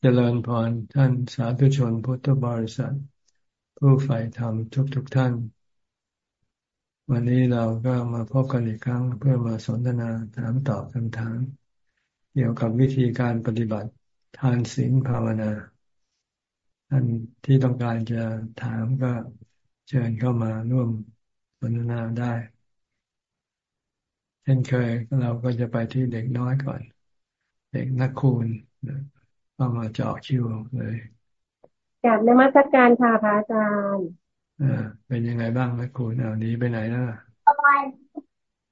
เจริญพรท่านสาธุชนพุทธบริษัท ผู้ใฝ่ธรรมทุกทุกท่าน วันนี้เราก็มาพบกันอีกครั้งเพื่อมาสนทนาถามตอบคำถาม เกี่ยวกับวิธีการปฏิบัติทานศีลภาวนาท่านที่ต้องการจะถามก็เชิญเข้ามาร่วมสนทนาได้เช่นเคยเราก็จะไปที่เด็กน้อยก่อน เด็กนักคูณ ก็มาเจาะคิวเลยกลับนมัสการค่ะพระอาจารย์อ่าเป็นยังไงบ้างนะคุณเอานี้ไปไหนแล้ว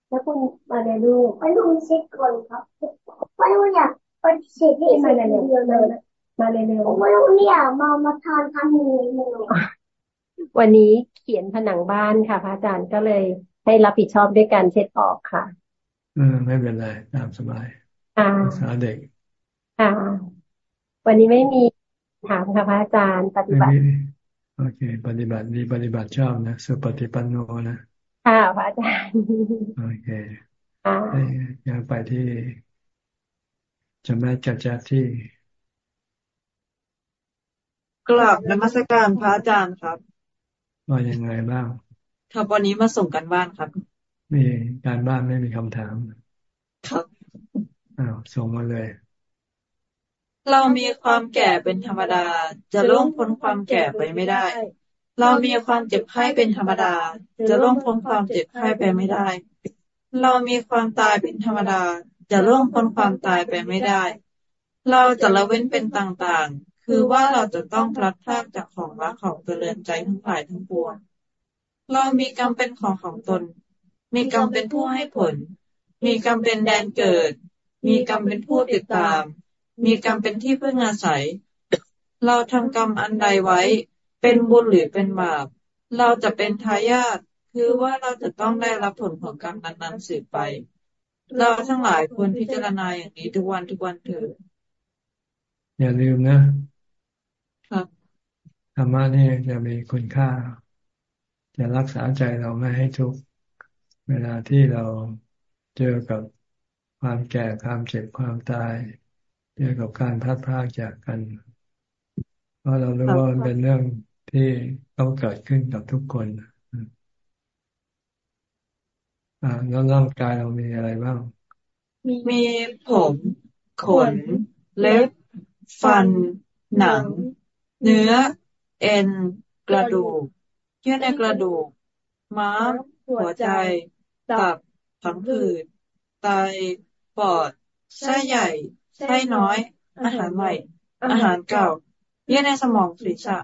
แล้วคุณมาเรียนลูกไปดูเช็คก่อนครับไม่รู้อยากไปเช็คที่มาเรียนเร็วเลยมาเรียนเร็วไม่รู้เนี่ยมามาทานทำยังไงวันนี้เขียนผนังบ้านค่ะ พระอาจารย์ก็เลยให้รับผิดชอบด้วยการเช็ดออกค่ะ อืมไม่เป็นไรตามสบายอ่าษาเด็กค่ะ วันนี้ไม่มีถามค่ะพระอาจารย์ปฏิบัติ โอเค ปฏิบัติดีปฏิบัติชอบนะสุปฏิปันโนนะค่ะพระอาจารย์โอเคยังไปที่จะแม่จัดจัดที่กลับนมัสการพระอาจารย์ครับว่ายังไงบ้างครับวันนี้มาส่งกันบ้านครับ มีการบ้านไม่มีคำถาม ครับอ้าวส่งมาเลย เรามีความแก่เป็นธรรมดา จะล่วงพ้นความแก่ไปไม่ได้ เรามีความเจ็บไข้เป็นธรรมดา จะล่วงพ้นความเจ็บไข้ไปไม่ได้ เรามีความตายเป็นธรรมดา จะล่วงพ้นความตายไปไม่ได้ เราจะละเว้นเป็นต่างๆ คือว่าเราจะต้องพลัดพรากจากของรักของเจริญใจทั้งหลายทั้งปวง เรามีกรรมเป็นของของตน มีกรรมเป็นผู้ให้ผล มีกรรมเป็นแดนเกิด มีกรรมเป็นผู้ติดตาม มีกรรมเป็นที่พึ่งอาศัย เราทำกรรมอันใดไว้ เป็นบุญหรือเป็นบาป เราจะเป็นทายาทคือว่าเราจะต้องได้รับผลของกรรมนั้นๆสืบไป เราทั้งหลายควรพิจารณาอย่างนี้ทุกวันทุกวันเถิดอย่าลืมนะครับธรรมะนี่จะมีคุณค่า จะรักษาใจเราไม่ให้ทุกข์เวลาที่เราเจอกับความแก่ความเจ็บความตาย เกี่ยวกับการพัดพากจากกัน เพราะเรารู้ว่ามันเป็นเรื่องที่ต้องเกิดขึ้นกับทุกคนอ่าแล้วร่างกายเรามีอะไรบ้าง มีผมขน เล็บ ฟัน หนัง เนื้อ เอ็น กระดูกเยื่อในกระดูก ม้ามหัวใจ ตับผังผืดไต ปอดไส้ใหญ่ ไส้น้อย อาหารใหม่ อาหารเก่าเยื่อในสมองศีรษะ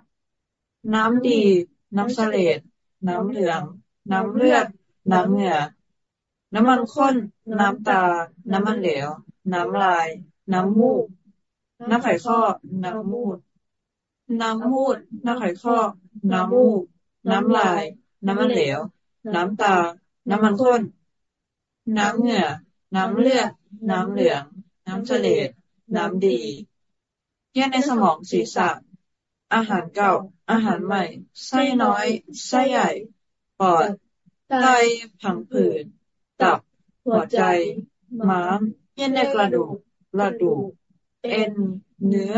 น้ำดี น้ำเสลดน้ำเหลือง น้ำเลือด น้ำเหงื่อ น้ำมันข้น น้ำตา น้ำมันเหลว น้ำลาย น้ำมูก น้ำไข่ข้อ น้ำมูด น้ำมูด น้ำไข่ข้อ น้ำมูก น้ำลาย น้ำมันเหลว น้ำตา น้ำมันข้น น้ำเหงื่อ น้ำเลือด น้ำเหลือง น้ำเสลดน้ำดีเยื่อในสมองศีรษะ อาหารเก่า อาหารใหม่ ไส้น้อย ไส้ใหญ่ ปอด ไต ผังผืด ตับ หัวใจ ม้าม เยื่อในกระดูก กระดูก เอ็น เนื้อ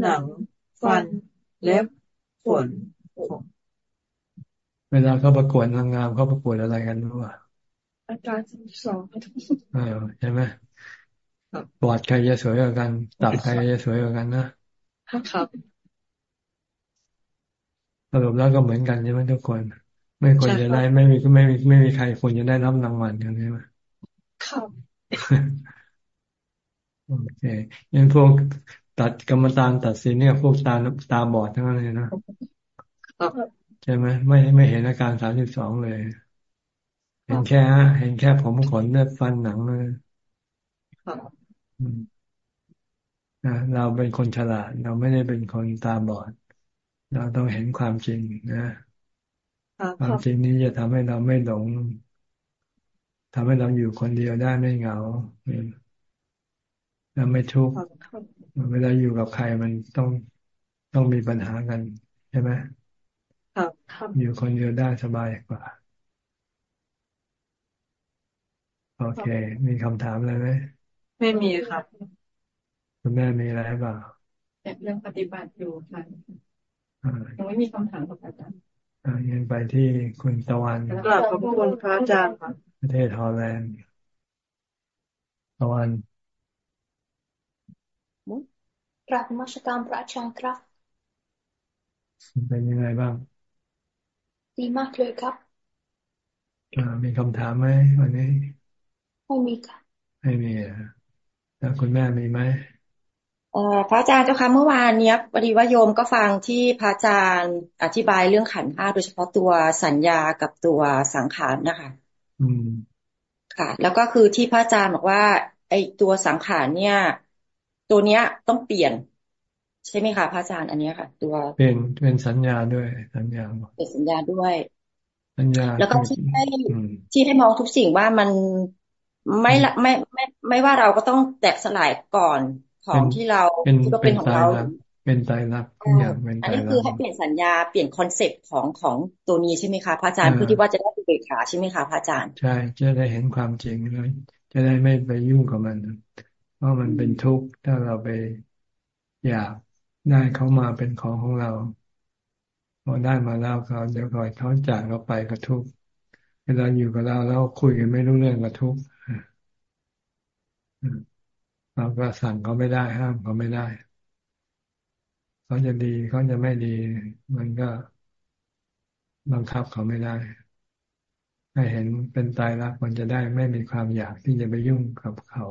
หนัง ฟัน เล็บ ขนผมเวลาเขาประกวดนางงามเขาประกวดอะไรกันรู้ป่ะอาการสองเออใช่ไหม ปอดใครจะสวยกว่ากันตับใครจะสวยกว่ากันนะครับสรุปแล้วก็เหมือนกันใช่ไหมทุกคน ไม่ควรจะได้ไม่มีไม่มีไม่มีใครควรจะได้รับรางวัลกันใช่ไหมครับโอเคยันพวกตัดกรรมตารตัดสินเนี่ยพวกตาตาบอดทั้งนั้นเลยนะใช่ไหมไม่ไม่เห็นอาการสามสิบสองเลย เห็นแค่เห็นแค่ผมขนเลือดฟันหนังเลย เราเป็นคนฉลาด เราไม่ได้เป็นคนตาบอด เราต้องเห็นความจริงนะความจริงนี้จะทำให้เราไม่หลงทำให้เราอยู่คนเดียวได้ไม่เหงาเราไม่ทุกข์เวลาอยู่กับใครมันต้องต้องมีปัญหากันใช่ไหมอยู่คนเดียวได้สบายกว่า โอเค มีคำถามอะไรไหม ไม่มีครับคุณแม่มีอะไรบ้างเรื่องปฏิบัติอยู่ค่ะอ่ายังไม่มีคำถามกับอาจารย์อ่ายังไปที่คุณตะวันกราบขอบคุณพระอาจารย์ค่ะประเทศฮอลแลนด์ตะวันกราบนมัสการพระอาจารย์ครับเป็นยังไงบ้าง ดีมากเลยครับอ่ามีคำถามไหมวันนี้ไม่มีค่ะไม่มีอะ แล้วคุณแม่มีไหมเอ่อพระอาจารย์เจ้าคะเมื่อวานเนี้ยพอดีว่าโยมก็ฟังที่พระอาจารย์อธิบายเรื่องขันธ์ห้าโดยเฉพาะตัวสัญญากับตัวสังขารนะคะอืมค่ะ แล้วก็คือที่พระอาจารย์บอกว่า ไอ้ตัวสังขารเนี่ย ตัวเนี้ยต้องเปลี่ยน ใช่ไหมคะพระอาจารย์อันเนี้ยค่ะ ตัวเป็นเป็นสัญญาด้วย สัญญาเป็นสัญญาด้วย สัญญา แล้วก็คือที่ให้อืมที่ให้มองทุกสิ่งว่ามัน ไม่ละไม่ไม่ไม่ว่าเราก็ต้องแตกสลายก่อนขอเป็งนที่เราเป็นที่ก็เป็เป็นนของตายเรารักเป็นตายรักทุอ่ากอย่างเป็นอันตายนี้รัคืกอให้เปลี่ยนสัญญาเปลี่ยนคอนเซปต์ของของตัวนี้ใช่ไหมคะพระอาจารย์อ่าเพื่อที่ว่าจะได้อุเบกขาใช่ไหมคะพระอาจารย์ใช่จะได้เห็นความจริงแล้วจะได้ไม่ไปยุ่งกับมันเพราะมันเป็นทุกข์ถ้าเราไปอยากได้เขามาเป็นของของเราพอได้มาแล้วเขาเดี๋ยวก่อนเขาจากเราไปก็ทุกข์เวลาอยู่กับเราแล้วคุยกันไม่รู้เรื่องก็ทุกข์ เราก็สั่งเขาไม่ได้ห้ามเขาไม่ได้เขาจะดีเขาจะไม่ดี มันก็บังคับเขาไม่ได้ให้เห็นเป็นตายรักมันจะได้ไม่มีความอยากที่จะไปยุ่งกับเขา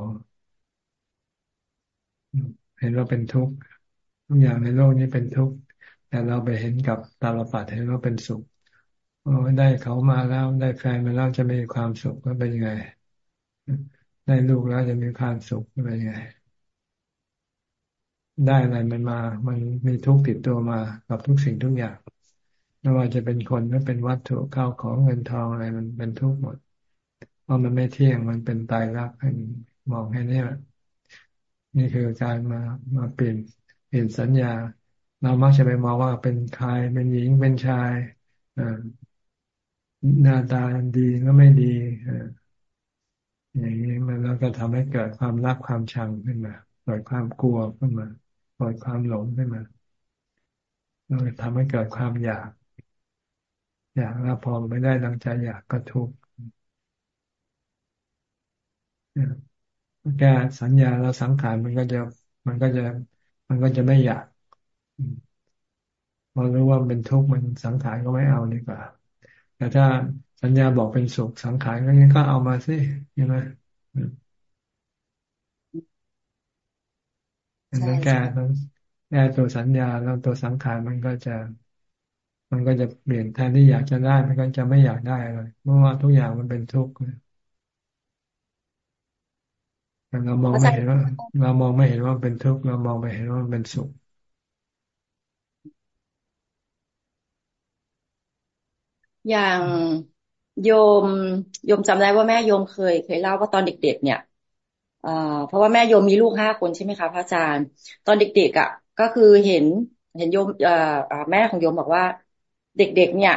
เห็นว่าเป็นทุกข์ทุกอย่างในโลกนี้เป็นทุกข์แต่เราไปเห็นกับตาลปัดเห็นว่าเป็นสุขโอ้ได้เขามาแล้วได้แฟนมาแล้วจะมีความสุขก็เป็นยังไง ได้ลูกแล้วจะมีความสุขก็เป็นยังไงได้อะไรมันมา มันมีทุกติดตัวมากับทุกสิ่งทุกอย่างไม่ว่าจะเป็นคนหรือเป็นวัตถุเข้าของเงินทองอะไรมันเป็นทุกข์หมด เพราะมันไม่เที่ยงมันเป็นตายรักให้มองให้นี่ยนี่คือการมามาเปลี่ยนเปลี่ยนสัญญา เรามักจะไปมองว่าเป็นชายเป็นหญิงเป็นชายอหน้าตาดีก็ไม่ดี อย่างนี้มันแล้วก็ทำให้เกิดความรักความชังขึ้นมาเกิดความกลัวขึ้นมาเกิดความหลงขึ้นมาแล้วทำให้เกิดความอยาก อยากแล้วพอไม่ได้ดังใจอยากก็ทุกข์แก้สัญญาแล้วสังขารมันก็จะมันก็จะมันก็จะไม่อยากพอรู้ว่าเป็นทุกข์มันสังขารก็ไม่เอาดีกว่าแต่ถ้า สัญญาบอกเป็นสุขสังขารก็งั้นก็เอามาสิใช่ไหมอืมมันใช่ต้องแก้ต้องแก้ตัวสัญญาแล้วตัวสังขารมันก็จะ มันก็จะเปลี่ยนแทนที่อยากจะได้ มันก็จะไม่อยากได้เลย เพราะว่าทุกอย่างมันเป็นทุกข์แต่เรามองไม่เห็นว่าเรามองไม่เห็นว่าเป็นทุกข์เรามองไปเห็นว่ามันเป็นสุขอย่าง โยมโยมจำได้ว่าแม่โยมเคย เคยเล่าว่าตอนเด็ก ๆ เนี่ยเอ่อเพราะว่าแม่โยมมีลูกห้าคนใช่ไหมคะพระอาจารย์ ตอนเด็กๆอะ ก็คือเห็นเห็นโยมเอ่อแม่ของโยมบอกว่า เด็ก ๆ เนี่ย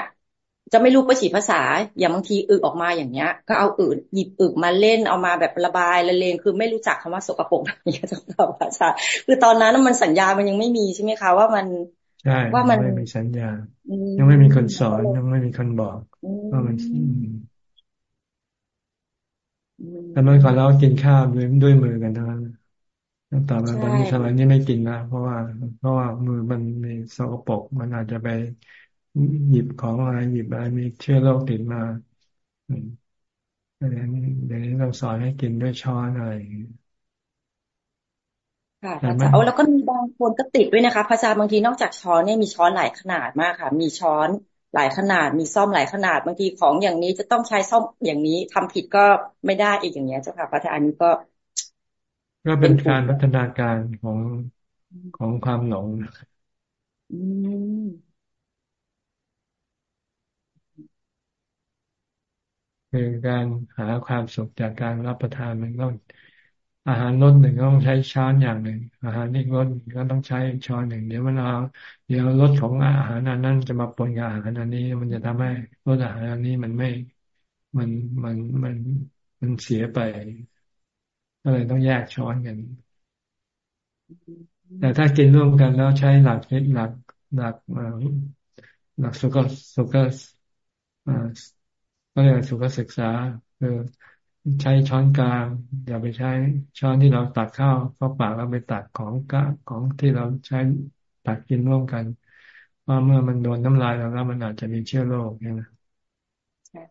จะไม่รู้ประสีภาษา อย่างบางทีอึออกมาอย่างเงี้ย ก็เอาอึหยิบอึมาเล่นเอามาแบบระบายละเลงคือไม่รู้จักคำว่าสกปรกอย่างเงี้ยจ้าค่ะพระอาจารย์คือตอนนั้นมันสัญญามันยังไม่มีใช่ไหมคะว่ามัน ใช่ว่ายัมังนไม่มีสัญญาอืมยังไม่มีคนสอนยังไม่มีคนบอกอืว่ามันอืมมอืมแต่เมื่อก่อนเรากินข้าวด้วยด้วยมือกันทั้งนั้นแล้วต่อมาตใช่อนนี้สมัยนี้ไม่กินนะเพราะว่า เพราะว่ามือมันมีสกปรกมันอาจจะไปหยิบของอะไรหยิบอะไรมีเชื้อโรคติดมาอืมดังนั้นเดี๋ยวนี้เราสอนให้กินด้วยช้อนอะไรอย่างเงี้ย ค่ะพแต่ระอาไม่จารย์โอ้แล้วก็มีบางคนก็ติดด้วยนะคะพระอาจารย์บางทีนอกจากช้อนเนี่ยมีช้อนหลายขนาดมากค่ะ มีช้อนหลายขนาด มีซ่อมหลายขนาดบางทีของอย่างนี้จะต้องใช้ซ่อมอย่างนี้ทำผิดก็ไม่ได้อีกอย่างเงี้ยเจ้าค่ะพระอาจารย์อันนี้ก็ ก็เป็เป็นนทุกากรข์พัฒนาการของของความหลงอืมคือการหาความสุขจากการรับประทานมันต้อง อาหารรสหนึ่งก็ต้องใช้ช้อนอย่างหนึ่ง อาหารอีกรสหนึ่งก็ต้องใช้ช้อนหนึ่ง เดี๋ยวมันเอาเดี๋ยวรสของอาหารอันนั้นจะมาปนกับอาหารอันนี้ มันจะทำให้รสอาหารอันนี้มันไม่มันมันมันมันเสียไป ก็เลยต้องแยกช้อนกัน แต่ถ้ากินร่วมกันแล้วใช้หลักหลักหลักหลักสุขสุขก็เรียกสุขศึกษาคือ ใช้ช้อนกลาง อย่าไปใช้ช้อนที่เราตักข้าวเข้าปากแล้วไปตักของกะของที่เราใช้ตักกินร่วมกันเพราะเมื่อมันโดนน้ำลายเราแล้วมันอาจจะมีเชื้อโรคเนี่ยนะ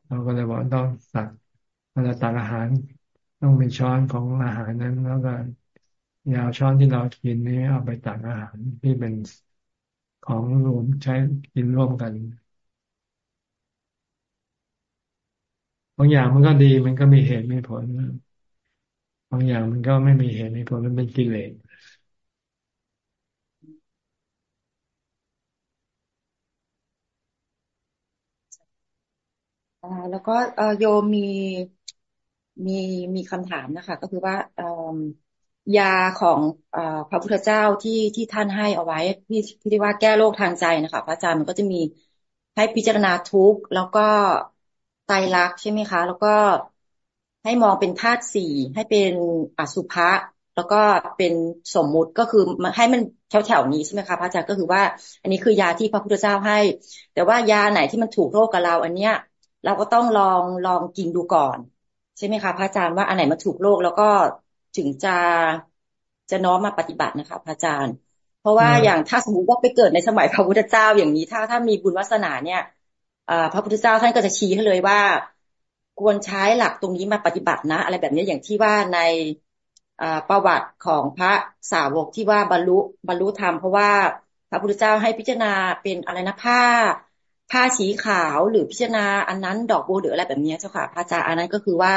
เราก็เลยบอกต้องตักเวลาตักอาหาร ต้องมีช้อนของอาหารนั้น แล้วก็ยาวช้อนที่เรากินนี้เอาไปตักอาหารที่เป็นของรวมใช้กินร่วมกัน บางอย่างมันก็ดีมันก็มีเหตุมีผลบางอย่างมันก็ไม่มีเหตุมีผลมันเป็นกิเลสแล้วก็โยมมีมีมีคำถามนะคะ ก็คือว่ายาของอพระพุทธเจ้าที่ที่ท่านให้เอาไว้ที่ที่เรียกว่าแก้โรคทางใจนะคะ พระอาจารย์มันก็จะมีให้พิจารณาทุกข์แล้วก็ ไตรลักษณ์ใช่ไหมคะ แล้วก็ให้มองเป็นธาตุสี่ให้เป็นอสุภะแล้วก็เป็นสมมุติก็คือให้มันแถวแถวนี้ใช่ไหมคะพระอาจารย์ก็คือว่า อันนี้คือยาที่พระพุทธเจ้าให้ แต่ว่ายาไหนที่มันถูกโรคกับเรา อันเนี้ย เราก็ต้องลองลองกินดูก่อน ใช่ไหมคะพระอาจารย์ว่าอันไหนมันถูกโรคแล้วก็ถึงจะจะน้อมมาปฏิบัตินะคะพระอาจารย์ เพราะว่าอย่างถ้าสมมติว่าไปเกิดในสมัยพระพุทธเจ้าอย่างนี้ถ้าถ้ามีบุญวาสนาเนี่ย พระพุทธเจ้าท่านก็จะชี้ให้เลยว่า ควรใช้หลักตรงนี้มาปฏิบัตินะ อะไรแบบนี้อย่างที่ว่าในประวัติของพระสาวกที่ว่าบรรลุบรรลุธรรมเพราะว่าพระพุทธเจ้าให้พิจารณาเป็นอะไรนะผ้า ผ้าสีขาวหรือพิจารณาอันนั้นดอกบัวหรืออะไรแบบนี้เจ้าค่ะพระอาจารย์อันนั้นก็คือว่า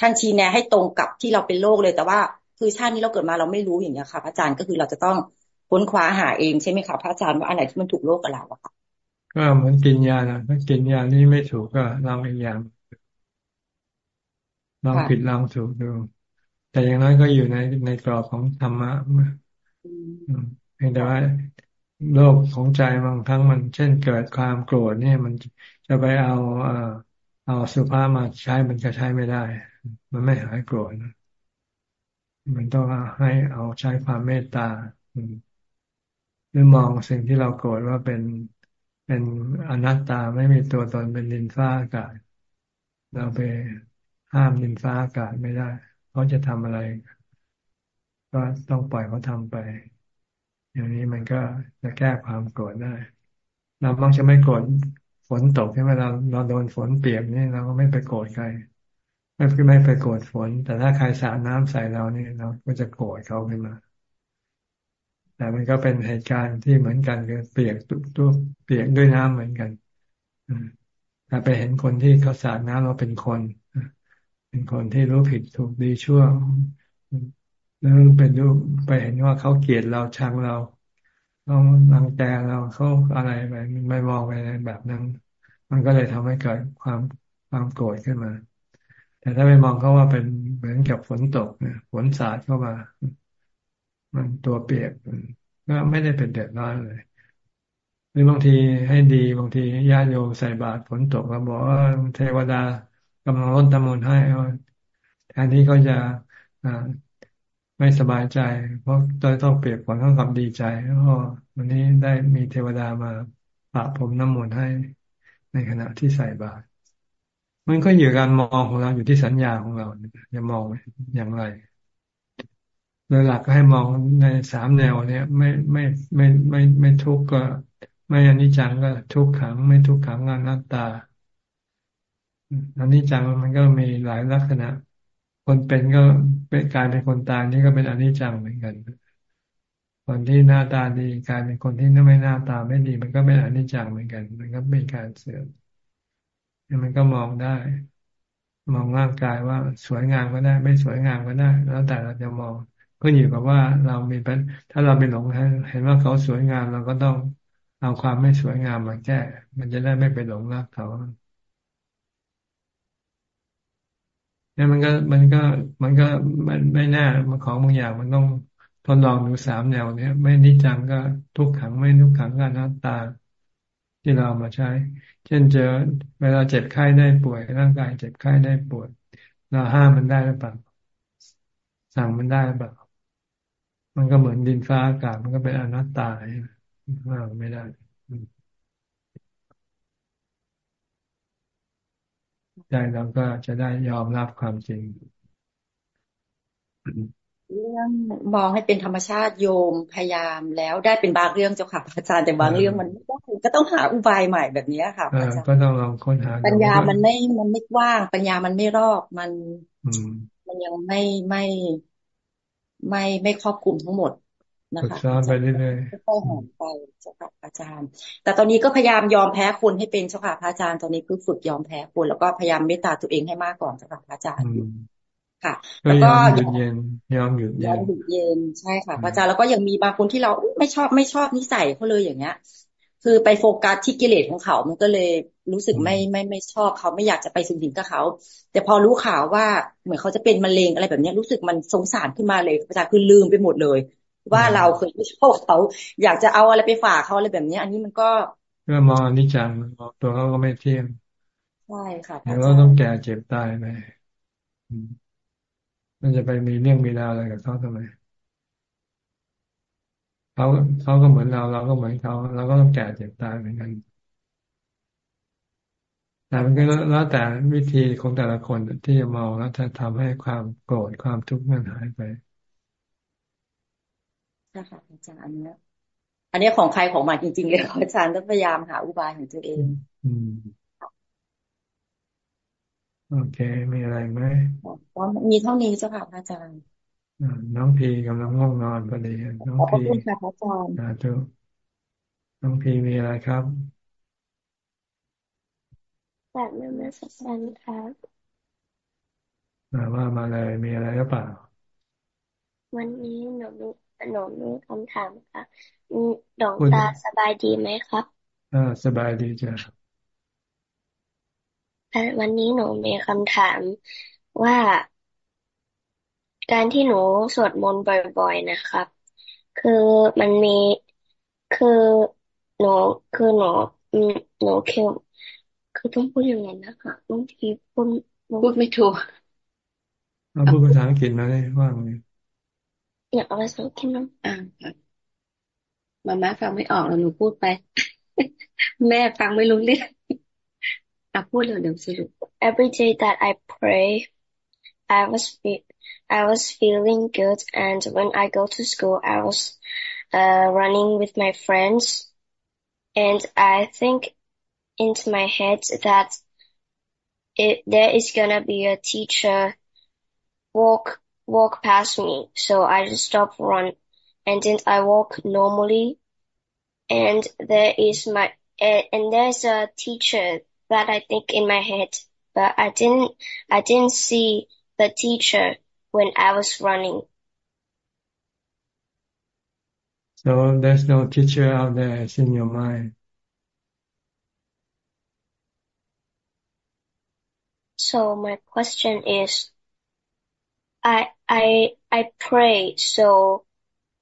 ท่านชี้แนะให้ตรงกับที่เราเป็นโรคเลย แต่ว่าคือชาตินี้เราเกิดมาเราไม่รู้อย่างนี้ค่ะพระอาจารย์ก็คือเราจะต้องค้นคว้าหาเองใช่ไหมคะพระอาจารย์ว่าอันไหนที่มันถูกโรคกับเราอะค่ะ ก็เหมือนกินยานะถ้ากินยานี้ไม่ถูกก็ลองอีกอย่างลองผิดลองถูกดู แต่อย่างนั้นก็อยู่ในในกรอบของธรรมะเพียงแต่ว่าโลกของใจบางครั้งมัน เช่นเกิดความโกรธเนี่ย มันจะไปเอาเอาสุภาพมาใช้มันก็ใช้ไม่ได้ มันไม่หายโกรธมันต้องให้เอาใช้ความเมตตาหรือมองสิ่งที่เราโกรธว่าเป็น เป็นอนัตตาไม่มีตัวตนเป็นดินฟ้าอากาศ เราไปห้ามดินฟ้าอากาศไม่ได้เขาจะทำอะไร ก็ต้องปล่อยเขาทำไป อย่างนี้มันก็จะแก้ความโกรธได้ เราบางจะไม่โกรธฝนตกใช่ไหมเราเราโดนฝนเปียกนี่เราก็ไม่ไปโกรธใครไม่ไม่ไปโกรธฝน แต่ถ้าใครสาดน้ำใส่เราเนี่ยเราก็จะโกรธเขาขึ้นมา แต่มันก็เป็นเหตุการณ์ที่เหมือนกันคือเปียกตัวเปียกด้วยน้ำเหมือนกันแต่ไปเห็นคนที่เขาสาดน้ำเราเป็นคน เป็นคนที่รู้ผิดถูกดีชั่วแล้วเป็นดูไปเห็นว่าเขาเกลียดเราชังเราเขาลังแกเราเขาอะไรไปไม่มองไปในแบบนั้น มันก็เลยทำให้เกิดความความโกรธขึ้นมา แต่ถ้าไปมองเขาว่าเป็นเหมือนกับฝนตกเนี่ยฝนสาดเข้ามา มันตัวเปียกก็ไม่ได้เป็นเดือดร้อนเลย หรือบางทีให้ดีบางทีญาติโยมใส่บาตรฝนตกแล้วบอกว่าเทวดากำลังรดน้ำมนต์ให้แทนที่เขาจะไม่สบายใจ เพราะต้องต้องเปรียกฝนต้องกับดีใจก็วันนี้ได้มีเทวดามาปะผมน้ำมนต์ให้ในขณะที่ใส่บาตรมันก็อยู่การมองของเราอยู่ที่สัญญาของเราจะมองอย่างไร โดยหลักก็ให้มองในสามแนวเนี่ย ไม่ไม่ไม่ไม่ไม่ทุกข์ก็ไม่อนิจจังก็ทุกขัง ไม่ทุกขังอนัตตาอนิจจังมันก็มีหลายลักษณะ คนเป็นก็เป็นการเป็นคนตายนี่ก็เป็นอนิจจังเหมือนกัน คนที่หน้าตาดีกลายเป็นคนที่ไม่หน้าตาไม่ดี มันก็เป็นอนิจจังเหมือนกัน มันก็เป็นการเสื่อมมันก็มองได้ มองร่างกายว่าสวยงามก็ได้ ไม่สวยงามก็ได้ แล้วแต่เราจะมอง ก็อยู่กับว่าเรามีเป็นถ้าเราไปหลงเห็นว่าเขาสวยงามเราก็ต้องเอาความไม่สวยงามมาแก้ มันจะได้ไม่ไปหลงรักเขาเนี่ยมันก็มันก็มันก็มันไม่แน่มันของบางอย่างมันต้องทดลองดูสามแนวเนี้ยไม่นิจังก็ทุกขังไม่ทุกขังก็นัตตา ที่เรามาใช้ เช่นเจอเวลาเจ็บไข้ได้ป่วยร่างกายเจ็บไข้ได้ป่วยเราห้ามมันได้หรือเปล่าสั่งมันได้หรือเปล่า มันก็เหมือนดินฟ้าอากาศมันก็เป็นอนัตตาว่าไม่ได้ใจเราก็จะได้ยอมรับความจริง เรื่องมองให้เป็นธรรมชาติโยมพยายามแล้วได้เป็นบางเรื่องเจ้าค่ะอาจารย์แต่บางเรื่องมันไม่ได้ก็ต้องหาอุบายใหม่แบบนี้ค่ะอาจารย์ก็ต้องลองค้นหา ปัญญามันไม่มันไม่ว่าง ปัญญามันไม่รอบมันมันยังไม่ไม่ ไม่ไม่ครอบคลุมทั้งหมดนะคะซ้อมไปเรื่อยๆค่อยๆหอมไปเจ้าค่ะอาจารย์ แต่ตอนนี้ก็พยายามยอมแพ้คนให้เป็นเจ้าค่ะพระอาจารย์ตอนนี้คือฝึกยอมแพ้คนแล้วก็พยายามเมตตาตัวเองให้มากก่อนเจ้าค่ะพระอาจารย์ค่ะ แล้วก็หยุดเย็นยอมหยุดเย็นยอมหยุดเย็นใช่ค่ะพระอาจารย์แล้วก็ยังมีบางคนที่เราไม่ชอบไม่ชอบนิสัยเขาเลยอย่างเงี้ย คือไปโฟกัสที่กิเลสของเขา มันก็เลยรู้สึกไม่ไม่ไม่ชอบเขาไม่อยากจะไปสุนทิงกับเขา แต่พอรู้ข่าวว่าเหมือนเขาจะเป็นมะเร็งอะไรแบบนี้รู้สึกมันสงสารขึ้นมาเลยพระอาจารย์คือลืมไปหมดเลย ว่าเราเคยไม่ชอบเขา อยากจะเอาอะไรไปฝากเขาอะไรแบบนี้อันนี้มันก็ก็มองอนิจจังมองตัวเขาก็ไม่เที่ยงใช่ค่ะเดี๋ยวก็ต้องแก่เจ็บตายไปมันจะไปมีเรื่องมีราวอะไรกับเขาทำไม เขาเขาก็เหมือนเราเราก็เหมือนเขาเราก็ต้องแก่เจ็บตายเหมือนกันแต่มันก็แล้วแต่วิธีของแต่ละคนที่จะมองแล้วจะทำให้ความโกรธความทุกข์มันหายไปใช่ค่ะอาจารย์อันนี้อันนี้ของใครของมันจริงๆเลยอาจารย์ต้องพยายามหาอุบายของตัวเอง อืมโอเค มีอะไรไหมมีเท่านี้เจ้าค่ะพระอาจารย์ น้องพีกำลังง่วงนอนพอดีน้องพีขอบคุณค่ะพระอาจารย์ทุน้องพีมีอะไรครับแบบนมัสการครับว่ามาเลยมีอะไรหรือเปล่า วันนี้หนูมีหนูมีคำถามค่ะดวงตาสบายดีไหมครับอ่าสบายดีจ้ะวันนี้หนูมีคำถามว่า การที่หนูสวดมนต์บ่อย ๆ นะครับ คือมันมีคือหนูคือหนูหนูคือคือต้องพูดยังไงนะคะบางทีพูดพูดไม่ถูกเอาพูดภาษาอังกฤษมาได้ว่าไงอยากเอาภาษาอังกฤษนะอ่ามาม่าฟังไม่ออกแล้วหนูพูดไป แม่ฟังไม่รู้เรื่องอะพูดเร็วๆสิลูก Every day that I pray I was I was feeling good and when I go to school I was uh, running with my friends. And I think into my head that it, there is gonna be a teacher walk walk past me. So I just stop run and then I walk normally. And there is my and there's a teacher that I think in my head, but I didn't, I didn't see the teacher when I was running. So there's no teacher out there it's in your mind. So my question is, I, I, I pray so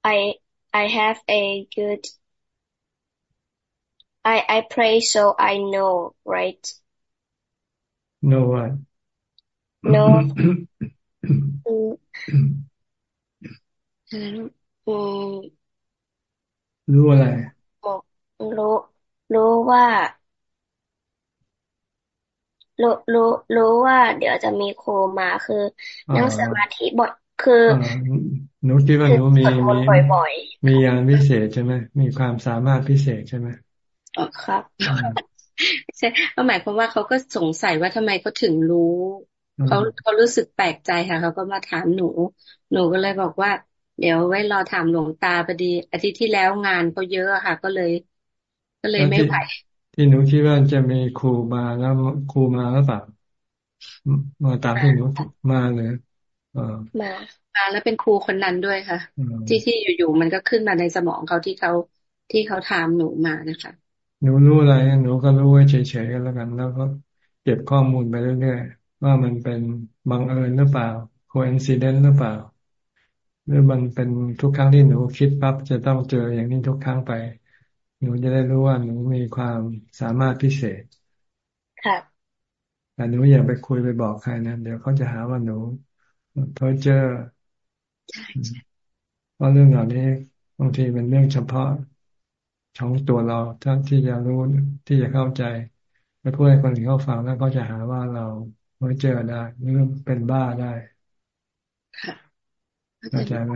I, I have a good I I pray so I know, right? Know what? No. รู้อะไรรู้รู้ว่า รู้รู้รู้ว่า เดี๋ยวจะมีครูมาคือนั่งสมาธิบ่อยคือหนูคิดว่าหนูมีมีมียานพิเศษใช่ไหมมีความสามารถพิเศษใช่ไหมอ๋อครับใช่หมายความว่าเขาก็สงสัยว่าทำไมเขาถึงรู้ เขาเขารู้สึกแปลกใจค่ะเขาก็มาถามหนู หนูก็เลยบอกว่า เดี๋ยวไว้รอถามหลวงตาพอดี อาทิตย์ที่แล้วงานเขาเยอะค่ะ ก็เลย ก็เลยไม่ไหวที่หนูคิดว่าจะมีครูมาแล้วครูมาหรือเปล่ามาตามที่หนูมาเลยมามาแล้วเป็นครูคนนั้นด้วยค่ะ ที่ที่อยู่ๆมันก็ขึ้นมาในสมองเขาที่เขาที่เขาถามหนูมานะคะหนูรู้อะไรหนูก็รู้ไว้เฉยๆกันแล้วกัน แล้วก็เก็บข้อมูลไปเรื่อยๆ ว่ามันเป็นบังเอิญหรือเปล่า coincidence หรือเปล่า หรือมันเป็นทุกครั้งที่หนูคิดปั๊บจะต้องเจออย่างนี้ทุกครั้งไป หนูจะได้รู้ว่าหนูมีความสามารถพิเศษ ค่ะแต่หนูอย่าไปคุยไปบอกใครนะเดี๋ยวเขาจะหาว่าหนูเพ้อเจ้อเพราะเรื่องเหล่านี้บางทีเป็นเรื่องเฉพาะของตัวเราท่านที่จะรู้ที่จะเข้าใจ ไปพูดให้คนอื่นเขาฟังแล้วก็จะหาว่าเรา ไม่เจอได้หรือเป็นบ้าได้ค่ะเข้าใจไหม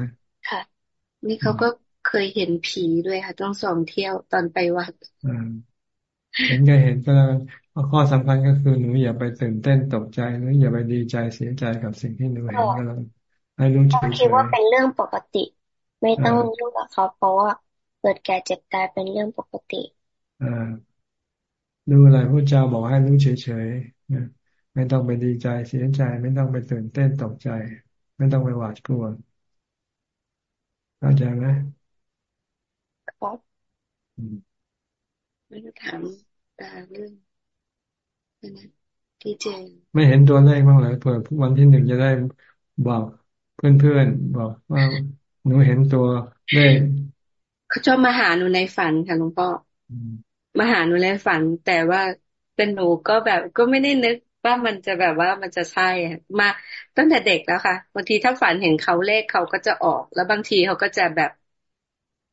ค่ะ นี่เขาก็เคยเห็นผีด้วยค่ะ ต้องสองเที่ยวตอนไปวัดเห็นก็เห็นก็แล้วข้อสำคัญก็คือหนูอย่าไปตื่นเต้นตกใจหรืออย่าไปดีใจเสียใจกับสิ่งที่หนูเห็นก็แล้วให้รู้เฉยๆคิดว่าเป็นเรื่องปกติ ไม่ต้องยุ่งกับเขาเพราะว่าเกิดแก่เจ็บตายเป็นเรื่องปกติอ่าดูอะไรพระเจ้าบอกให้รู้เฉยๆ ไม่ต้องไปดีใจเสียใจ ไม่ต้องไปตื่นเต้นตกใจ ไม่ต้องไปหวาดกลัวเข้าใจไหมครับไม่ต้องถามตาเรื่องนะที่เจนไม่เห็นตัวเลขบ้างเลยเผื่อวันที่หนึ่งจะได้บอกเพื่อนๆบอกว่าหนูเห็นตัวเลขเขาชอบมาหาหนูในฝันค่ะหลวงพ่อมาหาหนูในฝัน แต่ว่าเป็นหนูก็แบบก็ไม่ได้นึก ว่ามันจะแบบว่ามันจะใช่มาตั้งแต่เด็กแล้วค่ะบางทีถ้าฝันเห็นเขาเลขเขาก็จะออก แล้วบางทีเขาก็จะแบบ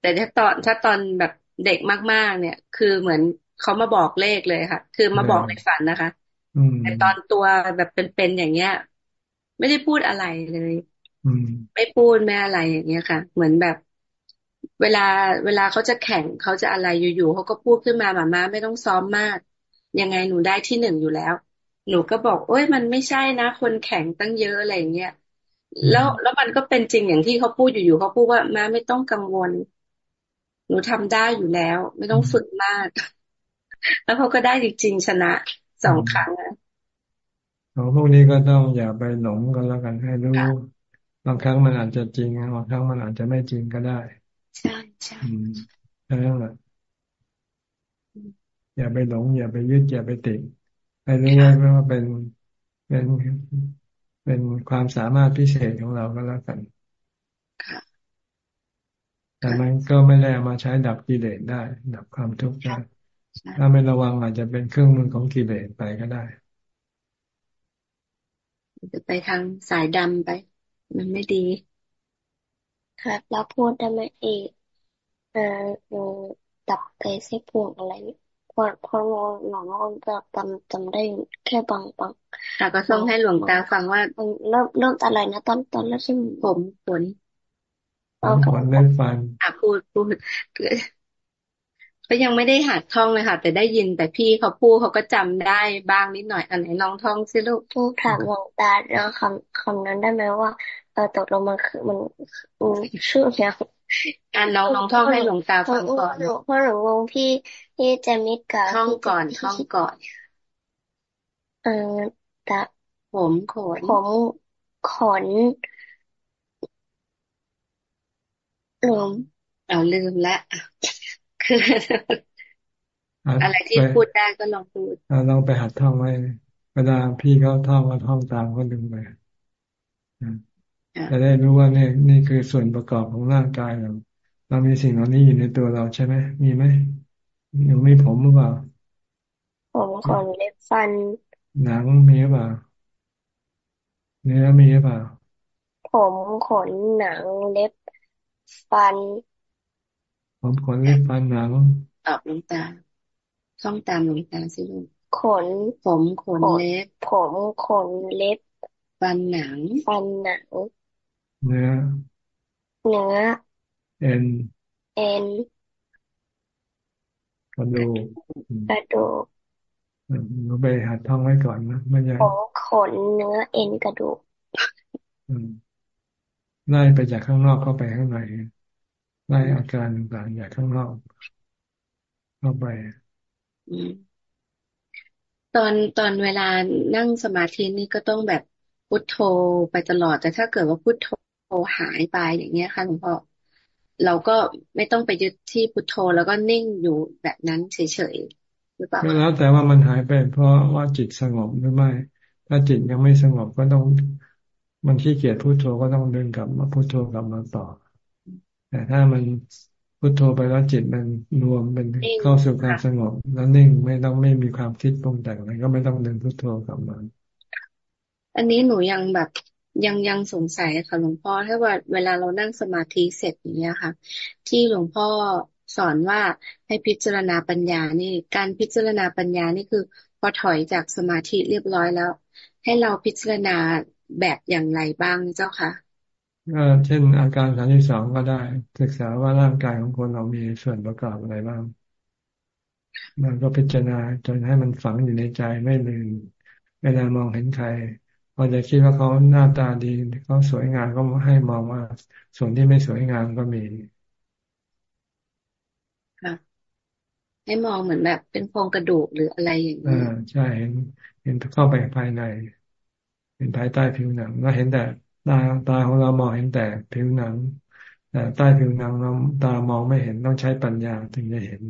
แต่ถ้าตอนถ้าตอนแบบเด็กมากๆ เนี่ย คือเหมือนเขามาบอกเลขเลยค่ะ คือมาบอกในฝันนะคะแต่ตอนตัวแบบเป็นๆอย่างเงี้ย ไม่ได้พูดอะไรเลยไม่พูดไม่อะไรอย่างเงี้ยค่ะ เหมือนแบบ เวลาเวลาเขาจะแข่งเขาจะอะไรอยู่ๆเขาก็พูดขึ้นมาหมาม่าไม่ต้องซ้อมมาก ยังไงหนูได้ที่หนึ่งอยู่แล้ว หนูก็บอกโอ้ยมันไม่ใช่นะ คนแข่งตั้งเยอะอะไรเงี้ยแล้วแล้วมันก็เป็นจริงอย่างที่เขาพูดอยู่ๆเขาพูดว่ามาไม่ต้องกังวล หนูทำได้อยู่แล้ว ไม่ต้องฝึกมาก แล้วเขาก็ได้จริงๆชนะสองครั้งอะของพวกนี้ก็ต้องอย่าไปหลงกันแล้วกันให้รู้บางครั้งมันอาจจะจริงบางครั้งมันอาจจะไม่จริงก็ได้ ใช่ใช่ใช่ไหมอย่าไปหลง อย่าไปยึดอย่าไปติด ให้รู้ว่าว่าเป็นเป็นเป็นความสามารถพิเศษของเราก็แล้วกันแต่มันก็ไม่ได้มาใช้ดับกิเลสได้ ดับความทุกข์ได้ถ้าไม่ระวังอาจจะเป็นเครื่องมือของกิเลสไปก็ได้จะไปทางสายดำไป มันไม่ดีครับแล้วพูดได้ไหมเอกเอ่อดับไปเส้พวงอะไร พอพอหลวงพ่อจะจำจำได้แค่บางบางแต่ก็ส่งให้หลวงตาฟังว่าเริ่มเริ่มอะไรนะตอนตอนแรกใช่ไหมผมฝนผมฝนเล่นฟันอะพูดพูดก็ยังไม่ได้หัดท่องเลยค่ะ แต่ได้ยินแต่พี่เขาพูดเขาก็จำได้บ้างนิดหน่อยอันไหนลองท่องสิลูกพูดถามหลวงตาแล้วคำคำนั้นได้ไหมว่าเออตกลงมันคือมันชื่อเนี่ย อ่านน้องน้องท่องให้หลวงตาฟังก่อนเพราะหลวงงพี่พี่จะมิดกับท่องก่อนท่องก่อน เออตาผมขนผมขนลืมเอาลืมละคืออะไรที่พูดได้ก็ลองพูดลองไปหัดท่องไว้เวลาพี่เขาท่องก็ท่องตามก็ดึงไป จะได้รู้ว่าเนี่ยนี่คือส่วนประกอบของร่างกายเราเรามีสิ่งเหล่านี้อยู่ในตัวเราใช่ไหมมีไหมหนูมีผมหรือเปล่า ผมขนเล็บฟัน หนังมีหรือเปล่า เนื้อมีหรือเปล่า ผมขนหนังเล็บฟัน ผมขนเล็บฟันหนังตอบลงตาท่องตามลงตาสิลูกขน ผมขนเล็บ ผมขนเล็บ ฟันหนัง ฟันหนัง เนื้อ เนื้อ เอ็น เอ็น กระดูก กระดูกเราไปหัดท่องไว้ก่อนนะไม่ใช่ผมขนเนื้อเอ็นกระดูกไล่ไปจากข้างนอกเข้าไปข้างในไล่อาการต่างๆจากข้างนอกเข้าไปตอนตอนเวลานั่งสมาธินี่ก็ต้องแบบพุทโธไปตลอด แต่ถ้าเกิดว่าพุทโธ หายไปอย่างเงี้ยค่ะหลวงพ่อเราก็ไม่ต้องไปยึดที่พุทโธแล้วก็นิ่งอยู่แบบนั้นเฉยๆหรือเปล่าแล้วแต่ว่ามันหายไป เพราะว่าจิตสงบหรือไม่ ถ้าจิตยังไม่สงบก็ต้องมันขี้เกียจพุทโธก็ต้องเดินกลับมาพุทโธกลับมาต่อ แต่ถ้ามันพุทโธไปแล้วจิตมันรวมเป็นเข้าสู่ความสงบ แล้วนิ่งไม่ต้องไม่มีความคิดปรุงแต่งอะไรก็ไม่ต้องเดินพุทโธกลับมา อันนี้หนูยังแบบ ยังยังสงสัยค่ะหลวงพ่อถ้าว่าเวลาเรานั่งสมาธิเสร็จอย่างเงี้ยค่ะ ที่หลวงพ่อสอนว่าให้พิจารณาปัญญานี่ การพิจารณาปัญญานี่คือ พอถอยจากสมาธิเรียบร้อยแล้ว ให้เราพิจารณาแบบอย่างไรบ้างเจ้าคะก็เช่นอาการสามที่สองก็ได้ ศึกษาว่าร่างกายของคนเรามีส่วนประกอบอะไรบ้างมันก็พิจารณาจนให้มันฝังอยู่ในใจไม่ลืมเวลามองเห็นใคร พอจะคิดว่าเขาหน้าตาดีเขาสวยงามก็ให้มองว่า ส่วนที่ไม่สวยงามก็มีค่ะให้มองเหมือนแบบเป็นโครงกระดูกหรืออะไรอย่างนี้อ่าใช่เห็น เห็นเข้าไปภายใน เห็นภายใต้ผิวหนังแล้วเห็นแต่ตาตาของเรามองเห็นแต่ผิวหนังแต่ใต้ผิวหนังเราตามองไม่เห็นต้องใช้ปัญญาถึงจะเห็น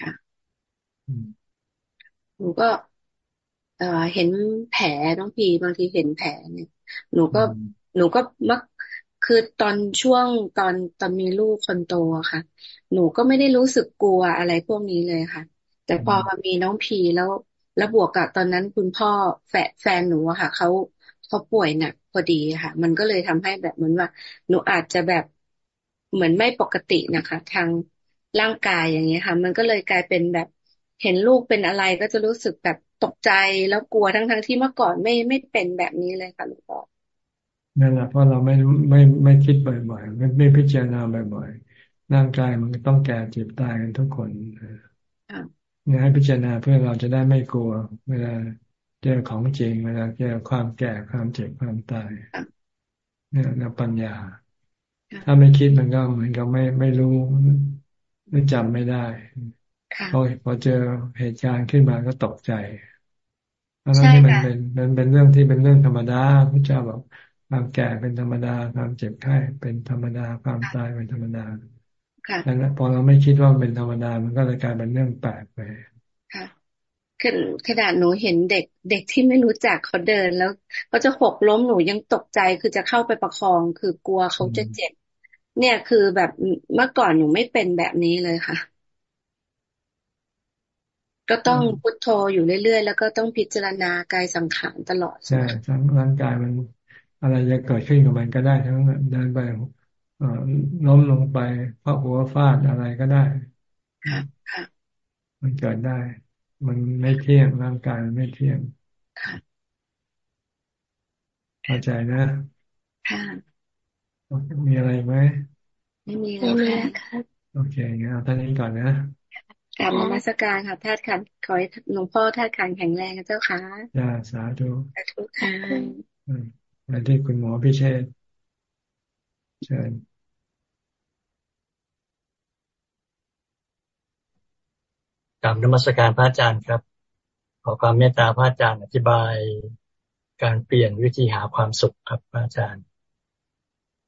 ค่ะหนูก็ เอ่อเห็นแผลน้องพีบางทีเห็นแผลเนี่ย หนูก็หนูก็มักคือตอนช่วงตอนตอนมีลูกคนโตค่ะ หนูก็ไม่ได้รู้สึกกลัวอะไรพวกนี้เลยค่ะ แต่พอมามีน้องพีแล้วแล้วบวกกับตอนนั้นคุณพ่อแฟแฟนหนูอะค่ะเขาเขาป่วยหนักพอดีค่ะ มันก็เลยทำให้แบบเหมือนว่า หนูอาจจะแบบเหมือนไม่ปกตินะคะ ทางร่างกายอย่างเงี้ยค่ะ มันก็เลยกลายเป็นแบบ เห็นลูกเป็นอะไรก็จะรู้สึกแบบตกใจแล้วกลัวทั้งทั้งที่เมื่อก่อนไม่ไม่เป็นแบบนี้เลยค่ะหลวงพ่อนั่นแหละเพราะเราไม่ไม่ไม่คิดบ่อยๆไม่ไม่พิจารณาบ่อยๆร่างกายมันต้องแก่เจ็บตายกันทุกคนเนี่ยให้พิจารณาเพื่อเราจะได้ไม่กลัว เวลาเจอของจริงเวลาเจอความแก่ความเจ็บความตายเนี่ยนะปัญญา ถ้าไม่คิดมันก็เหมือนกับไม่ไม่รู้ไม่จำไม่ได้ พอพอเจอเหตุการณ์ขึ้นมาก็ตกใจทั้งที่มันเป็นมันเป็นเรื่องที่เป็นเรื่องธรรมดาพระเจ้าบอกความแก่เป็นธรรมดาความเจ็บไข้เป็นธรรมดาความตายเป็นธรรมดาดังนั้นพอเราไม่คิดว่าเป็นธรรมดามันก็เลยกลายเป็นเรื่องแปลกไปค่ะคือขนาดหนูเห็นเด็กเด็กที่ไม่รู้จักเขาเดินแล้วเขาจะหกล้มหนูยังตกใจคือจะเข้าไปประคอง คือกลัวเขาจะเจ็บ เนี่ยคือแบบเมื่อก่อนหนูไม่เป็นแบบนี้เลยค่ะ ก็ต้องพุทโธอยู่เรื่อยๆ แล้วก็ต้องพิจารณากายสังขารตลอด ใช่ทั้งร่างกายมัน อะไรจะเกิดขึ้นกับมันก็ได้ ทั้งเดินไปล้มลงไปเพราะหัวฟาดอะไรก็ได้มันเกิดได้ มันไม่เที่ยงร่างกายมันไม่เที่ยงเข้าใจนะค่ะมีอะไรไหมไม่มีแล้วค่ะโอเคงั้นเอาท่านี้ก่อนนะ กลับมามาสการค่ะแพทย์ขันขอให้หลวงพ่อแพทย์ขันแข็งแรงเจ้าค่ะจ้าสาธุสาธุค่ะมาที่คุณหมอพิเชษเชิญกลับนมัสการพระอาจารย์ครับ ขอความเมตตาพระอาจารย์อธิบายการเปลี่ยนวิธีหาความสุขครับพระอาจารย์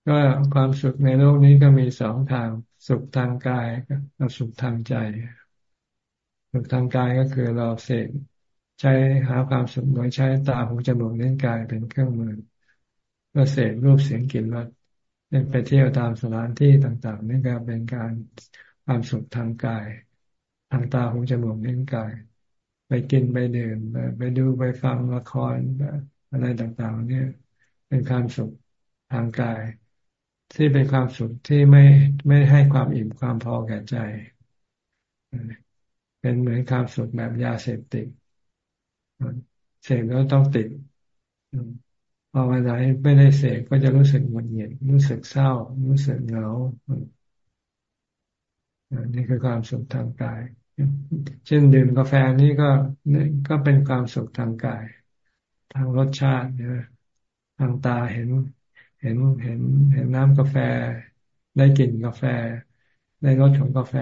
ก็ความสุขในโลกนี้ก็มีสองทางสุขทางกายกับสุขทางใจ สุขทางกายก็คือเราเสกใช้หาความสุขโดยใช้ตาหูจมูกเล่นกายเป็นเครื่องมือเพื่อเสกรูปเสียงกลิ่นรสเป็นไปเที่ยวตามสถานที่ต่างๆนี่ก็เป็นการความสุขทางกาย ทางตาหูจมูกเล่นกาย ไปกินไปดื่มไปดูไปฟังละครอะไรต่างๆ เนี่ย เป็นความสุขทางกาย ที่เป็นความสุขที่ไม่ไม่ให้ความอิ่มความพอแก่ใจ เป็นเหมือนความสุขแบบยาเสพติดเสพแล้วต้องติดพอวันไหนไม่ได้เสพก็จะรู้สึกหงุดหงิดรู้สึกเศร้า รู้สึกเหงาอนี่คือความสุขทางกาย เช่นดื่มกาแฟนี่ก็ก็เป็นความสุขทางกาย ทางรสชาตินะทางตาเห็น เห็นเห็นเห็นน้ำกาแฟ ได้กลิ่นกาแฟ ได้รสของกาแฟ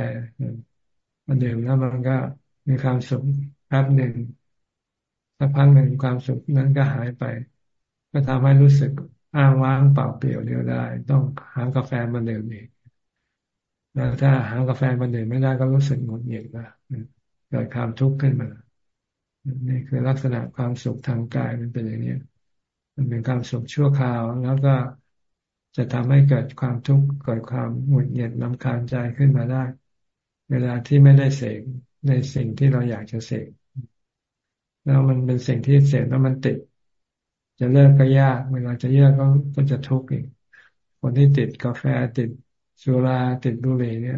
มันดื่มแล้วมันก็มีความสุขแป๊บหนึ่งสักพักหนึ่งความสุขนั้นก็หายไป ก็ทำให้รู้สึกอ้างว้างเปล่าเปลี่ยวเดียวได้ ต้องหากาแฟมาดื่มอีกแล้วถ้าหากาแฟมาดื่มไม่ได้ก็รู้สึกหงุดหงิดนะเกิดความทุกข์ขึ้นมานี่คือลักษณะความสุขทางกายมันเป็นอย่างนี้มันเป็นความสุขชั่วคราว แล้วก็จะทำให้เกิดความทุกข์เกิดความหงุดหงิดลำคาญใจขึ้นมาได้ เวลาที่ไม่ได้เสกในสิ่งที่เราอยากจะเสกแล้วมันเป็นสิ่งที่เสกแล้วมันติด จะเลิกก็ยาก เวลาจะเลิกก็ก็จะทุกข์อีกคนที่ติดกาแฟติดสุราติดบุหรี่เนี่ย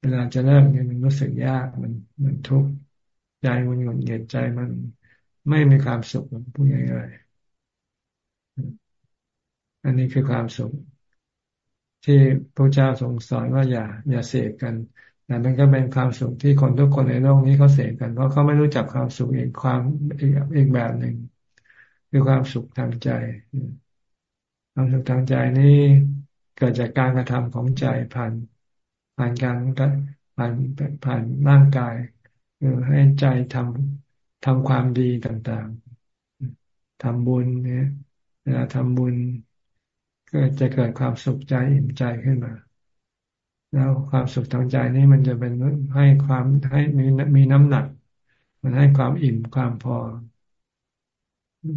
เวลาจะเลิกเนี่ยมันรู้สึกยากมันมันทุกข์ใจมันหงุดหงิดใจมันไม่มีความสุขพูดง่ายๆอันนี้คือความสุขที่พระเจ้าทรงสอนว่าอย่า อย่าเสพกัน แต่มันก็เป็นความสุขที่คนทุกคนในโลกนี้เขาเสพกัน เพราะเขาไม่รู้จักความสุขอีกความอีกอีกแบบหนึ่งคือความสุขทางใจความสุขทางใจนี้เกิดจากการกระทำของใจผ่านผ่านการผ่านผ่านร่างกายคือให้ใจทำทำความดีต่างๆทำบุญเนี่ยเวลาทำบุญก็จะเกิดความสุขใจอิ่มใจขึ้นมา แล้วความสุขทางใจนี้มันจะเป็นให้ความให้มีมีน้ำหนัก มันให้ความอิ่มความพอ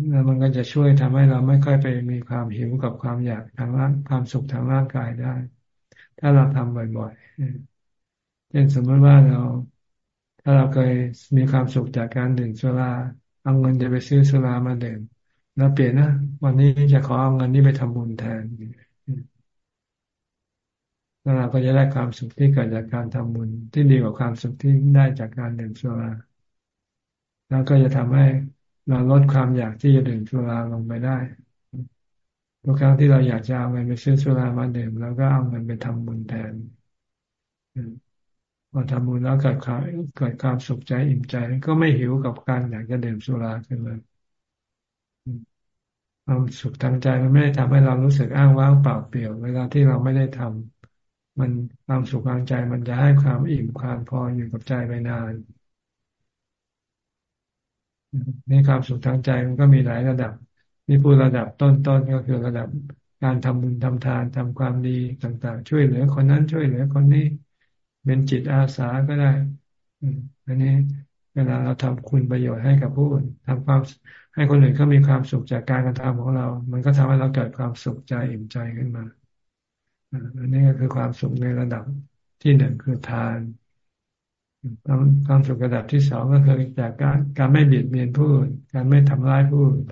แล้วมันก็จะช่วยทำให้เราไม่ค่อยไปมีความหิวกับความอยากทางร่างความสุขทางร่างกายได้ ถ้าเราทำบ่อยๆเช่นสมมติว่าเรา ถ้าเราเคยมีความสุขจากการดื่มสุราเอาเงินจะไปซื้อสุรามาดื่มแล้วเปลี่ยนนะวันนี้จะขอเอาเงินนี้ไปทำบุญแทน แล้วเราก็จะได้ความสุขที่เกิดจากการทำบุญที่ดีกว่าความสุขที่ได้จากการดื่มสุราแล้วก็จะทำให้เราลดความอยากที่จะดื่มสุราลงไปได้ทุกครั้งที่เราอยากจะเอาเงินไปซื้อสุรามาดื่มแล้วก็เอาเงินไปทำบุญแทนพอทำบุญแล้วเกิดความเกิดความสุขใจอิ่มใจ ก็ไม่หิวกับการอยากจะดื่มสุราขึ้นเลยความสุขทางใจมันไม่ได้ทำให้เรารู้สึกอ้างว้างเปล่าเปลี่ยว เวลาที่เราไม่ได้ทำ มันความสุขทางใจมันจะให้ความอิ่มความพออยู่กับใจไปนานในความสุขทางใจมันก็มีหลายระดับนี่พูดระดับต้นๆก็คือระดับการทำบุญทำทานทำความดีต่าง ๆ ช่วยเหลือคนนั้นช่วยเหลือคนนี้ เป็นจิตอาสาก็ได้อันนี้เวลาเราทำคุณประโยชน์ให้กับผู้อื่นทำความให้คนอื่นเขามีความสุขจากการกระทำของเรา มันก็ทำให้เราเกิดความสุขใจอิ่มใจขึ้นมา อันนี้ก็คือความสุขในระดับที่หนึ่งคือทานความความสุขระดับที่สองก็คือจากการการไม่เบียดเบียนผู้อื่นการไม่ทำร้ายผู้อื่น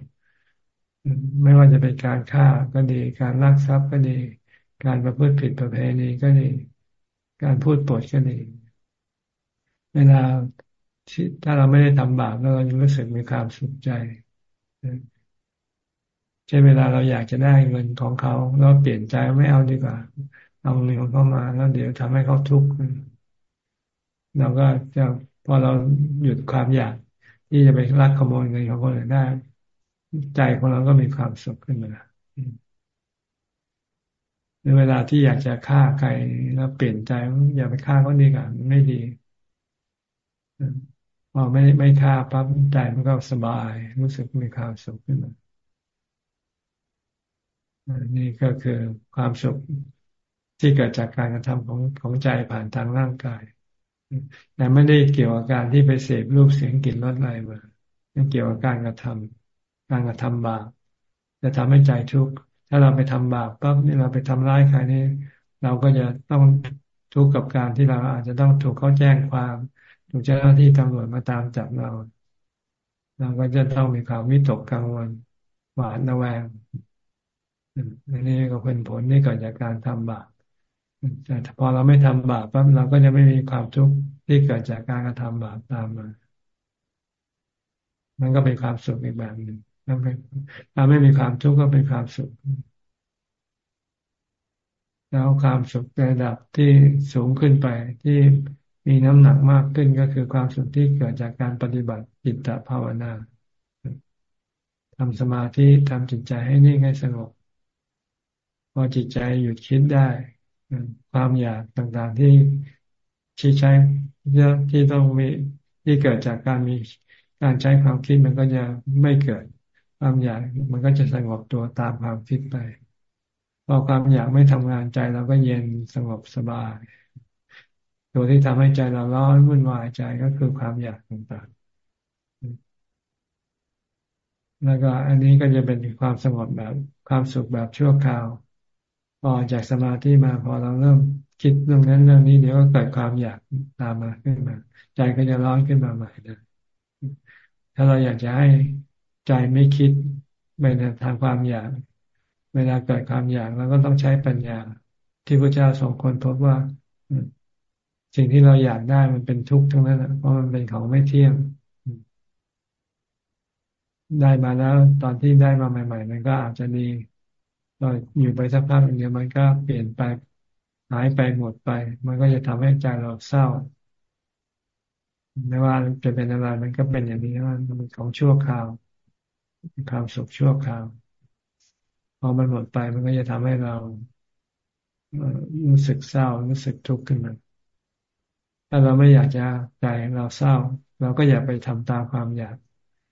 ไม่ว่าจะเป็นการฆ่าก็ดี การลักทรัพย์ก็ดี การประพฤติผิดประเพณีก็ดี การพูดปดก็ดี เวลาถ้าเราไม่ได้ทำบาปแล้วเรายังรู้สึกมีความสุขใจ ช่นเวลาเราอยากจะได้เงินของเขาเราเปลี่ยนใจไม่เอาดีกว่า เอาเงินของเขามาแล้วเดี๋ยวทำให้เขาทุกข์เราก็จะพอเราหยุดความอยากที่จะไปรักขโมยเงินของคนอื่นได้ ใจของเราก็มีความสุขขึ้นมาในเวลาที่อยากจะฆ่าใครแล้วเปลี่ยนใจอย่าไปฆ่าเขาดีกว่าไม่ดีพอไม่ไม่ฆ่าปั๊บใจมันก็สบาย รู้สึกมีความสุขขึ้นมา นี่ก็คือความสุขที่เกิดจากการกระทำของของใจผ่านทางร่างกาย แต่ไม่ได้เกี่ยวกับการที่ไปเสพรูปเสียงกลิ่นรสอะไรมาไม่เกี่ยวกับการกระทำการกระทำบาปจะทำให้ใจทุกข์ถ้าเราไปทำบาปปั๊บนี่เราไปทำร้ายใครนี่เราก็จะต้องทุกข์กับการที่เราอาจจะต้องถูกเขาแจ้งความถูกเจ้าหน้าที่ตำรวจมาตามจับเรา เราก็จะต้องมีความวิตกกังวลหวาดระแวง อันนี้ก็เป็นผลที่เกิดจากการทำบาปแต่พอเราไม่ทำบาปปั๊บเราก็จะไม่มีความทุกข์ที่เกิดจากการกระทำบาปตามมา มันก็เป็นความสุขอีกแบบหนึ่งถ้าไม่มีความทุกข์ก็เป็นความสุข แล้วความสุขระดับที่สูงขึ้นไปที่มีน้ำหนักมากขึ้นก็คือความสุขที่เกิดจากการปฏิบัติจิตภาวนาทำสมาธิทำจิตใจให้นิ่งให้สงบ พอจิตใจหยุดคิดได้ความอยากต่างๆที่ชี้ใช้ที่ต้องมีที่เกิดจากการมีการใช้ความคิดมันก็จะไม่เกิดความอยากมันก็จะสงบตัวตามความคิดไป พอความอยากไม่ทำงานใจเราก็เย็นสงบสบาย ตัวที่ทำให้ใจเราร้อนวุ่นวายใจก็คือความอยากต่างๆ แล้วก็อันนี้ก็จะเป็นความสงบแบบความสุขแบบชั่วคราว พอจากสมาธิมาพอเราเริ่มคิดเรื่องนั้นเรื่องนี้เดี๋ยวก็เกิดความอยากตามมาขึ้นมา ใจก็จะร้อนขึ้นมาใหม่นะถ้าเราอยากจะให้ใจไม่คิดไปในทางความอยาก เวลาเกิดความอยากเราก็ต้องใช้ปัญญา ที่พระเจ้าสองคนพบว่า สิ่งที่เราอยากได้มันเป็นทุกข์ทั้งนั้นเพราะมันเป็นของไม่เที่ยงได้มาแล้วตอนที่ได้มาใหม่ ๆ มันก็อาจจะดี เราอยู่ไปสักพักหนึ่งเดียวมันก็เปลี่ยนไปหายไปหมดไป มันก็จะทำให้ใจเราเศร้าไม่ว่าจะเป็นอะไรมันก็เป็นอย่างนี้ว่ามันของชั่วคราวความสุขชั่วคราวพอมันหมดไปมันก็จะทำให้เรารู้สึกเศร้ารู้สึกทุกข์ขึ้นมาถ้าเราไม่อยากจะใจเราเศร้า เราก็อย่าไปทำตามความอยาก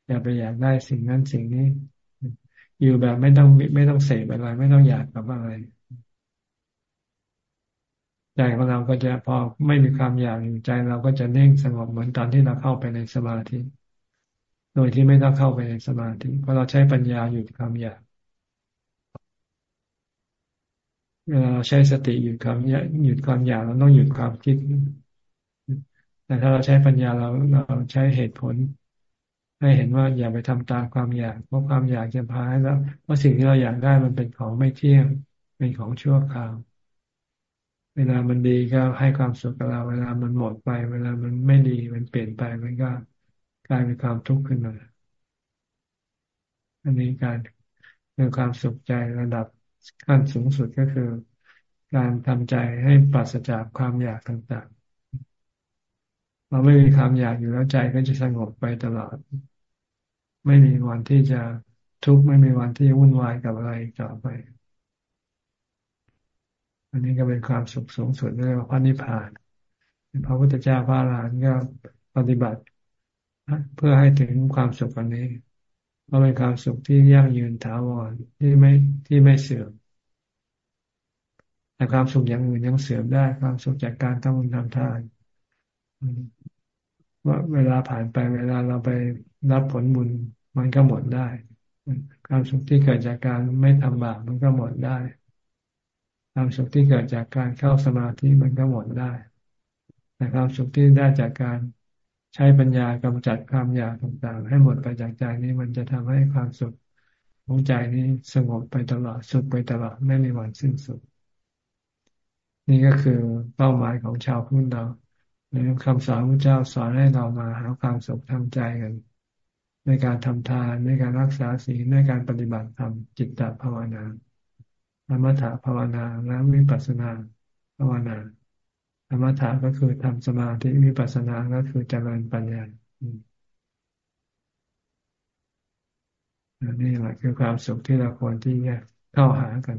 อย่าไปอยากได้สิ่งนั้นสิ่งนี้ อยู่แบบไม่ต้องไม่ต้องเสพอะไร ไม่ต้องอยากกับอะไรใจของเราก็จะพอไม่มีความอยากอยู่ใจเราก็จะเนิ่งสงบเหมือนตอนที่เราเข้าไปในสมาธิ โดยที่ไม่ต้องเข้าไปในสมาธิเพราะเราใช้ปัญญาหยุดความอยากเวลาเราใช้สติหยุดความอยากหยุดความอยากเราต้องหยุดความคิดแต่ถ้าเราใช้ปัญญาเราเราใช้เหตุผล ให้เห็นว่าอย่าไปทำตามความอยากเพราะความอยากจะพาให้แล้วว่าสิ่งที่เราอยากได้มันเป็นของไม่เที่ยง เป็นของชั่วคราว เวลามันดีก็ให้ความสุขกับเราเวลามันหมดไป เวลามันไม่ดีมันเปลี่ยนไปมันก็กลายเป็นความทุกข์ขึ้นมาอันนี้การเป็นความสุขใจระดับขั้นสูงสุดก็คือ การทำใจให้ปราศจากความอยากต่าง เราไม่มีความอยากอยู่แล้วใจก็จะสงบไปตลอด ไม่มีวันที่จะทุกข์ไม่มีวันที่วุ่นวายกับอะไรต่อไป อันนี้ก็เป็นความสุขสูงสุดเรียกว่าพระนิพพานพระพุทธเจ้าพระอรหันต์ก็ปฏิบัติ เพื่อให้ถึงความสุขอันนี้เพราะเป็นความสุขที่ยั่งยืนถาวรที่ไม่ที่ไม่เสื่อมแต่ความสุขอย่างอื่นยังเสื่อมได้ ความสุขจากการทำบุญทำทาน ว่าเวลาผ่านไปเวลาเราไปรับผลบุญมันก็หมดได้ ความสุขที่เกิดจากการไม่ทำบาปมันก็หมดได้ ความสุขที่เกิดจากการเข้าสมาธิมันก็หมดได้ แต่ความสุขที่ได้จากการใช้ปัญญากำจัดความอยากต่างๆ ให้หมดไปจากใจนี้มันจะทำให้ความสุขของใจนี้สงบไปตลอดสุขไปตลอดไม่มีวันสิ้นสุด นี่ก็คือเป้าหมายของชาวพุทธเรา หรือคำสอนพระเจ้าสอนให้เรามาหาความสุขทางใจกัน ในการทำทานในการรักษาศีลในการปฏิบัติธรรมจิตตภาวนาธรรมถภาวนาและวิปัสสนาภาวนาธรรมถะก็คือทำสมาธิวิปัสสนาก็คือเจริญปัญญานี่แหละคือความสุขที่เราควรที่จะเข้าหากัน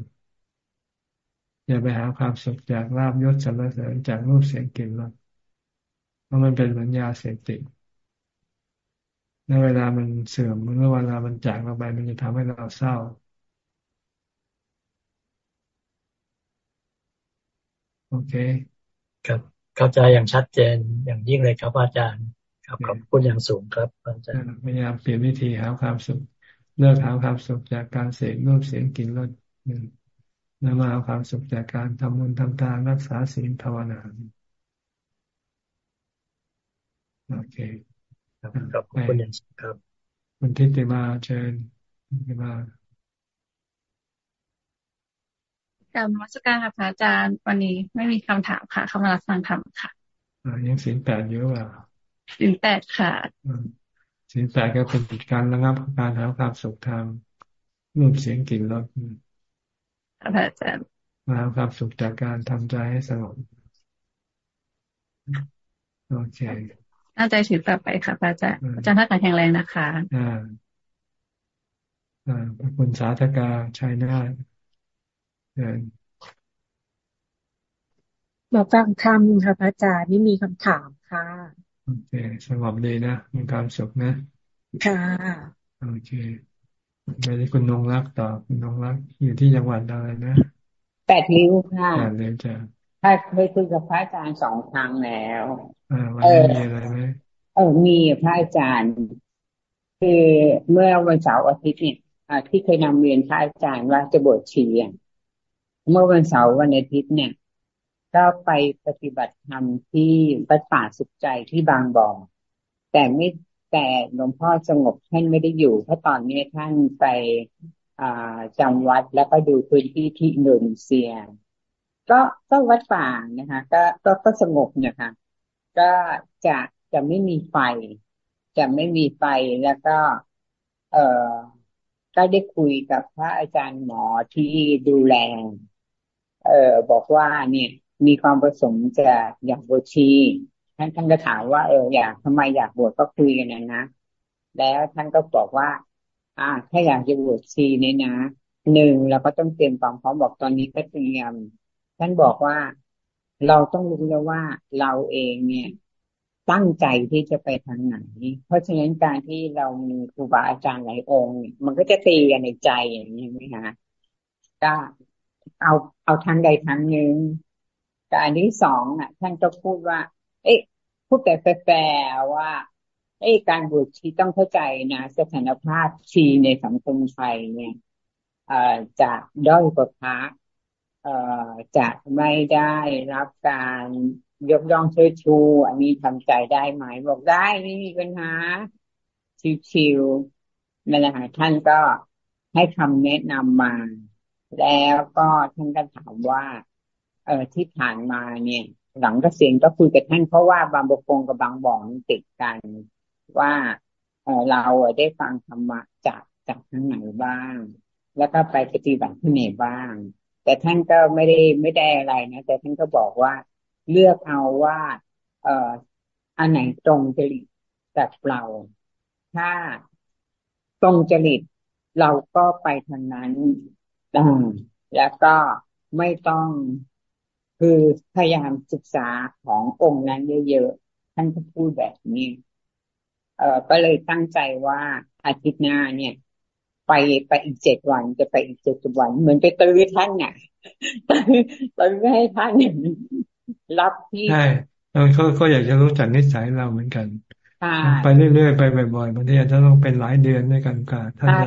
อย่าไปหาความสุขจากลาบยศสรรเสริญจากรูปเสียงกลิ่นรส เพราะมันเป็นเหมือนยาเสพติดในเวลามันเสื่อมเมื่อเวลามันจากเราไป มันจะทำให้เราเศร้า โอเค ครับ เข้าใจอย่างชัดเจนอย่างยิ่งเลยครับอาจารย์ ครับขอบคุณอย่างสูงครับอาจารย์พยายามเปลี่ยนวิธีหาความสุขเลิกหาความสุขจากการเสพรูปเสียงกลิ่นรสนำมาเอาความสุขจากการทำบุญทำทานรักษาศีลภาวนา โอเคครับขอบคุณอย่างสูงครับ คุณทิติมาเชิญทิติมาการมัสการค่ะพระอาจารย์ วันนี้ไม่มีคำถามค่ะเข้ามารับฟังธรรมค่ะยังสินแปดเยอะว่าสินแปดค่ะสินแปดก็เป็นการระงับการหาความสุขทางรูปเสียงกลิ่นรสพระอาจารย์มาหาความสุขจากการทำใจให้สงบโอเค น่าใจถือต่อไปค่ะพระอาจารย์อาจารย์ท่านแข็งแรงนะคะอ่าอ่าคุณสาธกาชัยนาทมาฟังธรรมค่ะพระอาจารย์ไม่มีคำถามค่ะโอเคสงบดีนะมีความสุขนะค่ะโอเคไปที่คุณนงรักต่อคุณนงรักอยู่ที่จังหวัดอะไรนะแปดริ้วค่ะแปดริ้วจ้ะ ถ้าเคยคุยกับพระอาจารย์สองครั้งแล้วอ่าวันนี้มีอะไรไหมเออมีพระอาจารย์คือเมื่อวันเสาร์อาทิตย์เนี่ยที่เคยนำเรียนพระอาจารย์ว่าจะบวชชีเมื่อวันเสาร์วันอาทิตย์เนี่ย ก็ไปปฏิบัติธรรมที่วัดป่าสุขใจที่บางบ่อแต่ไม่แต่หลวงพ่อสงบท่านไม่ได้อยู่เพราะตอนนี้ท่านไปอ่าจำวัดแล้วก็ดูพื้นที่ที่อินโดนีเซีย ก็ก็วัดป่านะคะ ก็ก็ก็สงบนะคะ ก็จะจะไม่มีไฟ จะไม่มีไฟแล้วก็ เอ่อก็ได้คุยกับพระอาจารย์หมอที่ดูแล เอ่อบอกว่าเนี่ยมีความประสงค์จะอยากบวชชีท่านท่านก็ถามว่าเอออยากทำไมอยากบวชก็คุยกันนะนะแล้วท่านก็บอกว่า อ่า ถ้าอยากจะบวชชีเนี่ยนะหนึ่งเราก็ต้องเตรียมความพร้อมบอกตอนนี้ก็เตรียม ท่านบอกว่าเราต้องรู้แล้วว่าเราเองเนี่ย ตั้งใจที่จะไปทางไหน เพราะฉะนั้นการที่เรามีครูบาอาจารย์หลายองค์ มันก็จะตีกันในใจอย่างนี้ไหมคะก็เอาเอาทางใดทางหนึ่งแต่อันที่สองอะ ท่านก็พูดว่า เอ๊ะพูดแต่แฝงว่าเอ้การบวชชีต้องเข้าใจนะสถานภาพชีในสังคมไทยเนี่ยเอ่อจะด้อยกว่าพระ จะไม่ได้รับการยกย่องเชิดชู อันนี้ทำใจได้ไหมบอกได้ไม่มีปัญหาชิวๆนั่นแหละค่ะท่านก็ให้คำแนะนำมา แล้วก็ท่านก็ถามว่า เออที่ผ่านมาเนี่ย หลังกเกษียณก็คุยกับท่านเพราะว่าบางบกงกับบางบ่อมันติดกันว่าเออเราได้ฟังธรรมะจากจากทางไหนบ้าง แล้วก็ไปปฏิบัติที่ไหนบ้าง แต่ท่านก็ไม่ได้ไม่ได้อะไรนะแต่ท่านก็บอกว่าเลือกเอาว่า เอ่ออันไหนตรงจริตกับเรา ถ้าตรงจริตเราก็ไปทางนั้นแล้วก็ไม่ต้องคือพยายามศึกษาขององค์นั้นเยอะๆ ท่านก็พูดแบบนี้ เอ่อก็เลยตั้งใจว่าอาทิตย์หน้าเนี่ย ไปไปอีกเจ็ดวันจะไปอีกเจ็ดวัน เหมือนไปตื้อท่านเนี่ยตื้อให้ท่านรับที่ใช่เขาเขาอยากจะรู้จักนิสัยเราเหมือนกันไปเรื่อยๆไปบ่อยๆบางทีอาจจะต้องเป็นหลายเดือนด้วยกันก่อนท่านจะ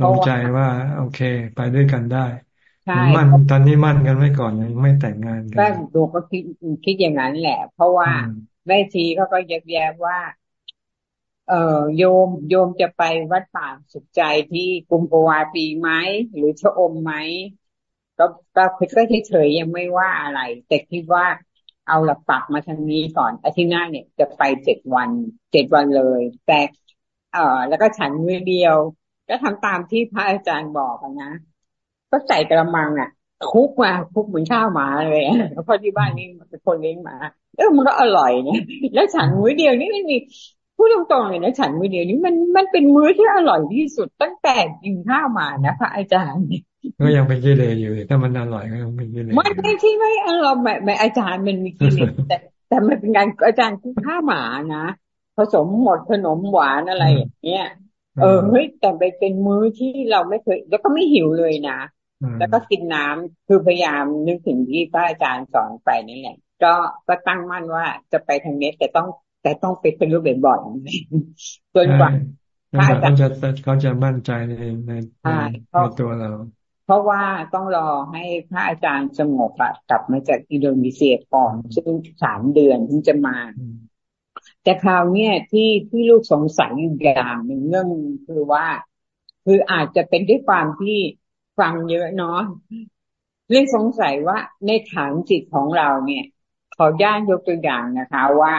ลงใจว่าโอเค ไปด้วยกันได้มั่นตอนนี้มั่นกันไว้ก่อนยังไม่แต่งงานกันแม่ดูก็คิดคิดอย่างนั้นแหละ เพราะว่าแม่ชีเขาก็ยักแย้ว่า เอ่อโยมโยมจะไปวัดป่าสุขใจที่กุมภาวาปีไหมหรือชะอมไหมก็ก็ก็เฉยๆยังไม่ว่าอะไร แต่คิดว่าเอาหลักปักมาทางนี้ก่อนอาทิตย์หน้าเนี่ยจะไปเจ็ดวันเจ็ดวันเลย แต่ เอ่อ แล้วก็ฉันมือเดียว ก็ทำตามที่พระอาจารย์บอกนะก็ใส่กระมังอะคุกมาคุกเหมือนข้าวหมาเลยเพราะที่บ้านนี้เป็นคนเลี้ยงหมาเออมันก็อร่อยเนี่ยแล้วฉันมื้อเดียวนี่ไม่มี พูดตรงๆเลยนะฉันมื้อเดียวนี้มันมันเป็นมื้อที่อร่อยที่สุดตั้งแต่กินข้าวมานะพระอาจารย์ก็ยังเป็นกิเลสอยู่ถ้ามันอร่อยก็ยังเป็นกิเลสไม่ไม่ที่ไม่อร่อยแม่อาจารย์มันมีกิเลสแต่แต่มันเป็นการอาจารย์คุกข้าวหมานะผสมหมดขนมหวานอะไรอย่างเงี้ยเออเฮ้ยแต่ไปเป็นมื้อที่เราไม่เคย แล้วก็ไม่หิวเลยนะแล้วก็กินน้ำคือพยายามนึกถึงที่พระอาจารย์สอนไปนี่แหละก็ก็ตั้งมั่นว่าจะไปทางนี้แต่ต้อง แต่ต้องไปเป็นรูปบ่อยๆจนกว่าพระอาจารย์จะเขาจะมั่นใจในในในตัวเรา เพราะว่าต้องรอให้พระอาจารย์สงบอะกลับมาจากอินโดนีเซียก่อนซึ่งสามเดือนถึงจะมา แต่คราวเนี้ยที่ที่ลูกสงสัยอยู่อย่างหนึ่งเรื่องคือว่า คืออาจจะเป็นด้วยความที่ฟังเยอะเนาะเรื่องสงสัยว่าในฐานจิตของเราเนี่ย ขอย่านยกตัวอย่างนะคะว่า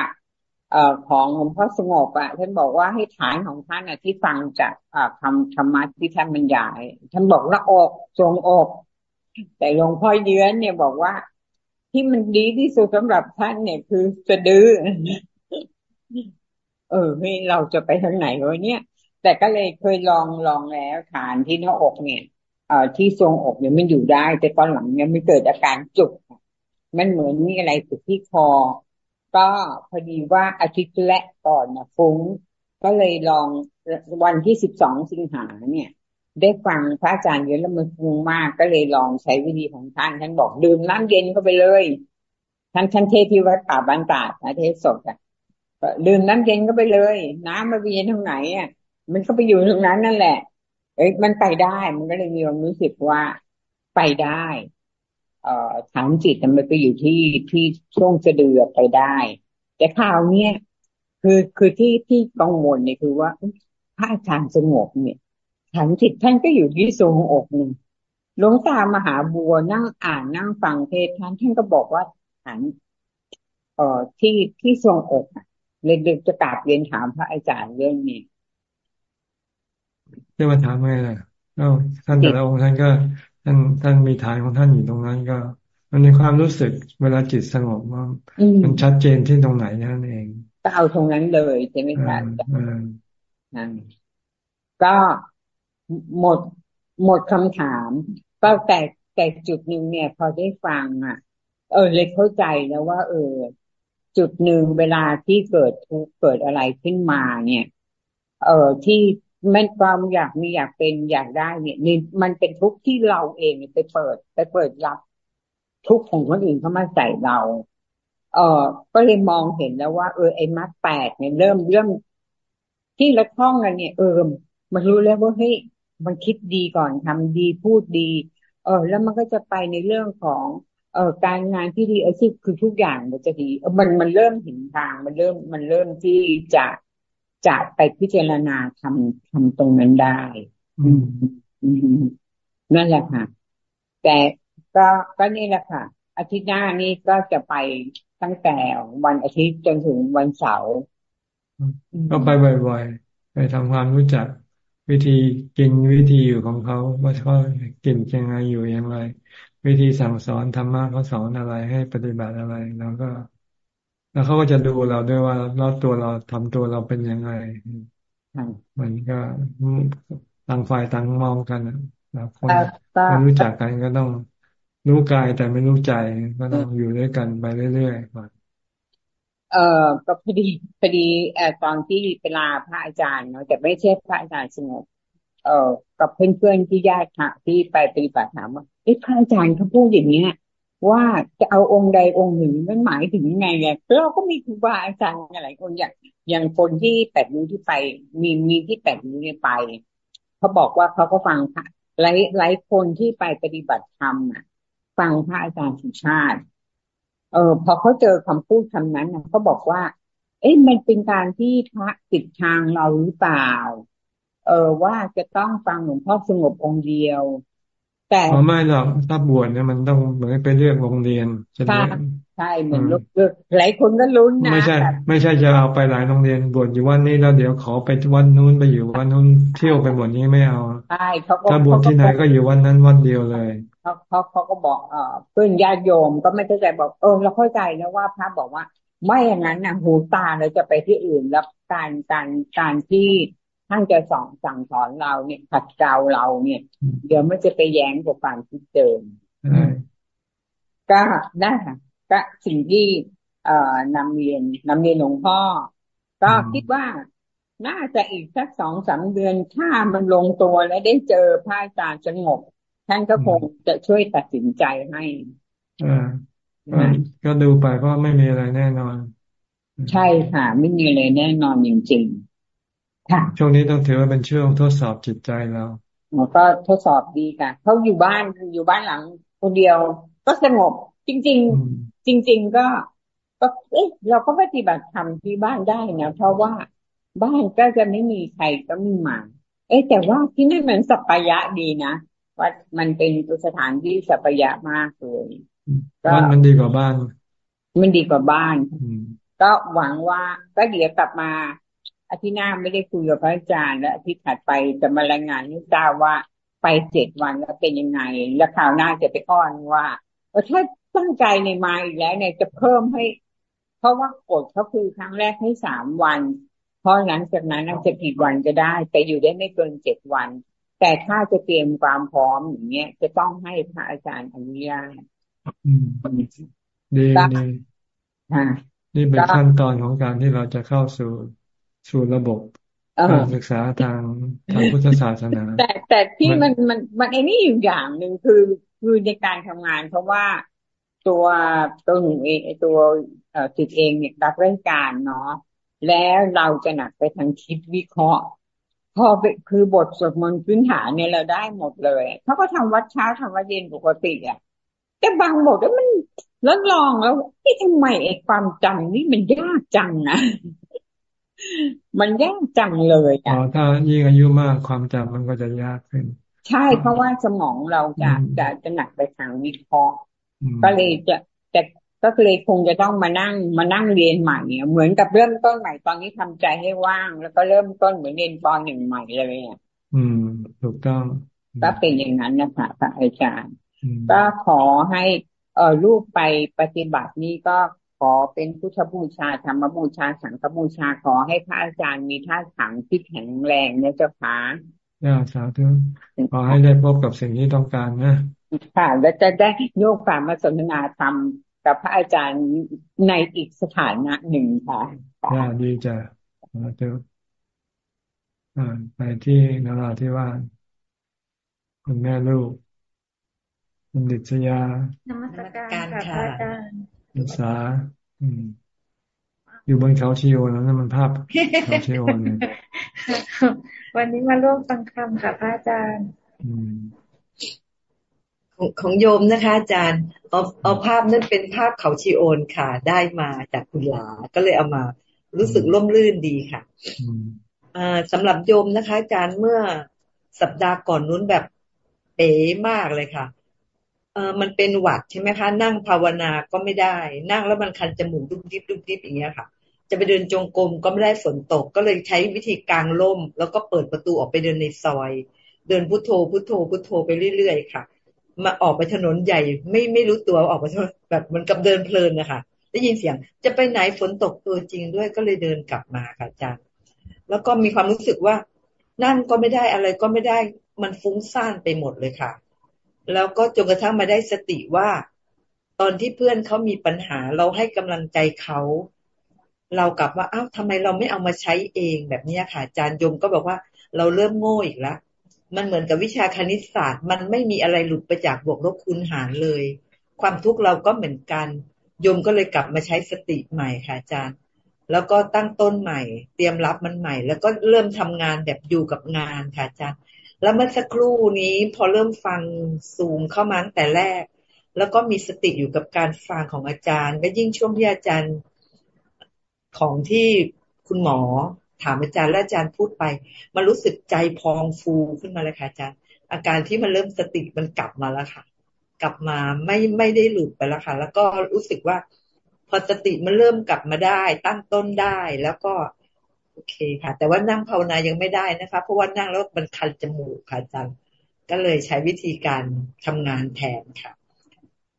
เอ่อของหลวงพ่อสงบอะท่านบอกว่าให้ฐานของท่านอะที่ฟังจากอ่าคำธรรมะที่ท่านบรรยาย ท่านบอกละอกทรงอก แต่หลวงพ่อเยือนเนี่ยบอกว่า ที่มันดีที่สุดสำหรับท่านเนี่ยคือสะดือเออให้เราจะไปทางไหนวะเนี่ย แต่ก็เลยเคยลองลองแล้วฐานที่หน้าอกเนี่ยเอ่อที่ทรงอกเนี่ยมันอยู่ได้ แต่ตอนหลังเนี่ยไม่เกิดอาการจุกมันเหมือนมีอะไรติดที่คอ ก็พอดีว่าอาทิตย์และก่อนนะฟุ้ง ก็เลยลองวันที่สิบสองสิงหาเนี่ย ได้ฟังพระอาจารย์เยอะแล้วมันฟุ้งมาก ก็เลยลองใช้วิธีของท่าน ท่านบอกดื่มน้ำเย็นเข้าไปเลย ท่านท่านเทศที่วัดป่าบานตาดนะเทศสดอะดื่มน้ำเย็นก็ไปเลย น้ำมันไปเย็นตรงไหนอะ มันก็ไปอยู่ตรงนั้นนั่นแหละ เอ้ยมันไปได้ มันก็เลยมีความรู้สึกว่าไปได้ ฐานจิตมันไปอยู่ที่ที่ช่วงจะดือไปได้ แต่คราวเนี้ยคือคือที่ที่กังวลเนี่ยคือว่าพระอาจารย์สงบเนี่ยฉันจิตท่านก็อยู่ที่ทรงอกหนึ่งหลวงตามหาบัวนั่งอ่านนั่งฟังเทศท่านท่านก็บอกว่าฉันเอ่อที่ที่ทรงอกเลยเด็กจะกราบเรียนถามพระอาจารย์เรื่องนี้จะมาถามไงล่ะท่านแต่ละองค์ท่านก็ ท่านท่านมีฐานของท่านอยู่ตรงนั้นก็มันมีความรู้สึกเวลาจิตสงบว่ามันชัดเจนที่ตรงไหนนั่นเองก็เอาตรงนั้นเลยใช่ไหมคะก็หมดหมดคำถาม ก็แต่แต่จุดหนึ่งเนี่ย พอได้ฟังอะ เออเลยเข้าใจแล้วว่า เออ จุดหนึ่งเวลาที่เกิดทุกเกิดอะไรขึ้นมาเนี่ย เออที่ มันความอยากมีอยากเป็นอยากได้เนี่ยนี่มันเป็นทุกข์ที่เราเองไปเปิด ไปเปิดรับ ทุกข์ของคนอื่นเข้ามาใส่เรา เออก็เลยมองเห็นแล้วว่า เออไอ้มัดแปดเนี่ยเริ่มเริ่มที่ละท่องกันเนี่ยเออมันรู้แล้วว่าเฮ้ยมันคิดดีก่อนทำดีพูดดี เออ แล้วมันก็จะไปในเรื่องของ เออการงานที่ดีอาชีพคือทุกอย่างมันจะดีมันมันเริ่มเห็นทาง มันเริ่มมันเริ่มที่จะ จะไปพิจารณาทำทำตรงนั้นได้อืมนั่นแหละค่ะ แต่ก็ก็นี่แหละค่ะ อาทิตย์หน้านี้ก็จะไปตั้งแต่วันอาทิตย์จนถึงวันเสาร์ก็ไปบ่อยๆ ไปทำความรู้จักวิธีกินวิธีอยู่ของเขาว่าเขากินยังไงอยู่อย่างไรวิธีสั่งสอนธรรมะเขาสอนอะไรให้ปฏิบัติอะไร แล้วก็ แล้วเขาก็จะดูเราด้วยว่าเราตัวเราทำตัวเราเป็นยังไงมันก็ต่างฝ่ายต่างมองกันแล้วคนไม่รู้จักกันก็ต้องรู้กายแต่ไม่รู้ใจก็ต้องอยู่ด้วยกันไปเรื่อยๆก่อนเออก็พอดีพอดีเอ่อตอนที่เวลาพระอาจารย์เนาะแต่ไม่ใช่พระอาจารย์สงบเออกับเพื่อนๆที่ญาติค่ะที่ไปปฏิบัติถามว่าเอ๊ะพระอาจารย์เขาพูดอย่างเนี้ย ว่าจะเอาองค์ใดองค์หนึ่งมันหมายถึงยังไงเนี่ยเราก็มีครูบาอาจารย์หลายคนอย่างอย่างคนที่แปดนิ้วที่ไป มีมีที่แปดนิ้วเนี่ยไปเขาบอกว่าเขาก็ฟังค่ะหลายหลายคนที่ไปปฏิบัติธรรมอะ ฟังพระอาจารย์สุชาติ เออพอเขาเจอคำพูดคำนั้นเขาบอกว่า เอ๊ะมันเป็นการที่พระติดทางเราหรือเปล่า เออว่าจะต้องฟังหลวงพ่อสงบองค์เดียว แต่ไม่หรอกถ้าบวชเนี่ยมันต้องเหมือนไปเลือกโรงเรียนใช่ใช่เหมือนเลือกหลายคนก็ลุ้นนะไม่ใช่ ไม่ใช่จะเอาไปหลายโรงเรียนบวชอยู่วันนี้แล้วเดี๋ยวขอไปวันนู้นไปอยู่วันนู้นเที่ยวไปหมดนี้ไม่เอาใช่เขาถ้าบวชที่ไหนก็อยู่วันนั้นวันเดียวเลยเขาเขาเขาก็บอกเออเพื่อนญาติโยมก็ไม่เข้าใจบอกเออเราเข้าใจนะว่าพระบอกว่า ไม่อย่างนั้นนะหูตาเราจะไปที่อื่นแล้วการการการที่ ท่านจะสอนสั่งสอนเราเนี่ยขัดเกลาเราเนี่ย เดี๋ยวมันจะไปแย้งกับความคิดเดิมก็ได้ค่ะก็สิ่งที่ เอ่อนำเรียนนำเรียนหลวงพ่อ ก็คิดว่าน่าจะอีกสักสองสาเดือนถ้ามันลงตัวและได้เจอพระอาจารย์สงบท่านก็คงจะช่วยตัดสินใจให้อ่าก็ดูไปก็ไม่มีอะไรแน่นอน ใช่ค่ะ ไม่มีอะไรแน่นอนจริงๆค่ะ ช่วงนี้ต้องถือว่าเป็นช่วงทดสอบจิตใจเราก็ทดสอบดีค่ะเขาอยู่บ้านอยู่บ้านหลังคนเดียวก็สงบ จริง ๆ จริง ๆ ก็ก็เอ๊ะเราก็ปฏิบัติธรรมที่บ้านได้นะเพราะว่าบ้านก็จะไม่มีใครก็มีหมาเอ๊ะแต่ว่าที่นั่นมันสัปยะดีนะว่ามันเป็นสถานที่สัพยะมากเลยบ้านมันดีกว่าบ้าน มันดีกว่าบ้าน ก็หวังว่าก็เดี๋ยวกลับมา อาทิตย์หน้าไม่ได้คุยกับพระอาจารย์ และอาทิตย์ถัดไปจะมารายงานให้ทราบว่าไปเจ็ดวันแล้วเป็นยังไง แล้วคราวหน้าจะไปอ้อนว่าถ้าตั้งใจในมาอีกแล้วเนี่ยจะเพิ่มให้ เพราะว่ากฎเขาคือครั้งแรกให้สามวันเพราะหลังจากนั้นจะกี่วันก็ได้ แต่อยู่ได้ไม่เกินเจ็ดวัน แต่ถ้าจะเตรียมความพร้อมอย่างเงี้ยจะต้องให้พระอาจารย์อนุญาตดีดีนี่เป็นขั้นตอนของการที่เราจะเข้าสู่ สู่ระบบการศึกษาทางทางพุทธศาสนา แต่แต่ที่มันมันมันไอ้นี่อยู่อย่างหนึ่งคือคือในการทำงาน เพราะว่าตัวตัวหนูเองไอตัวเอ่อติดเองเนี่ยรับราชการเนาะแล้วเราจะหนักไปทางคิดวิเคราะห์พอคือบทสวดมนต์พื้นฐานเนี่ยเราได้หมดเลยเขาก็ทำวัดเช้าทำวัดเย็นปกติอะแต่บางบทแล้วมันลดลองแล้วที่ทำไมไอ้ความจำนี่มันยากจังนะ มันยากจังเลยอะถ้ายิ่งอายุมากความจำมันก็จะยากขึ้น ใช่เพราะว่าสมองเราจะจะจะหนักไปทางวิเคราะห์ก็เลยจะแต่ก็เลยคงจะต้องมานั่งมานั่งเรียนใหม่เนี่ยเหมือนกับเริ่มต้นใหม่ตอนนี้ทำใจให้ว่าง แล้วก็เริ่มต้นเหมือนเรียนปหนึ่งใหม่เลยอะอืม ถูกต้องก็เป็นอย่างนั้นนะคะพระอาจารย์ ก็ขอให้เออลูกไปปฏิบัตินี้ก็ ขอเป็นพุทธบูชาธรรมบูชาสังฆบูชาขอให้พระอาจารย์มีท่าทางที่แข็งแรงนะเจ้าค่ะย่าสาธุขอให้ได้พบกับสิ่งที่ต้องการนะค่ะแล้วจะได้โยกฝามาสนทนาธรรมกับพระอาจารย์ในอีกสถานะหนึ่งค่ะย่าดีจ้ะเจ้าไปที่นราธิวาสคุณแม่ลูกคุณดิษยานมัสการค่ะอาจารย์ ศึกษาอยู่บนเขาชิโอแล้วนั่นมันภาพเขาชิโอเลยวันนี้มาร่วมฟังคำค่ะพระอาจารย์ของของโยมนะคะ อาจารย์เอาเอาภาพนั้นเป็นภาพเขาชิโอนค่ะ ได้มาจากคุณหลา ก็เลยเอามารู้สึกร่มรื่นดีค่ะอ่าสำหรับโยมนะคะ อาจารย์เมื่อสัปดาห์ก่อนนู้นแบบเป๋มากเลยค่ะเออ มันเป็นหวัดใช่ไหมคะ นั่งภาวนาก็ไม่ได้ นั่งแล้วมันคันจมูกดุบดิบดุบดิบอย่างเงี้ยค่ะ จะไปเดินจงกรมก็ไม่ได้ฝนตก ก็เลยใช้วิธีกลางล่ม แล้วก็เปิดประตูออกไปเดินในซอย เดินพุทโธพุทโธพุทโธไปเรื่อยๆค่ะ มาออกไปถนนใหญ่ ไม่ไม่รู้ตัวออกไปแบบมือนกับเดินเพลินนะคะได้ยินเสียง จะไปไหนฝนตกตัวจริงด้วยก็เลยเดินกลับมาค่ะอาจารย์แล้วก็มีความรู้สึกว่านั่งก็ไม่ได้อะไรก็ไม่ได้มันฟุ้งซ่านไปหมดเลยค่ะ แล้วก็จนกระทั่งมาได้สติว่า ตอนที่เพื่อนเขามีปัญหาเราให้กำลังใจเขาเรากลับว่าอ้าวทำไมเราไม่เอามาใช้เองแบบนี้ค่ะอาจารย์ยมก็บอกว่า เราเริ่มโง่อีกแล้วมันเหมือนกับวิชาคณิตศาสตร์ มันไม่มีอะไรหลุดไปจากบวกลบคูณหารเลย ความทุกข์เราก็เหมือนกันยมก็เลยกลับมาใช้สติใหม่ค่ะอาจารย์ แล้วก็ตั้งต้นใหม่ เตรียมรับมันใหม่ แล้วก็เริ่มทำงานแบบอยู่กับงานค่ะอาจารย์ แล้วเมื่อสักครู่นี้พอเริ่มฟังซูมเข้ามาตั้งแต่แรก แล้วก็มีสติอยู่กับการฟังของอาจารย์ ก็ยิ่งช่วงที่อาจารย์ของที่คุณหมอถามอาจารย์และอาจารย์พูดไป มันรู้สึกใจพองฟูขึ้นมาเลยค่ะอาจารย์ อาการที่มันเริ่มสติมันกลับมาแล้วค่ะ กลับมาไม่ไม่ได้หลุดไปแล้วค่ะ แล้วก็รู้สึกว่า พอสติมันเริ่มกลับมาได้ ตั้งต้นได้แล้วก็ โอเคค่ะ แต่ว่านั่งภาวนายังไม่ได้นะคะ เพราะว่านั่งแล้วมันคันจมูกค่ะอาจารย์ก็เลยใช้วิธีการทำงานแทนค่ะ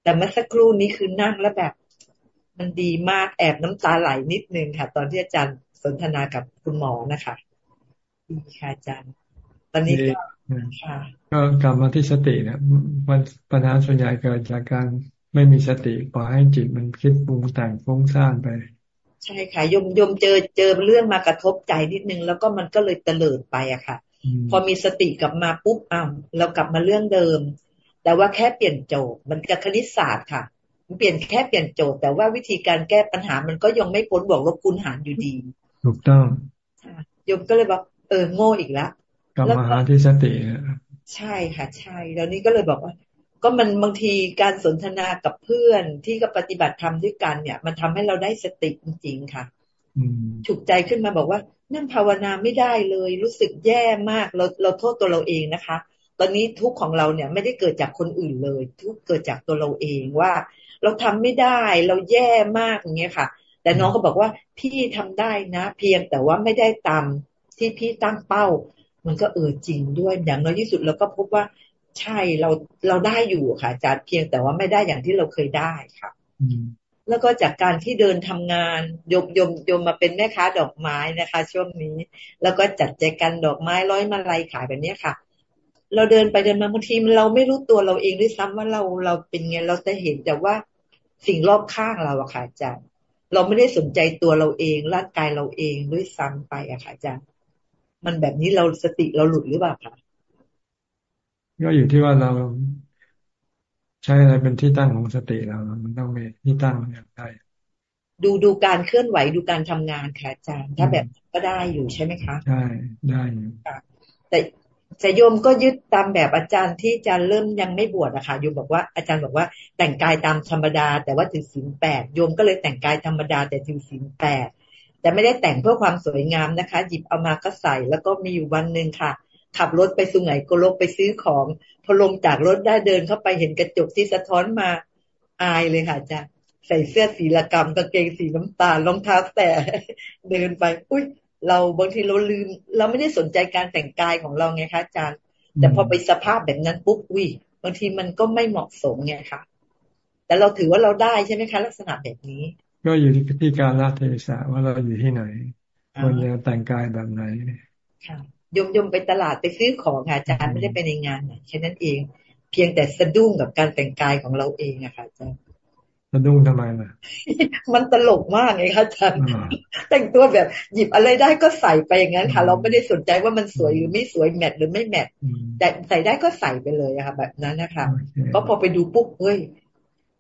แต่เมื่อสักครู่นี้คือนั่งแล้วแบบ มันดีมากแอบน้ำตาไหลนิดนึงค่ะ ตอนที่อาจารย์สนทนากับคุณหมอนะคะดีค่ะอาจารย์ ตอนนี้ก็ก็กลับมาที่สติเนี่ยปัญหาส่วนใหญ่เกิดจากการไม่มีสติปล่อยให้จิตมันคิดปรุงแต่งฟุ้งซ่านไป ใช่ค่ะยมยมเจอเจอเรื่องมากระทบใจนิดนึง แล้วก็มันก็เลยเตลิดไปอะค่ะ พอมีสติกลับมาปุ๊บอ้าวเรากลับมาเรื่องเดิม แต่ว่าแค่เปลี่ยนโจทย์มันกับคณิตศาสตร์ค่ะ มันเปลี่ยนแค่เปลี่ยนโจทย์แต่ว่าวิธีการแก้ปัญหามันก็ยังไม่พ้นบวกลบคูณหารอยู่ดี ถูกต้องยมก็เลยบอกเออโง่อีกแล้วกลับมาหาที่สติใช่ค่ะ ใช่แล้วนี้ก็เลยบอกว่า ก็มันบางทีการสนทนากับเพื่อนที่ก็ปฏิบัติธรรมด้วยกันเนี่ย มันทำให้เราได้สติจริงๆค่ะถูกใจขึ้นมาบอกว่านั่งภาวนาไม่ได้เลย รู้สึกแย่มากเราเราโทษตัวเราเองนะคะ ตอนนี้ทุกของเราเนี่ยไม่ได้เกิดจากคนอื่นเลย ทุกเกิดจากตัวเราเองว่า เราทำไม่ได้เราแย่มากอย่างเงี้ยค่ะ แต่น้องก็บอกว่าพี่ทำได้นะ เพียงแต่ว่าไม่ได้ตามที่พี่ตั้งเป้า มันก็เออจริงด้วยอย่างน้อยที่สุดเราก็พบว่า ใช่เราเราได้อยู่ค่ะอาจารย์เพียงแต่ว่าไม่ได้อย่างที่เราเคยได้ค่ะแล้วก็จากการที่เดินทำงานยมยมยมมาเป็นแม่ค้าดอกไม้นะคะ ช่วงนี้ แล้วก็จัดแจกันดอกไม้ร้อยมาลัยขายแบบนี้ค่ะ เราเดินไปเดินมาบางทีเราไม่รู้ตัวเราเองด้วยซ้ำว่าเราเราเป็นไงเราจะเห็นแต่ว่าสิ่งรอบข้างเราอะค่ะอาจารย์เราไม่ได้สนใจตัวเราเองร่างกายเราเองด้วยซ้ำไปอะค่ะอาจารย์มันแบบนี้เราสติเราหลุดหรือเปล่าคะ ก็อยู่ที่ว่าเราใช้อะไรเป็นที่ตั้งของสติเรา มันต้องมีที่ตั้งอย่างไรดูดูการเคลื่อนไหวดูการทำงานค่ะอาจารย์ ถ้าแบบก็ได้อยู่ใช่ไหมคะใช่ได้อยู่แต่แต่โยมก็ยึดตามแบบอาจารย์ที่อาจารย์เริ่มยังไม่บวชนะคะโยมบอกว่าอาจารย์บอกว่าแต่งกายตามธรรมดา แต่ว่าถือศีลแปดโยมก็เลยแต่งกายธรรมดา แต่ถือศีลแปดแต่แต่ไม่ได้แต่งเพื่อความสวยงามนะคะ หยิบเอามาก็ใส่แล้วก็มีอยู่วันหนึ่งค่ะ ขับรถไปสุไหงโกลกไปซื้อของ พอลงจากรถได้เดินเข้าไปเห็นกระจกที่สะท้อนมาอายเลยค่ะอาจารย์ใส่เสื้อสีละกำกางเกงสีน้ำตาลรองเท้าแต่เดินไป อุ้ยเราบางทีเราลืม เราไม่ได้สนใจการแต่งกายของเราไงคะอาจารย์ แต่พอไปสภาพแบบนั้นปุ๊บอุ้ยบางทีมันก็ไม่เหมาะสมไงค่ะ แต่เราถือว่าเราได้ใช่ไหมคะ ลักษณะแบบนี้ ก็อยู่ที่การละเทศะว่าเราอยู่ที่ไหนควรจะแต่งกายแบบไหนค่ะ ยมยมไปตลาดไปซื้อของอาจารย์ไม่ได้ไปในงานไหนแค่นั้นเอง เพียงแต่สะดุ้งกับการแต่งกายของเราเองอะค่ะอาจารย์สะดุ้งทำไมล่ะ มันตลกมากไงคะอาจารย์ แต่งตัวแบบหยิบอะไรได้ก็ใส่ไปอย่างนั้นค่ะ เราไม่ได้สนใจว่ามันสวยหรือไม่สวยแมทหรือไม่แมทแต่ใส่ได้ก็ใส่ไปเลยอะค่ะ แบบนั้นนะคะก็พอไปดูปุ๊บเฮ้ย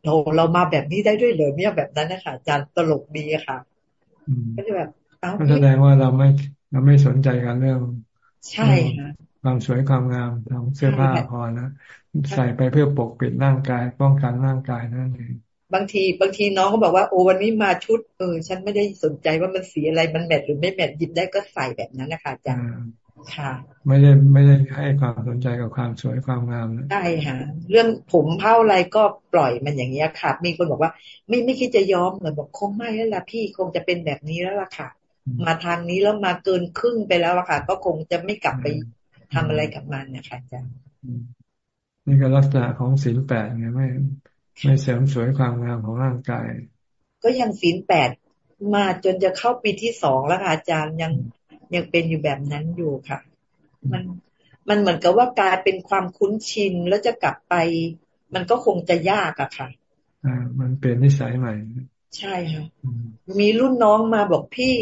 เราเรามาแบบนี้ได้ด้วยเลยเนี่ยแบบนั้นนะคะอาจารย์ตลกดีค่ะก็จะแบบก็แสดงว่าเราไม่เราไม่สนใจกันเรื่อง ใช่ค่ะความสวยความงามของเสื้อผ้าพอนะใส่ไปเพื่อปกปิดร่างกาย ป้องกันร่างกายนั่นเองบางทีบางทีน้องก็บอกว่าโอ้วันนี้มาชุดเออฉันไม่ได้สนใจว่ามันสีอะไรมันแมทหรือไม่แมทหยิบได้ก็ใส่แบบนั้นนะคะอาจารย์ค่ะ ไม่ได้ไม่ได้ให้ความสนใจกับความสวยความงามนะใช่ค่ะเรื่องผมเผ้าอะไรก็ปล่อยมันอย่างเงี้ยค่ะ มีคนบอกว่า ไม่ไม่คิดจะย้อมเหมือนบอกคงไม่แล้วล่ะพี่คงจะเป็นแบบนี้แล้วล่ะค่ะ มาทางนี้แล้วมาเกินครึ่งไปแล้วอะค่ะ ก็คงจะไม่กลับไปทำอะไรกับมันนะคะอาจารย์นี่ก็ลักษณะของศีลแปดไงไม่ไม่เสริมสวยความงามของร่างกาย ก็ยังศีลแปดมาจนจะเข้าปีที่สองแล้วค่ะอาจารย์ยังยังเป็นอยู่แบบนั้นอยู่ค่ะ มันมันเหมือนกับว่ากลายเป็นความคุ้นชินแล้วจะกลับไป มันก็คงจะยากอะค่ะอ่ามันเปลี่ยนนิสัยใหม่ ใช่ค่ะมีรุ่นน้องมาบอกพี่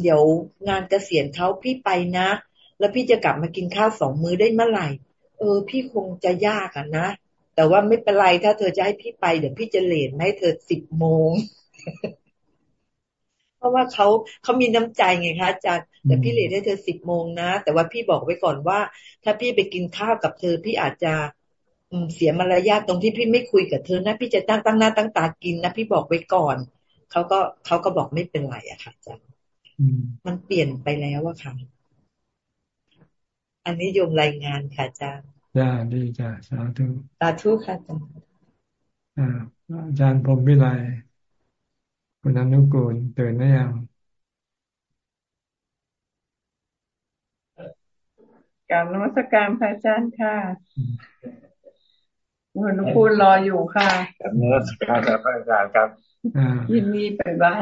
เดี๋ยวงานเกษียณเขาพี่ไปนะ แล้วพี่จะกลับมากินข้าวสองมื้อได้เมื่อไหร่ เออ พี่คงจะยากอะนะ แต่ว่าไม่เป็นไรถ้าเธอจะให้พี่ไปเดี๋ยวพี่จะเลนให้เธอสิบโมง เพราะว่าเขาเขามีน้ำใจไงคะอาจารย์แต่พี่เลนให้เธอสิบโมงนะ แต่ว่าพี่บอกไว้ก่อนว่า ถ้าพี่ไปกินข้าวกับเธอ พี่อาจจะเสียมารยาทตรงที่พี่ไม่คุยกับเธอนะ พี่จะตั้งตั้งหน้าตั้งตากินนะพี่บอกไว้ก่อนเขาก็เขาก็บอกไม่เป็นไรอะค่ะอาจารย์ มันเปลี่ยนไปแล้วอะค่ะ อันนี้โยมรายงานค่ะอาจารย์จ้าดีจ้าสาธุสาธุค่ะอาจารย์อาจารย์พรมวิไลคุณอนุกูลตื่นได้ยังกราบนมัสการพระอาจารย์ค่ะคุณอนุกูลรออยู่ค่ะกราบนมัสการครับพระอาจารย์ครับยินดีไปบ้าง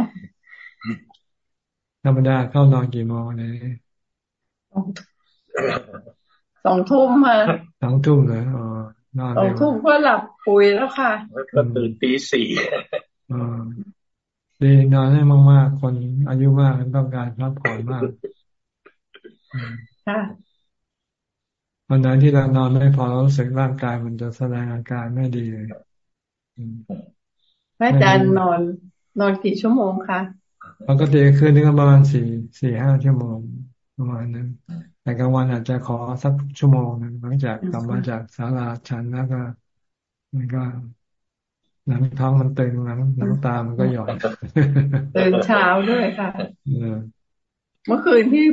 ธรรมดาเข้านอนกี่โมงเนี่ยสองทุ่มมาสองทุ่มเลยอ๋อนอนสองทุ่มก็หลับปุยแล้วค่ะก็ตื่นตีสี่อ๋อดีนอนให้มากๆ คนอายุมากต้องการพักผ่อนมากค่ะวันนั้นที่เรานอนไม่พอเรารู้สึกร่างกายมันจะแสดงอาการไม่ดีเลยพระอาจารย์นอน นอนกี่ชั่วโมงคะ ปกติคืนนึงประมาณสี่สี่ห้าชั่วโมงประมาณนั้นแต่กลางวันอาจจะขอสักชั่วโมงนึงหลังจากกลับมาจากศาลาชันแล้วก็มันก็หนังท้องมันตึงหนังหนังตามันก็หย่อนตื่นเช้าด้วยค่ะเมื่อคืนที่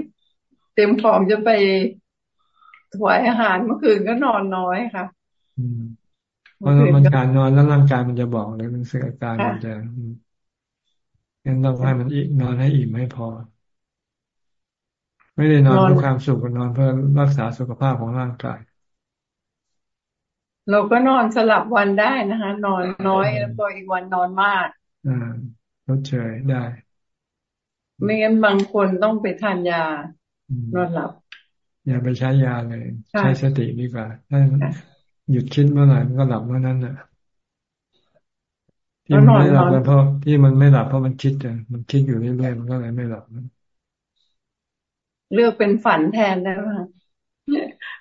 เต็มพร้อมจะไปถวายอาหารเมื่อคืนก็นอนน้อยค่ะเพราะมันการนอนแล้วร่างกายมันจะบอกเลยมันเสื่ออาการมันจะ งั้นต้องให้มันอีกนอนให้อิ่มให้พอ ไม่ได้นอนเพื่อความสุขนอนเพื่อรักษาสุขภาพของร่างกาย เราก็นอนสลับวันได้นะคะ นอนน้อยแล้วก็อีกวันนอนมากอ่าลดเฉยได้ ไม่งั้นบางคนต้องไปทานยานอนหลับ อย่าไปใช้ยาเลย ใช้สติดีกว่าถ้าหยุดคิดเมื่อไหร่มันก็หลับเมื่อนั้นน่ะ ที่มันไม่หลับเพราะที่มันไม่หลับเพราะมันคิดอะมันคิดอยู่เรื่อยๆมันก็เลยไม่หลับนะเลือกเป็นฝันแทนได้ไหม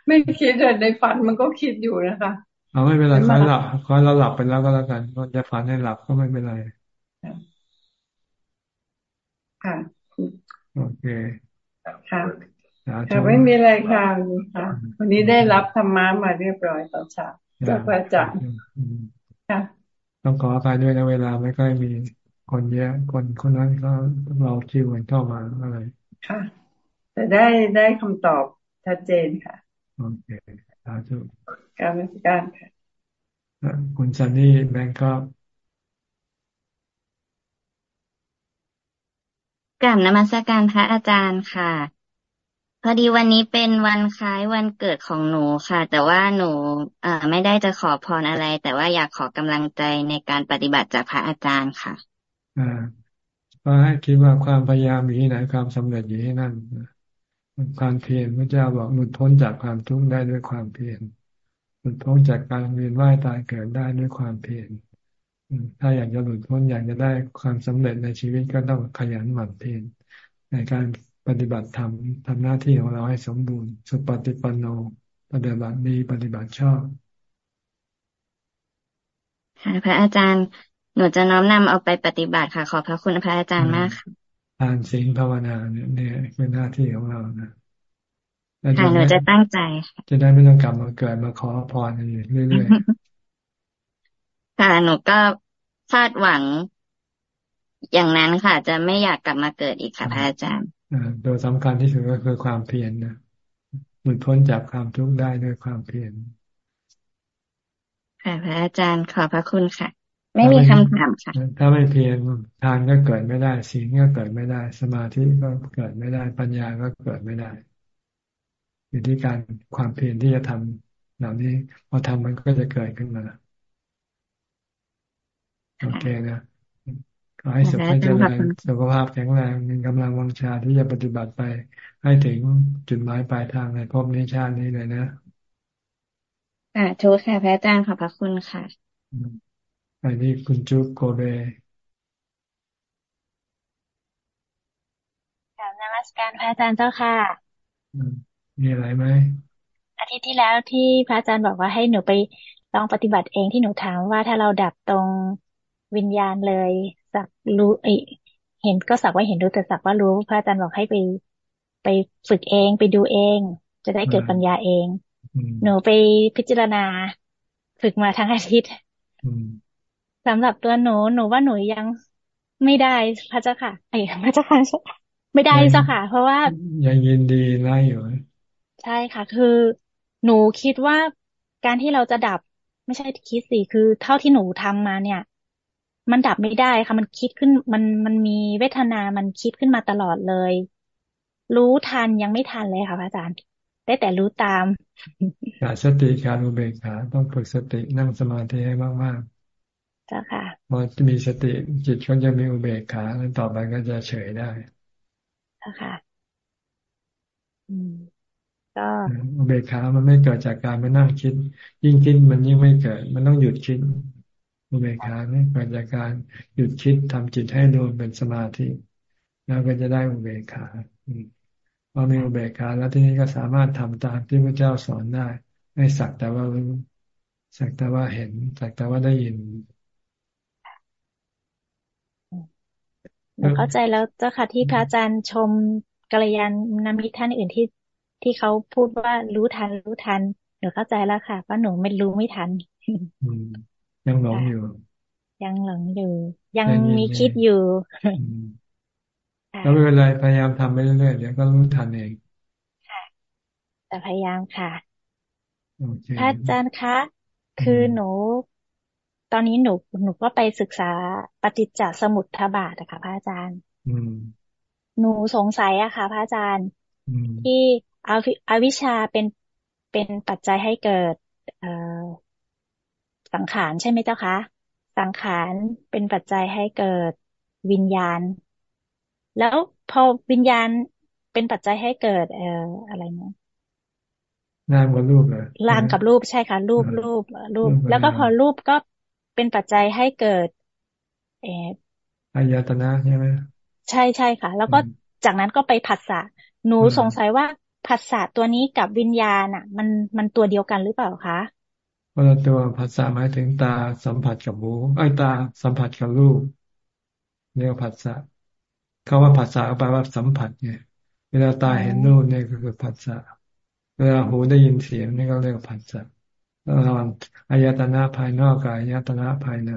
ไม่คิดเลยในฝันมันก็คิดอยู่นะคะเอาไม่เป็นไรคอยหลับคอยเราหลับไปแล้วก็แล้วกันก็จะฝันให้หลับก็ไม่เป็นไรค่ะโอเคค่ะค่ะไม่มีอะไรค่ะค่ะ วันนี้ได้รับธรรมะมาเรียบร้อยตอนเช้าจากพระอาจารย์ค่ะ ต้องขออภัยด้วยนะเวลาไม่ค่อยมีคนเยอะคนคนนั้นก็เราคิวกันเข้ามาอะไรค่ะ แต่ได้ได้คำตอบชัดเจนค่ะโอเคสาธุการราชการค่ะคุณซันนี่แบงก์กลับนมัสการพระอาจารย์ค่ะ พอดีวันนี้เป็นวันคล้ายวันเกิดของหนูค่ะ แต่ว่าหนูเอ่อไม่ได้จะขอพรอะไร แต่ว่าอยากขอกำลังใจในการปฏิบัติจากพระอาจารย์ค่ะอ่าก็ให้คิดว่าความพยายามอยู่ที่ไหนความสำเร็จอยู่ที่นั่นความเพียรพระเจ้าบอกหลุดพ้นจากความทุกข์ได้ด้วยความเพียรหลุดพ้นจากการเวียนว่ายตายเกิดได้ด้วยความเพียรถ้าอยากจะหลุดพ้นอยากจะได้ความสำเร็จในชีวิตก็ต้องขยันหมั่นเพียรในการ ปฏิบัติธรรมทำหน้าที่ของเราให้สมบูรณ์สุปฏิปันโน ปฏิบัติดีปฏิบัติชอบค่ะพระอาจารย์หนูจะน้อมนำเอาไปปฏิบัติค่ะ ขอพระคุณพระอาจารย์มากค่ะทานศีลภาวนาเนี่ยเนี่ยเป็นหน้าที่ของเรานะค่ะหนูจะตั้งใจ จะได้ไม่ต้องกลับมาเกิดมาขอพรอยู่เรื่อยๆค่ะหนูก็คาดหวังอย่างนั้นค่ะ จะไม่อยากกลับมาเกิดอีกค่ะพระอาจารย์ โดยสำคัญที่สุดก็คือความเพียรนะหลุดพ้นจากความทุกข์ได้ด้วยความเพียรค่ะพระอาจารย์ขอพระคุณค่ะ ไม่มีคำถามค่ะ ถ้าไม่เพียรทานก็เกิดไม่ได้ศีลก็เกิดไม่ได้ สมาธิก็เกิดไม่ได้ ปัญญาก็เกิดไม่ได้ อยู่ที่การความเพียรที่จะทำเหล่านี้พอทำมันก็จะเกิดขึ้นมาโอเคนะ ขอให้สุขให้เจริญสุขภาพแข็งแรงมีกำลังวังชาที่จะปฏิบัติไป ให้ถึงจุดหมายปลายทางในภพนี้ชาตินี้เลยนะอ่าทุกค่ะพระอาจารย์ขอบพระคุณค่ะไปที่คุณจุ๊กโกเบกราบนมัสการพระอาจารย์เจ้าค่ะมีอะไรไหมอาทิตย์ที่แล้วที่พระอาจารย์บอกว่าให้หนูไปลองปฏิบัติเองที่หนูถามว่าถ้าเราดับตรงวิญญาณเลย สักรู้เอเห็นก็สักว่าเห็นรู้แต่สักว่ารู้พระอาจารย์บอกให้ไป ไปฝึกเองไปดูเอง จะได้เกิดปัญญาเอง หนูไปพิจารณา ฝึกมาทั้งอาทิตย์สำหรับตัวหนูหนูว่าหนูยังไม่ได้พระเจ้าค่ะไอ้พระเจ้าค่ะไม่ได้เจ้าค่ะ เพราะว่ายังยินดีไล่อยู่ใช่ค่ะ คือหนูคิดว่าการที่เราจะดับไม่ใช่คิดสิคือเท่าที่หนูทำมาเนี่ย มันดับไม่ได้ค่ะ มันคิดขึ้น มันมันมีเวทนา มันคิดขึ้นมาตลอดเลย รู้ทันยังไม่ทันเลยค่ะพระอาจารย์ ได้แต่รู้ตามขาดสติการอุเบกขาต้องฝึกสตินั่งสมาธิให้มากๆจ้าค่ะพอจะมีสติจิตก็จะมีอุเบกขาแล้วต่อไปก็จะเฉยได้จ้าค่ะ อืมก็อุเบกขามันไม่เกิดจากการมานั่งคิด ยิ่งคิดมันยิ่งไม่เกิด มันต้องหยุดคิด อุเบกขาเนี่ยเกิดจากการหยุดคิดทำจิตให้รวมเป็นสมาธิ แล้วก็จะได้อุเบกขาพอมีอุเบกขาแล้วที่นี้ก็สามารถทำตามที่พระเจ้าสอนได้ไม่สักแต่ว่ารู้สักแต่ว่าเห็นสักแต่ว่าได้ยินเข้าใจแล้วเจ้าค่ะที่พระอาจารย์ชมกัลยาณมิตรท่านอื่นที่ที่เขาพูดว่ารู้ทันรู้ทันหนูเข้าใจแล้วค่ะเพราะหนูไม่รู้ไม่ทัน ยังหลงอยู่ ยังหลงอยู่ ยังมีคิดอยู่แล้วไม่เป็นไรพยายามทำไปเรื่อยๆเดี๋ยวก็รู้ทันเองค่ะแต่พยายามค่ะพระอาจารย์คะ คือหนู ตอนนี้หนูหนูก็ไปศึกษาปฏิจจสมุททบาทอะค่ะพระอาจารย์หนูสงสัยอะค่ะพระอาจารย์ ที่อวิอวิชาเป็นเป็นปัจจัยให้เกิดเอ สังขารใช่ไหมเจ้าคะ สังขารเป็นปัจจัยให้เกิดวิญญาณ แล้วพอวิญญาณเป็นปัจจัยให้เกิด เอ่ออะไรนะนามกับรูปเลยร่างกับรูปใช่ค่ะ รูปรูปรูป แล้วก็พอรูปก็เป็นปัจจัยให้เกิด เอออายตนะใช่ไหมใช่ใช่ค่ะ แล้วก็จากนั้นก็ไปผัสสะหนูสงสัยว่าผัสสะตัวนี้กับวิญญาณอะ มันมันตัวเดียวกันหรือเปล่าคะ คนละตัวผัสสะหมายถึงตาสัมผัสกับหูไอ้ตาสัมผัสกับรูปเรียกผัสสะเขาว่าผัสสะแปลว่าสัมผัสไงเวลาตาเห็นรูปเนี่ยก็คือผัสสะเวลาหูได้ยินเสียงนี่ก็เรียกผัสสะระหว่างอายตนะภายนอกกับอายตนะภายใน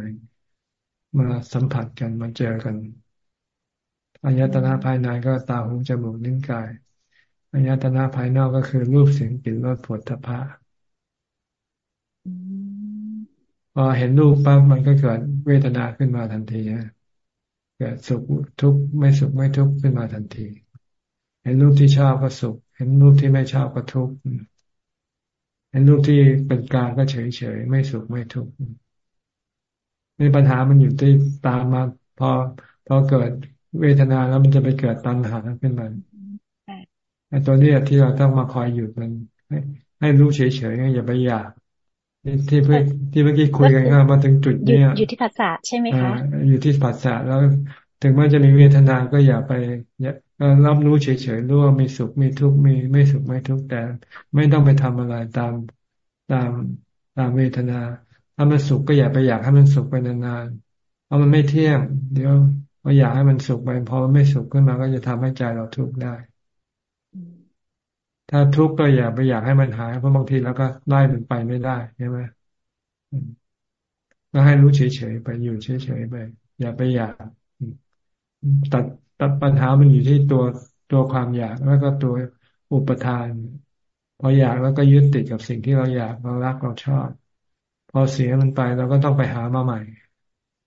มาสัมผัสกันมาเจอกันอายตนะภายในก็ตาหูจมูกนิ้วกายอายตนะภายนอกก็คือรูปเสียงกลิ่นรสผลทพะ พอเห็นรูปปั๊บมันก็เกิดเวทนาขึ้นมาทันทีนะเกิดสุขทุกข์ไม่สุขไม่ทุกข์ขึ้นมาทันที เห็นรูปที่ชอบก็สุข เห็นรูปที่ไม่ชอบก็ทุกข์เห็นรูปที่เป็นกลางก็เฉยเฉยไม่สุขไม่ทุกข์นี่ปัญหามันอยู่ที่ตามมา พอพอเกิดเวทนาแล้วมันจะไปเกิดตัณหาขึ้นมาไอ้ตัวนี้ที่เราต้องมาคอยหยุดมันให้ให้รู้เฉยๆอย่าไปอยาก ที่เพื่อที่เมื่อกี้คุยกันก็มาถึงจุดนี้อยู่ที่ภาษาใช่ไหมคะอยู่ที่ภาษาแล้วถึงแม้จะมีเวทนาก็อย่าไปอย่ารับรู้เฉยๆรู้ว่ามีสุขมีทุกข์มีไม่สุขไม่ทุกข์แต่ ไม่ต้องไปทำอะไรตามตามตามเวทนาถ้ามันสุขก็อย่าไปอยากให้มันสุขไปนานๆเพราะมันไม่เที่ยง เดี๋ยวพออยากให้มันสุขไปพอมันไม่สุขขึ้นมาก็จะทำให้ใจเราทุกข์ได้ ถ้าทุกข์ก็อย่าไปอยากให้มันหายเพราะบางทีแล้วก็ไล่มันไปไม่ได้ใช่ไหมก็ให้รู้เฉยๆไปอยู่เฉยๆไป อย่าไปอยากตัดตัดปัญหามันอยู่ที่ตัวตัวความอยากแล้วก็ตัวอุปทาน พออยากแล้วก็ยึดติดกับสิ่งที่เราอยากเรารักเราชอบ พอเสียมันไปเราก็ต้องไปหามาใหม่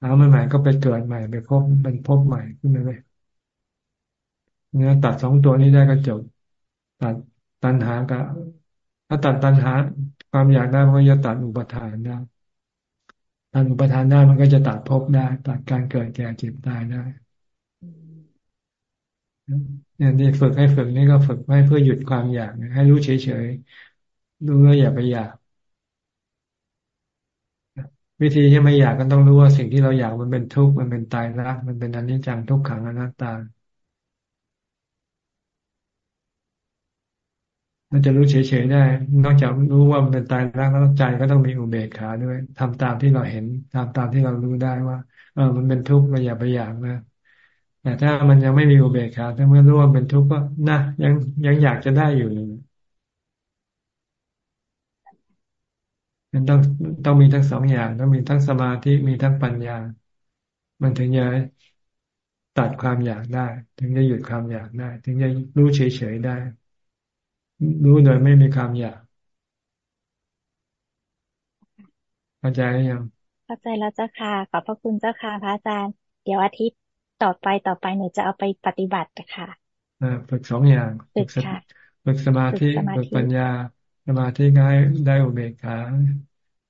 หามาใหม่ก็ไปเกิดใหม่ไปพบเป็นพบใหม่ขึ้นมาเลยเนี่ยตัดสองตัวนี้ได้ก็จบตัด ตัณหากับถ้าตัดตัณหา ความอยากได้มันก็จะตัดอุปทานได้ตัดอุปทานได้มันก็จะตัดภพได้ ตัดการเกิดแก่เจ็บตายได้เนี่ยนี่ฝึกให้ฝึกนี่ก็ฝึกให้เพื่อหยุดความอยากให้รู้เฉยๆรู้แล้วอย่าไปอยาก วิธีที่ไม่อยากก็ต้องรู้ว่าสิ่งที่เราอยากมันเป็นทุกข์มันเป็นตายรักมันเป็นอนิจจังทุกขังอนัตตา มันจะรู้เฉยๆได้ นอกจากรู้ว่ามันเป็นตายรักแล้วใจก็ต้องมีอุเบกขาด้วยทำตามที่เราเห็นทำตามที่เรารู้ได้ว่า เออ มันเป็นทุกข์เราอย่าไปอยากนะแต่ถ้ามันยังไม่มีอุเบกขาถ้าเมื่อรู้ว่าเป็นทุกข์ก็นะยังยังอยากจะได้อยู่มันต้องต้องมีทั้งสองอย่างต้องมีทั้งสมาธิมีทั้งปัญญา มันถึงจะตัดความอยากได้ ถึงจะหยุดความอยากได้ ถึงจะรู้เฉยๆได้ รู้โดยไม่มีความอยากเข้าใจยังเข้าใจแล้วเจ้าค่ะขอบพระคุณเจ้าค่ะพระอาจารย์ เดี๋ยวอาทิตย์ต่อไปต่อไปหนูจะเอาไปปฏิบัติค่ะฝึกสองอย่างฝึกฝึกสมาธิฝึกปัญญา สมาธิก็ให้ได้อุเบกขา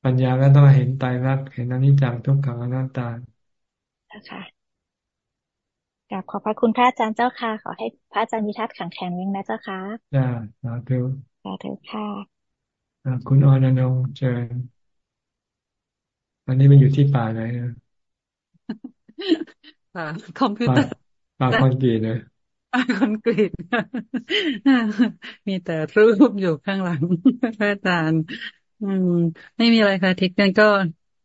ปัญญาก็ต้องเห็นตายรักเห็นอนิจจังทุกขังอนัตตาค่ะ กราบขอบพระคุณพระอาจารย์เจ้าค่ะ ขอให้พระอาจารย์มีทัศน์แข็งแข็งยังนะเจ้าค่ะจ้าสาธุสาธุค่ะคุณอนันงเชิญอันนี้มันอยู่ที่ป่าไหนนะป่าคอมพิวเตอร์ป่าคอนกรีตเลยป่าคอนกรีตมีแต่รูปอยู่ข้างหลังพระอาจารย์ อืม ไม่มีอะไรค่ะทิศกันก็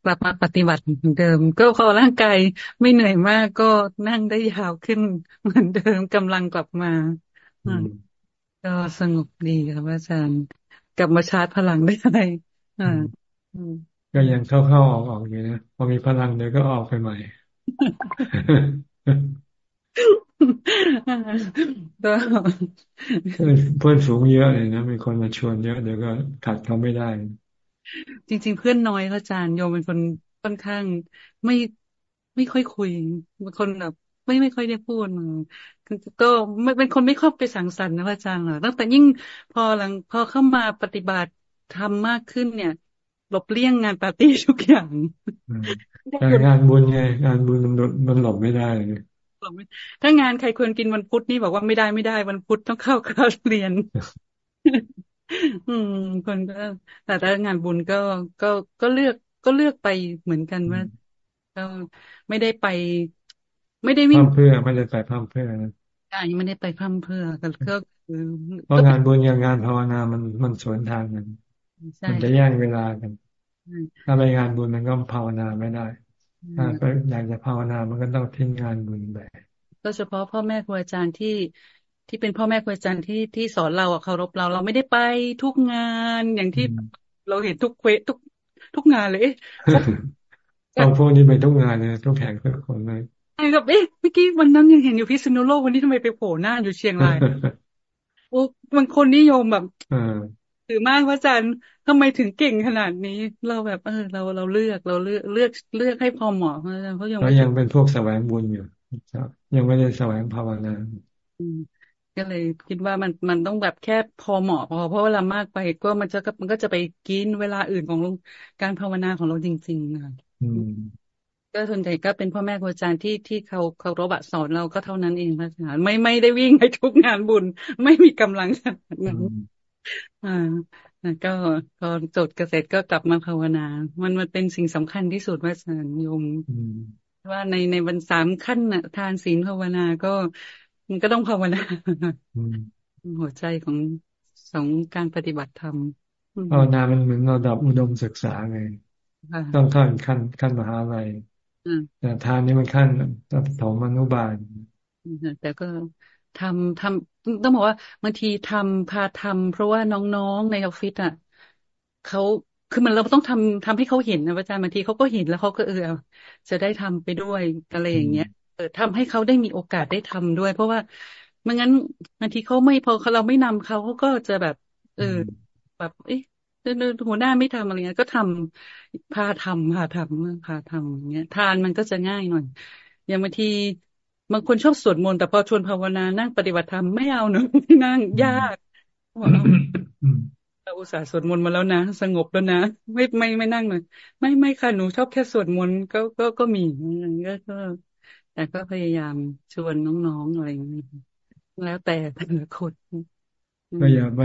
กลับมาปฏิบัติเหมือนเดิม ก็พอร่างกายไม่เหนื่อยมากก็นั่งได้ยาวขึ้นเหมือนเดิมกำลังกลับมาก็สงบดีครับอาจารย์ กลับมาชาร์จพลังได้อ่าก็ยังเข้าๆออกๆอยู่นะพอมีพลังเดี๋ยวก็ออกไปใหม่ก็เพื่อนสูงเยอะเลยนะมีคนมาชวนเยอะเดี๋ยวก็ขัดเขาไม่ได้ จริง ๆ เพื่อนน้อยอาจารย์โยมเป็นคนค่อนข้าง ไม่ไม่ค่อยคุยเป็นคนแบบไม่ไม่ค่อยได้พูดก็ไม่เป็นคนไม่ชอบไปสังสรรค์นะอาจารย์ตั้งแต่ยิ่งพอหลังพอเข้ามาปฏิบัติทำมากขึ้นเนี่ย หลบเลี่ยงงานปาร์ตี้ทุกอย่างงานบุญไงงานบุญมันมันหลบไม่ได้เลยถ้างานใครควรกินวันพุธนี่บอกว่าไม่ได้ไม่ได้วันพุธต้องเข้าคลาสเรียน อืม คนก็ แต่ถ้างานบุญก็ก็ก็เลือกก็เลือกไปเหมือนกันว่าก็ไม่ได้ไป ไม่ได้วิ่งเพื่อไม่ได้ไปพั่มเพื่อนะใช่ไม่ได้ไปพั่มเพื่อก็ก็คือเพราะงานบุญกับงานภาวนามันมันสวนทางกันมันจะแย่งเวลากันถ้าไปงานบุญมันก็ภาวนาไม่ได้ถ้าไปอยากจะภาวนามันก็ต้องทิ้งงานบุญไปก็เฉพาะพ่อแม่ครูอาจารย์ที่ ที่เป็นพ่อแม่ครูอาจารย์ที่ที่สอนเราอะเคารพเรา เราไม่ได้ไปทุกงานอย่างที่เราเห็นทุกเควทุกทุกงานเลยตอนพวกนี้ไปทุกงานเลยทุกแข่งทุกคนเลยใช่ครับเอ๊ะเมื่อกี้วันนั้นยังเห็นอยู่พิษณุโลกวันนี้ทำไมไปโผล่หน้าอยู่เชียงรายโอ้บางคนนิยมแบบถือมากว่าอาจารย์ทำไมถึงเก่งขนาดนี้ เราแบบเออเราเราเลือกเราเลือกเลือกเลือกให้พอเหมาะเพราะอาจารย์เขายังยังเป็นพวกแสวงบุญอยู่ยังไม่ได้แสวงภาวนา ก็เลยคิดว่ามันมันต้องแบบแค่พอเหมาะพอเพราะเวลามากไปก็มันจะมันก็จะไปกินเวลาอื่นของการภาวนาของเราจริงๆนะก็ส่วนใหญ่ก็เป็นพ่อแม่ครูอาจารย์ที่ที่เขาเขารบสอนเราก็เท่านั้นเองพระอาจารย์ไม่ไม่ได้วิ่งไปทุกงานบุญ ไม่มีกำลังขนาดนั้นอ่าก็พอจดเกษตรก็กลับมาภาวนา มันมันเป็นสิ่งสำคัญที่สุดว่าสารโยมว่าในในวันสามขั้นน่ะทานศีลภาวนาก็ มันก็ต้องภาวนาหัวใจของสองการปฏิบัติธรรมภาวนามันเหมือนเราดับอุดมศึกษาไงต้องขั้นขั้นขั้นมหาลัยแต่ทานนี่มันขั้นถมอนุบาลแต่ก็ทำทำต้องบอกว่าบางทีทำพาทำเพราะว่าน้องๆในออฟฟิศอะเขาคือมันเราต้องทำทำให้เขาเห็นนะอาจารย์บางทีเขาก็เห็นแล้วเขาก็เออจะได้ทำไปด้วยอะไรอย่างเงี้ยเออ ทำให้เขาได้มีโอกาสได้ทำด้วย เพราะว่าไม่งั้นบางทีเขาไม่พอเราไม่นำเขาเขาก็จะแบบ เออ แบบ เอ๊ะหัวหน้าไม่ทำอะไรเงี้ย ก็ทำพาทำพาทำพาทำอย่างเงี้ย ทานมันก็จะง่ายหน่อย อย่างบางทีบางคนชอบสวดมนต์แต่พอชวนภาวนานั่งปฏิบัติธรรมไม่เอาเนอะนั่งยากเราอุตส่าห์สวดมนต์มาแล้วนะ สงบแล้วนะ ไม่ไม่ไม่นั่งเลยไม่ไม่ค่ะหนูชอบแค่สวดมนต์ก็ก็ก็มีก็ก็ แต่ก็พยายามชวนน้องๆอะไรอย่างนี้แล้วแต่แต่ละคนก็อย่าไป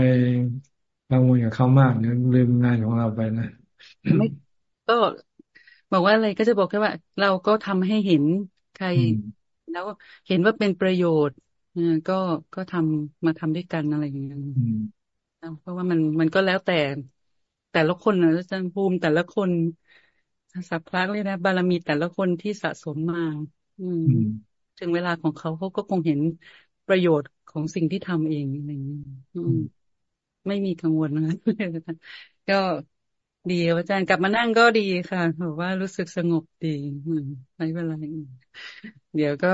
กังวลกับเขามากเดี๋ยวลืมงานของเราไปนะไม่ก็บอกว่าอะไรก็จะบอกแค่ว่า เราก็ทำให้เห็นใคร แล้วเห็นว่าเป็นประโยชน์ก็ก็ทำมาทำด้วยกันอะไรอย่างเงี้ยเพราะว่ามันมันก็แล้วแต่แต่ละคนนะอาจารย์ภูมิแต่ละคนสัพพะเลยนะบารมีแต่ละคนที่สะสมมาอืม ถึงเวลาของเขาเขาก็คงเห็นประโยชน์ของสิ่งที่ทำเองอะไรอย่างเงี้ยไม่มีกังวลนะก็ดีอาจารย์กลับมานั่งก็ดีค่ะบอกว่ารู้สึกสงบดีไม่เป็นไรเดี๋ยวก็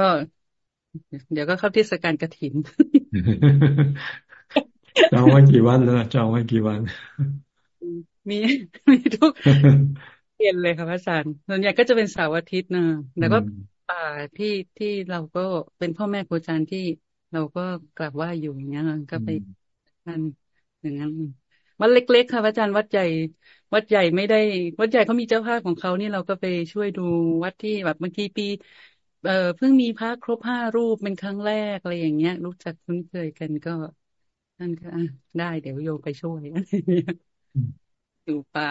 เดี๋ยวก็เข้าที่สการกระถินจองไว้กี่วันแล้วจองไว้กี่วัน มีมีทุกเย็นเลยค่ะพระอาจารย์ส่วนใหญ่ก็จะเป็นเสาร์อาทิตย์นะแล้วก็ ป่าที่ที่เราก็เป็นพ่อแม่ครูอาจารย์ที่เราก็กลับว่าอยู่อย่างเงี้ยก็ไปนั่นอย่างนั้นวัดเล็ก ๆ ค่ะอาจารย์วัดใหญ่ วัดใหญ่ไม่ได้ วัดใหญ่เขามีเจ้าภาพของเขานี่เราก็ไปช่วยดูวัดที่แบบบางทีปี เอ่อเพิ่งมีพระครบห้ารูปเป็นครั้งแรกอะไรอย่างเงี้ย รู้จักคุ้นเคยกันก็ท่านก็ได้เดี๋ยวโยไปช่วยอยู่ป่า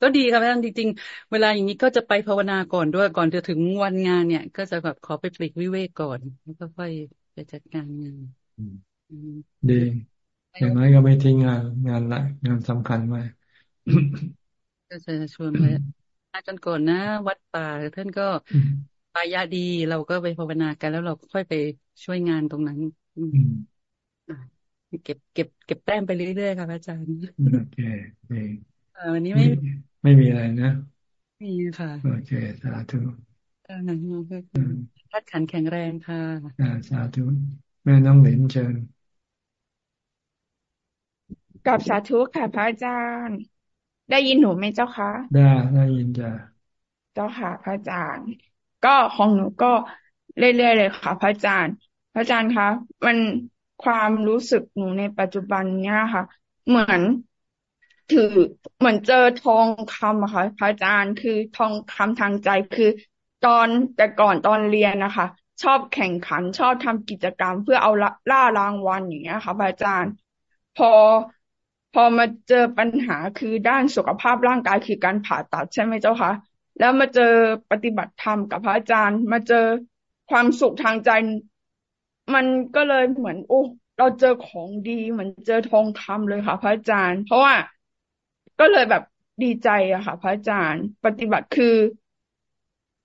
ก็ดีครับท่านจริงๆ เวลาอย่างนี้ก็จะไปภาวนาก่อนด้วยก่อนจะถึงวันงานเนี่ย ก็จะแบบขอไปปลีกวิเวกก่อน แล้วก็ค่อยไปจัดการงานดีอย่างน้อยก็ไม่ทิ้งงานงานละงานสำคัญไว้ก็จะชวนไปอาจารย์ก่อนนะ วัดป่าท่านก็ปายาดีเราก็ไปภาวนากันแล้วเราค่อยไปช่วยงานตรงนั้นเก็บเก็บ เก็บแต้มไปเรื่อยๆค่ะอาจารย์โอเค วันนี้ไม่ไม่มีอะไรนะมีค่ะ โอเค สาธุทัดขันแข็งแรงค่ะสาธุแม่น้องเหลนเชิญกับสาธุค่ะพระอาจารย์ ได้ยินหนูไหมเจ้าคะได้ได้ยินจ้ะเจ้าค่ะ พระอาจารย์ ก็ของหนูก็เรื่อยๆเลยค่ะ พระอาจารย์ พระอาจารย์คะมันความรู้สึกหนูในปัจจุบันเนี้ยค่ะ เหมือน ถือเหมือนเจอทองคำอะค่ะพระอาจารย์คือทองคำทางใจคือตอนแต่ก่อนตอนเรียนนะคะ ชอบแข่งขันชอบทำกิจกรรมเพื่อเอาล่ารางวัลอย่างเงี้ยค่ะพระอาจารย์ พอพอมาเจอปัญหาคือด้านสุขภาพร่างกายคือการผ่าตัดใช่ไหมเจ้าคะแล้วมาเจอปฏิบัติธรรมกับพระอาจารย์ มาเจอความสุขทางใจ มันก็เลยเหมือน โอ้เราเจอของดีเหมือนเจอทองคำเลยค่ะ พระอาจารย์ เพราะว่า ก็เลยแบบดีใจอะค่ะ พระอาจารย์ ปฏิบัติคือ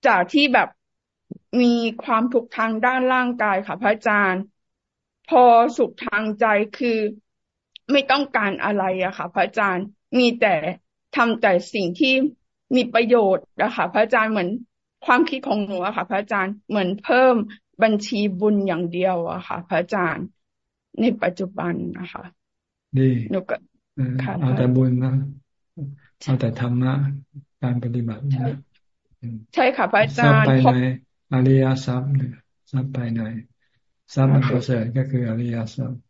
จากที่แบบมีความทุกข์ทางด้านร่างกายค่ะ พระอาจารย์ พอสุขทางใจคือไม่ต้องการอะไรอะค่ะ พระอาจารย์มีแต่ทำแต่สิ่งที่มีประโยชน์นะคะพระอาจารย์เหมือนความคิดของหนูอะค่ะ พระอาจารย์เหมือนเพิ่มบัญชีบุญอย่างเดียวอะค่ะ พระอาจารย์ ในปัจจุบันนะคะดีหนูก็เอาแต่บุญนะ เอาแต่ธรรมะการปฏิบัติใช่ค่ะพระอาจารย์ทรัพย์ภายในอริยทรัพย์ทรัพย์ภายในทรัพย์มันประเสริฐก็คืออริยทรัพย์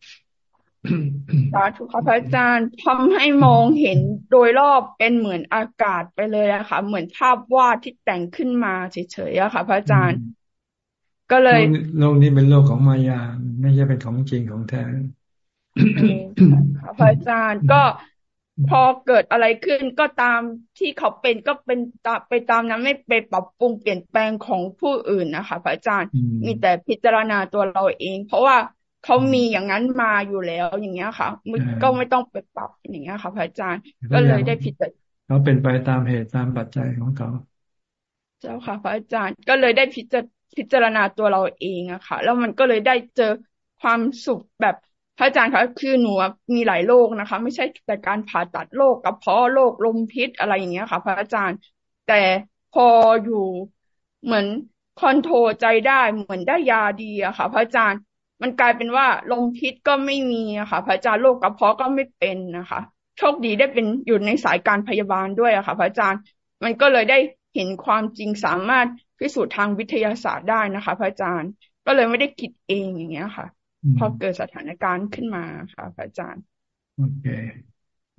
สาธุค่ะพระอาจารย์ทำให้มองเห็นโดยรอบเป็นเหมือนอากาศไปเลยอะค่ะ เหมือนภาพวาดที่แต่งขึ้นมาเฉยๆอะค่ะ พระอาจารย์ ก็เลยโลกนี้เป็นโลกของมายา ไม่ใช่เป็นของจริงของแท้ค่ะพระอาจารย์ก็ พอเกิดอะไรขึ้นก็ตามที่เขาเป็นก็เป็นตาไปตามนั้นไม่ไปปรับปรุงเปลี่ยนแปลงของผู้อื่นนะคะพระอาจารย์มีแต่พิจารณาตัวเราเอง เพราะว่าเขามีอย่างนั้นมาอยู่แล้วอย่างเงี้ยค่ะก็ไม่ต้องไปปรับอย่างเงี้ยค่ะพระอาจารย์ก็เลยได้พิจารณาเขาเป็นไปตามเหตุตามปัจจัยของเขา เจ้าค่ะ พระอาจารย์ก็เลยได้พิจารพิจารณาตัวเราเองอะค่ะ แล้วมันก็เลยได้เจอความสุขแบบ พระอาจารย์คะคือหนูมีหลายโรคนะคะ ไม่ใช่แต่การผ่าตัดโรคกระเพาะโรคลมพิษอะไรอย่างเงี้ยค่ะ พระอาจารย์ แต่พออยู่เหมือนคอนโทรใจได้เหมือนได้ยาดีอะค่ะ พระอาจารย์มันกลายเป็นว่าลมพิษก็ไม่มีอะค่ะ พระอาจารย์โรคกระเพาะก็ไม่เป็นนะคะโชคดีได้เป็นอยู่ในสายการพยาบาลด้วยอะค่ะ พระอาจารย์ มันก็เลยได้เห็นความจริงสามารถพิสูจน์ทางวิทยาศาสตร์ได้นะคะ พระอาจารย์ ก็เลยไม่ได้คิดเองอย่างเงี้ยค่ะ พอเกิดสถานการณ์ขึ้นมาค่ะพระอาจารย์ โอเค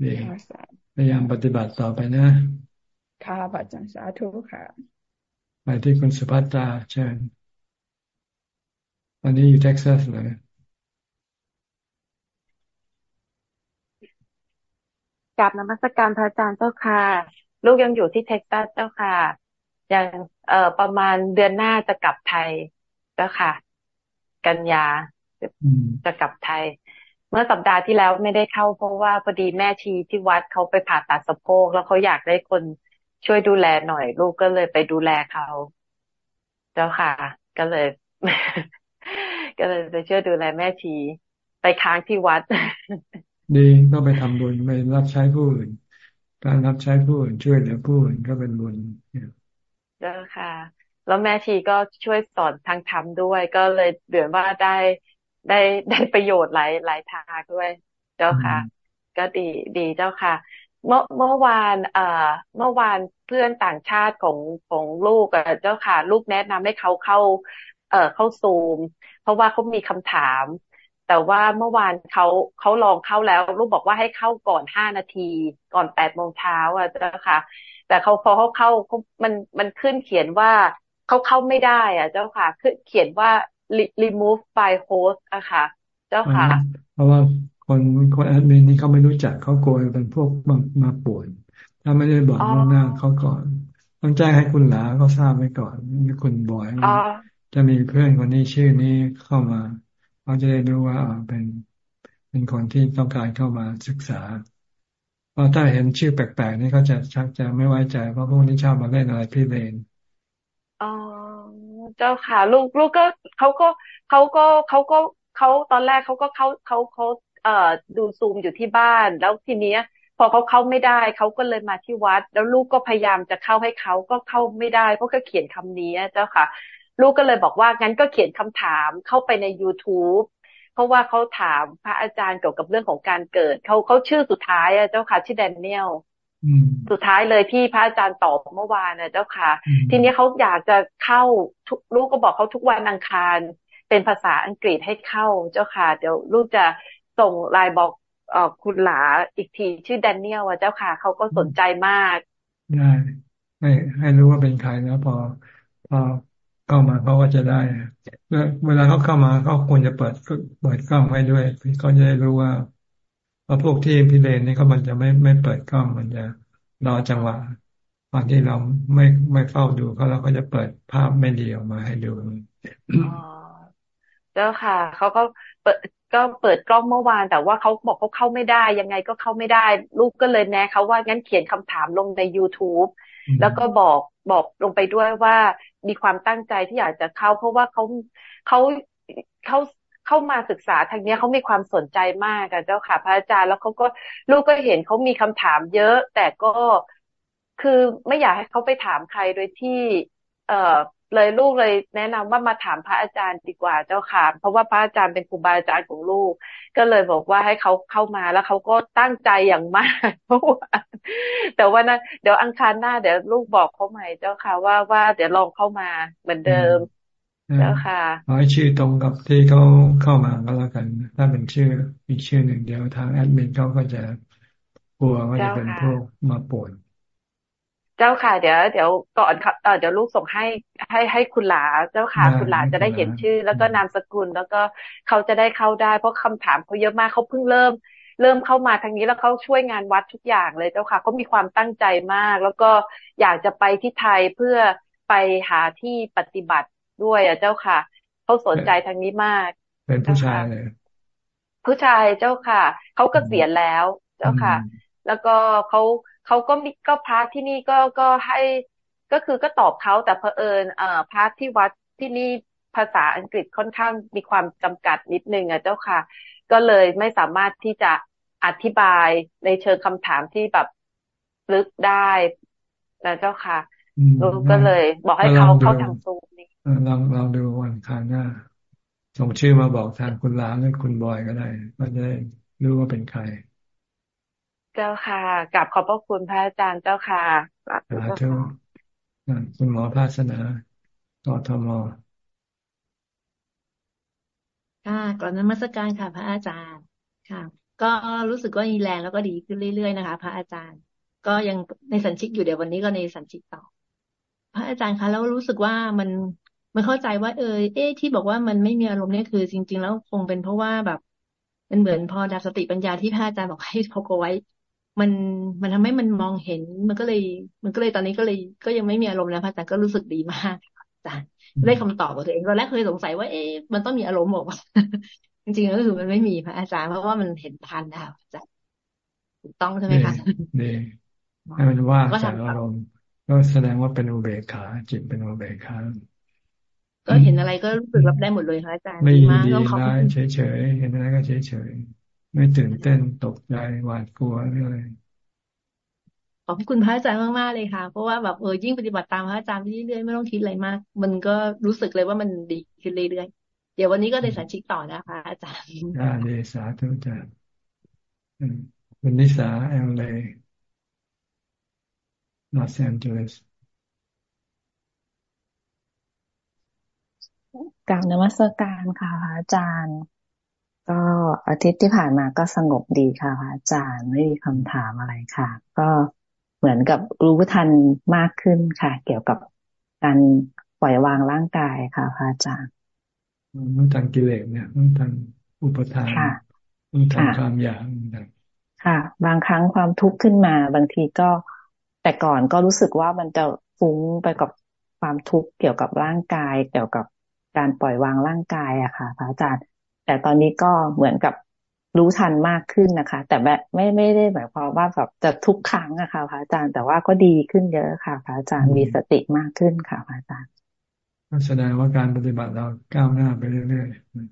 ดีพยายามปฏิบัติต่อไปนะ ค่ะพระอาจารย์สาธุค่ะ ไปที่คุณสุภัตตาเชิญอันนี้อยู่เท็กซัสเลยกลับนมัสการพระอาจารย์เจ้าค่ะ ลูกยังอยู่ที่เท็กซัสเจ้าค่ะ ยังเอ่อประมาณเดือนหน้าจะกลับไทยเจ้าค่ะ กันยา จะกลับไทย เมื่อสัปดาห์ที่แล้วไม่ได้เข้าเพราะว่าพอดีแม่ชีที่วัดเขาไปผ่าตัดสะโพกแล้วเขาอยากได้คนช่วยดูแลหน่อย ลูกก็เลยไปดูแลเขาเจ้าค่ะ ก็เลย ก็เลยไปช่วยดูแลแม่ชี ไปค้างที่วัด ดีก็ไปทำบุญไปรับใช้ผู้อื่นการรับใช้ผู้อื่นช่วยเหลือผู้อื่นก็เป็นบุญเจ้าค่ะ แล้วแม่ชีก็ช่วยสอนทางธรรมด้วย ก็เลยเดือนว่าได้ ได้ได้ประโยชน์หลายหลายทางด้วย เจ้าค่ะ ก็ดีดีเจ้าค่ะ เมื่อเมื่อวานเอ่อเมื่อวานเพื่อนต่างชาติของของลูกอะเจ้าค่ะ ลูกแนะนำให้เขาเข้า เอ่อเข้าซูม เพราะว่าเขามีคำถาม แต่ว่าเมื่อวานเขาเขาลองเข้าแล้ว ลูกบอกว่าให้เข้าก่อนห้านาที ก่อนแปดโมงเช้าอะเจ้าค่ะ แต่เขาพอเขาเข้ามันมันขึ้นเขียนว่าเขาเข้าไม่ได้ อะ เจ้าค่ะคือเขียนว่า remove by host อะค่ะ เจ้าค่ะ เพราะว่าคนคนแอดมินนี่เขาไม่รู้จักเขาโกยเป็นพวกมามาป่วน ถ้าไม่ได้บอกล่วงหน้าเขาก่อน ต้องแจ้งให้คุณหลาเขาทราบไว้ก่อนนี่คุณบอยจะมีเพื่อนคนนี้ชื่อนี้เข้ามาเขาจะได้รู้ว่าเป็นเป็นคนที่ต้องการเข้ามาศึกษา เพราะถ้าเห็นชื่อแปลกๆนี่เขาจะชักจะไม่ไว้ใจเพราะพวกนี้ชอบมาเล่นอะไรพี่เลนอ๋อ เจ้าค่ะ ลูกลูกก็เขาก็เขาก็เขาก็เขาตอนแรกเขาก็เขาเขาเขาเอ่อดูซูมอยู่ที่บ้าน แล้วทีเนี้ย พอเขาเข้าไม่ได้เขาก็เลยมาที่วัด แล้วลูกก็พยายามจะเข้าให้เขาก็เข้าไม่ได้เพราะก็เขียนคำนี้เจ้าค่ะ ลูกก็เลยบอกว่างั้นก็เขียนคำถามเข้าไปใน youtube เพราะว่าเขาถามพระอาจารย์เกี่ยวกับเรื่องของการเกิดเขาเขาชื่อสุดท้ายอะเจ้าค่ะชื่อแดเนียล สุดท้ายเลยที่พระอาจารย์ตอบเมื่อวานนะเจ้าค่ะ ทีนี้เขาอยากจะเข้าลูกก็บอกเขาทุกวันอังคาร เป็นภาษาอังกฤษให้เข้าเจ้าค่ะ เดี๋ยวลูกจะส่งไลน์บอกออคุณหลาอีกทีชื่อแดเนียลเจ้าค่ะเขาก็สนใจมาก ได้ ให้ให้รู้ว่าเป็นใครแล้วพอพอเข้ามาเขาก็จะได้เวลาเขาเข้ามาเขาควรจะเปิดเปิดกล้องไว้ด้วยเขาจะได้รู้ว่า ราะพวกที่พิเรนนี่เขามันจะไม่ไม่เปิดกล้องมันจะรอจังหวะตอนที่เราไม่ไม่เฝ้าดูเขาแล้วก็จะเปิดภาพไม่ดีออกมาให้ดูเจ้าค่ะเขาก็เปิดก็เปิดกล้องเมื่อวาน แต่ว่าเขาบอกเขาเข้าไม่ได้ ยังไงก็เข้าไม่ได้ ลูกก็เลยแนะเขาว่างั้นเขียนคำถามลงใน youtube แล้วก็บอกบอกลงไปด้วยว่ามีความตั้งใจที่อยากจะเข้า เพราะว่าเขาเขาเขา เข้ามาศึกษาทางนี้เขามีความสนใจมากอะเจ้าค่ะ พระอาจารย์แล้วเขาก็ลูกก็เห็นเขามีคำถามเยอะ แต่ก็คือไม่อยากให้เขาไปถามใครโดยที่ เออเลยลูกเลยแนะนำว่ามาถามพระอาจารย์ดีกว่าเจ้าค่ะ เพราะว่าพระอาจารย์เป็นครูบาอาจารย์ของลูก ก็เลยบอกว่าให้เขาเข้ามาแล้วเขาก็ตั้งใจอย่างมากเพราะว่าแต่ว่านะเดี๋ยวอังคารหน้าเดี๋ยวลูกบอกเขาใหม่เจ้าค่ะว่าว่าเดี๋ยวลองเข้ามาเหมือนเดิม เจ้าค่ะขอให้ชื่อตรงกับที่เขาเข้ามาก็แล้วกัน ถ้าเป็นชื่ออีกชื่อหนึ่งเดี๋ยวทางแอดมินเขาก็จะกลัวว่าจะเป็นพวกมาปวดเจ้าค่ะ เดี๋ยวเดี๋ยวก่อนเออเดี๋ยวลูกส่งให้ให้ให้คุณหลาเจ้าค่ะ คุณหลาจะได้เห็นชื่อ แล้วก็นามสกุลแล้วก็เขาจะได้เข้าได้ เพราะคำถามเขาเยอะมากเขาเพิ่งเริ่ม เริ่มเข้ามาทางนี้แล้วเขาช่วยงานวัดทุกอย่างเลยเจ้าค่ะเขามีความตั้งใจมาก แล้วก็อยากจะไปที่ไทยเพื่อไปหาที่ปฏิบัติ ด้วยอะเจ้าค่ะเขาสนใจทางนี้มาก เป็นผู้ชายเลยผู้ชายเจ้าค่ะเขาเกษียณแล้ว เจ้าค่ะ แล้วก็เขาเขาก็มีก็พระที่นี่ก็ก็ให้ก็คือก็ตอบเขาแต่เผอิญเอ่อพระที่วัดที่นี่ภาษาอังกฤษค่อนข้างมีความจำกัดนิดนึงอะเจ้าค่ะ ก็เลยไม่สามารถที่จะอธิบายในเชิงคำถามที่แบบลึกได้นะเจ้าค่ะลูกก็เลยบอกให้เขาเข้าทางซูมนี่ ลองลองดูวันคานหน้า ส่งชื่อมาบอกทางคุณล้าหรือคุณบอยก็ได้ก็จะได้รู้ว่าเป็นใคร เจ้าค่ะกลับขอบพระคุณพระอาจารย์เจ้าค่ะสาธุคุณหมอภาสนากทมค่ะก่อนนมัสการค่ะ พระอาจารย์ค่ะ ก็รู้สึกว่ามีแรงแล้วก็ดีขึ้นเรื่อยๆนะคะ พระอาจารย์ ก็ยังในสัญชิกอยู่เดี๋ยววันนี้ก็ในสัญชิกต่อ พระอาจารย์คะแล้วรู้สึกว่ามัน มันเข้าใจว่าเออเอ๊ที่บอกว่ามันไม่มีอารมณ์เนี่ยคือจริง ๆ แล้วคงเป็นเพราะว่าแบบมันเหมือนพอดับสติปัญญาที่พระอาจารย์บอกให้พกเอาไว้ มันมันทำให้มันมองเห็น มันก็เลย มันก็เลยตอนนี้ก็เลย ก็ยังไม่มีอารมณ์นะพระอาจารย์ก็รู้สึกดีมากอาจารย์ได้คำตอบกับตัวเองตอนแรกเคยสงสัยว่าเอ๊ะมันต้องมีอารมณ์บอกว่าจริงๆก็คือมันไม่มีพระอาจารย์เพราะว่ามันเห็นทันแล้วอาจารย์ถูกต้องใช่ไหมคะดีให้มันว่าจากอารมณ์ก็แสดงว่าเป็นอุเบกขาจิตเป็นอุเบกขา ก็เห็นอะไรก็รู้สึกรับได้หมดเลยค่ะอาจารย์ไม่ดีร้ายเฉยๆเห็นอะไรก็เฉยๆไม่ตื่นเต้นตกใจหวาดกลัวอะไรขอบคุณพระอาจารย์มากๆเลยค่ะ เพราะว่าแบบเออยิ่งปฏิบัติตามพระอาจารย์ไปเรื่อยๆไม่ต้องคิดอะไรมาก มันก็รู้สึกเลยว่ามันดีขึ้นเรื่อยๆเดี๋ยววันนี้ก็ได้สัญชิกต่อนะคะ อาจารย์อ่าเดสาธุจ้ะคุณนิสาแอลเอลอสแอนเจลิส กราบนมัสการค่ะอาจารย์ ก็อาทิตย์ที่ผ่านมาก็สงบดีค่ะพระอาจารย์ไม่มีคำถามอะไรค่ะ ก็เหมือนกับรู้ทันมากขึ้นค่ะ เกี่ยวกับการปล่อยวางร่างกายค่ะพระอาจารย์รู้ทันกิเลสเนี่ยรู้ทันอุปทานรู้ทันความอยากค่ะ บางครั้งความทุกข์ขึ้นมา บางทีก็แต่ก่อนก็รู้สึกว่ามันจะฟุ้งไปกับความทุกข์เกี่ยวกับร่างกาย เกี่ยวกับ การปล่อยวางร่างกายอะค่ะพระอาจารย์ แต่ตอนนี้ก็เหมือนกับรู้ทันมากขึ้นนะคะ แต่แบบไม่ไม่ได้หมายความว่าแบบจะทุกครั้งอะค่ะพระอาจารย์แต่ว่าก็ดีขึ้นเยอะค่ะพระอาจารย์มีสติมากขึ้นค่ะพระอาจารย์ก็แสดงว่าการปฏิบัติเราก้าวหน้าไปเรื่อย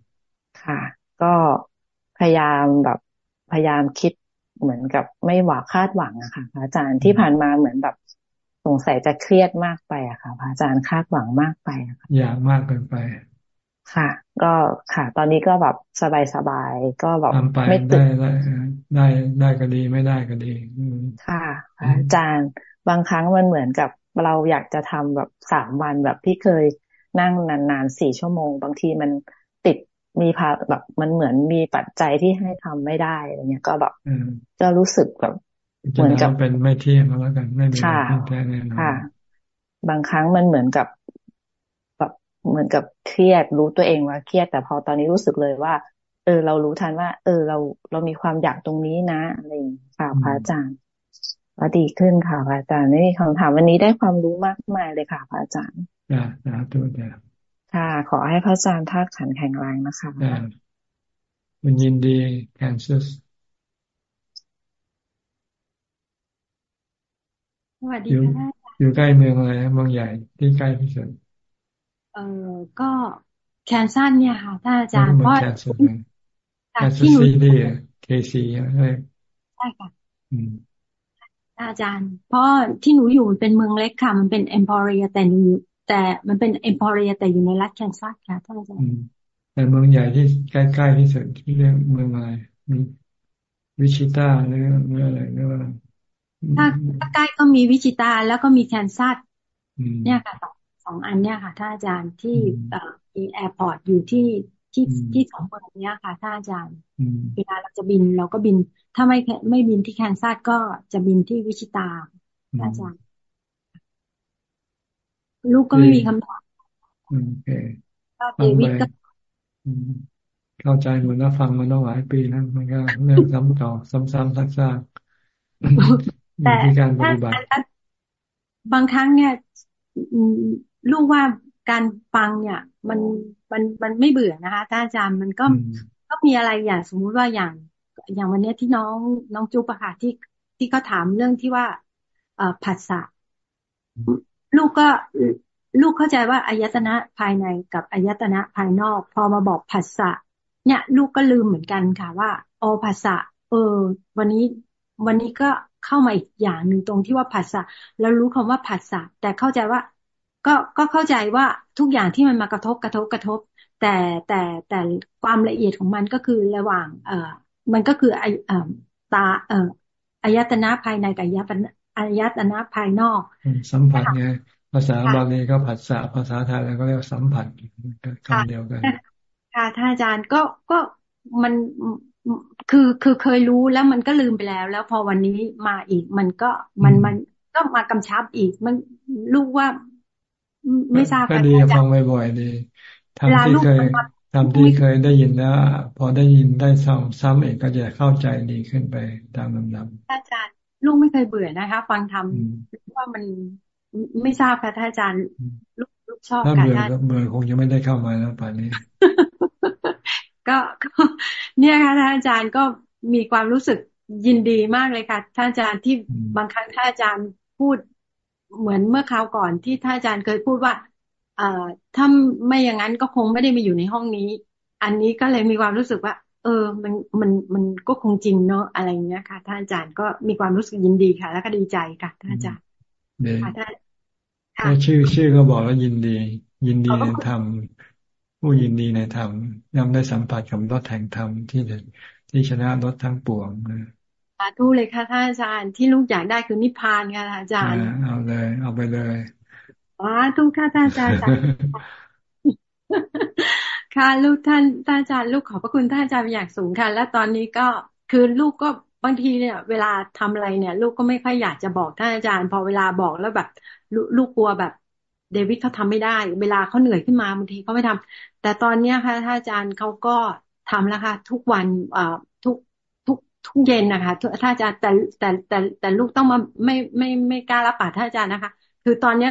ๆค่ะ ก็พยายามแบบพยายามคิดเหมือนกับไม่หวังคาดหวังอะค่ะพระอาจารย์ที่ผ่านมาเหมือนแบบส งสัยจะเครียดมากไปอะค่ะพระอาจารย์คาดหวังมากไปอะค่ะอยากมากเกินไป ค่ะ ก็ค่ะ ตอนนี้ก็แบบสบายสบายก็แบบไม่ตื่นได้ได้ได้ก็ดีไม่ได้ก็ดีค่ะอาจารย์บางครั้งมันเหมือนกับเราอยากจะทำแบบสามวันแบบที่เคยนั่งนานๆสี่ชั่วโมง บางทีมันติดมีพาแบบมันเหมือนมีปัจจัยที่ให้ทำไม่ได้อะไรเงี้ยก็แบบจะรู้สึกแบบ เหมือนกับเป็นไม่เที่ยงแล้วกันไม่มีแท้แน่นอนค่ะ บางครั้งมันเหมือนกับเหมือนกับเครียดรู้ตัวเองว่าเครียดแต่พอตอนนี้รู้สึกเลยว่า เออ เรารู้ทันว่า เออ เราเรามีความอยากตรงนี้นะอะไรค่ะพระอาจารย์ก็ดีขึ้นค่ะพระอาจารย์ไม่มีคำถามวันนี้ได้ความรู้มากมายเลยค่ะพระอาจารย์จ้าจ้าตัวจ้าค่ะ ขอให้พระอาจารย์ท่าขันแข็งแรงนะคะมันยินดีแคนซัส สวัสดีค่ะอยู่ใกล้เมืองอะไรเมืองใหญ่ที่ใกล้ที่สุดเออก็แคนซัสเนี่ยค่ะท่านอาจารย์เพราะแคนซัสแคนซัสซิตี้ KC ใช่ใช่ค่ะอาจารย์ เพราะที่หนูอยู่มันเป็นเมืองเล็กค่ะ มันเป็นเอ็มพอเรียแต่หนูแต่มันเป็นเอ็มพอเรียแต่อยู่ในรัฐแคนซัสค่ะท่านอาจารย์แต่เมืองใหญ่ที่ใกล้ๆที่สุดที่เรียกเมืองอะไรมีวิชิตาหรือเมืองอะไรหรือว่า ถ้าใกล้ก็มีวิชิตาแล้วก็มีแคนซัสเนี่ยค่ะสองอันเนี่ยค่ะท่านอาจารย์ที่มี airport อยู่ที่ที่ที่สองเมืองนี้ค่ะท่านอาจารย์เวลาเราจะบินเราก็บิน ถ้าไม่ไม่บินที่แคนซัสก็จะบินที่วิชิตาอาจารย์ ลูกก็ไม่มีคำถามโอเคเดวิดก็เข้าใจหมดแล้วฟังมาต้องหลายปีนะมันก็เรื่องซ้ำต่อซ้ำๆซักๆ แต่การปฏิบัติบางครั้งเนี่ยลูกว่าการฟังเนี่ย มันมันมันไม่เบื่อนะคะท่านอาจารย์มันก็ก็มีอะไรอย่างสมมุติว่าอย่าง อย่างวันนี้ที่น้องน้องจุ๊บอะค่ะที่ที่เขาถามเรื่องที่ว่า เอ่อผัสสะลูกก็ลูกเข้าใจว่าอายตนะภายในกับอายตนะภายนอก พอมาบอกผัสสะเนี่ย ลูกก็ลืมเหมือนกันค่ะว่าโอผัสสะเออ วันนี้วันนี้ก็ เข้ามาอีกอย่างหนึ่งตรงที่ว่าผัสสะแล้วรู้คำว่าผัสสะแต่เข้าใจว่า ก็ก็เข้าใจว่าทุกอย่างที่มันมากระทบกระทบกระทบ แต่แต่แต่ความละเอียดของมันก็คือระหว่าง เอ่อมันก็คือไอเอ่อตาเอ่ออายตนะภายในกับอายตนะอายตนะภายนอก สัมผัสไงภาษาบาลีก็ผัสสะภาษาไทยแล้วก็เรียกสัมผัสคำเดียวกันค่ะท่านอาจารย์ก็ก็มันคือคือเคยรู้แล้วมันก็ลืมไปแล้ว แล้วพอวันนี้มาอีก มันก็มันมันก็มากำชับอีก มันรู้ว่า ไม่ทราบก็ดีฟังบ่อยๆดีทำที่เคยทำที่เคยได้ยินแล้ว พอได้ยินได้ซ้ำซ้ำเองก็จะเข้าใจดีขึ้นไปตามลำดับอาจารย์ลูกไม่เคยเบื่อนะคะ ฟังทำว่ามันไม่ทราบค่ะท่านอาจารย์ลูกลูกชอบการถ้าเบื่อเบื่อคงจะไม่ได้เข้ามาแล้วป่านนี้ ก็เนี่ยค่ะท่านอาจารย์ก็มีความรู้สึกยินดีมากเลยค่ะท่านอาจารย์ที่บางครั้งท่านอาจารย์พูดเหมือนเมื่อคราวก่อนที่ท่านอาจารย์เคยพูดว่าเอ่อถ้าไม่อย่างนั้นก็คงไม่ได้มาอยู่ในห้องนี้ อันนี้ก็เลยมีความรู้สึกว่า เออ มันมันมันก็คงจริงเนาะอะไรเงี้ยค่ะท่านอาจารย์ก็มีความรู้สึกยินดีค่ะ แล้วก็ดีใจค่ะท่านอาจารย์ค่ะท่านชื่อชื่อก็บอกแล้วยินดี ยินดีในธรรม ผู้ยินดีในธรรมย่อมได้สัมผัสกับรถแห่งธรรมที่ที่ชนะรถทั้งปวงนะสาธุเลยค่ะท่านอาจารย์ที่ลูกอยากได้คือนิพพานค่ะอาจารย์เอาเลย เอาไปเลยสาธุค่ะท่านอาจารย์ค่ะลูกท่านท่านอาจารย์ลูกขอบพระคุณท่านอาจารย์อย่างสูงค่ะ และตอนนี้ก็คือลูกก็บางทีเนี่ย เวลาทำอะไรเนี่ย ลูกก็ไม่ค่อยอยากจะบอกท่านอาจารย์ พอเวลาบอกแล้วแบบ ลูกกลัวแบบ เดวิดเขาทำไม่ได้ เวลาเขาเหนื่อยขึ้นมาบางทีเขาไม่ทำแต่ตอนเนี้ยค่ะท่านอาจารย์เขาก็ทำแล้วค่ะ ทุกวันอ่าทุกทุกเย็นนะคะถ้าอาจารย์แต่แต่แต่แต่ลูกต้องมาไม่ไม่ไม่กล้ารับปากท่านอาจารย์นะคะ คือตอนเนี้ย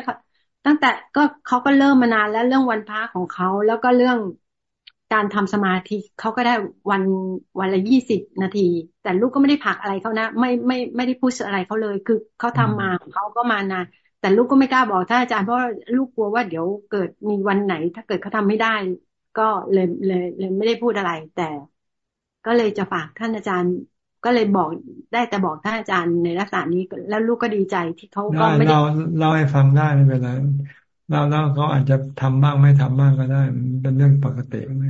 ตั้งแต่ก็เขาก็เริ่มมานานแล้วเรื่องวันพระของเขาแล้วก็เรื่องการทำสมาธิเขาก็ได้วันวันละยี่สิบนาที แต่ลูกก็ไม่ได้ผักอะไรเขานะ ไม่ไม่ไม่ได้พูดอะไรเขาเลย คือเขาทำมาเขาก็มานาน แต่ลูกก็ไม่กล้าบอกท่านอาจารย์เพราะลูกกลัวว่าเดี๋ยวเกิดมีวันไหน ถ้าเกิดเขาทำไม่ได้ ก็เลยเลยเลยไม่ได้พูดอะไร แต่ก็เลยจะฝากท่านอาจารย์ ก็เลยบอกได้แต่บอกท่านอาจารย์ในลักษณะนี้แล้วลูกก็ดีใจที่เขาก็ไม่ได้เราเราให้ฟังได้ไม่เป็นไรเราเราเขาอาจจะทำบ้างไม่ทำบ้างก็ได้มันเป็นเรื่องปกติไม่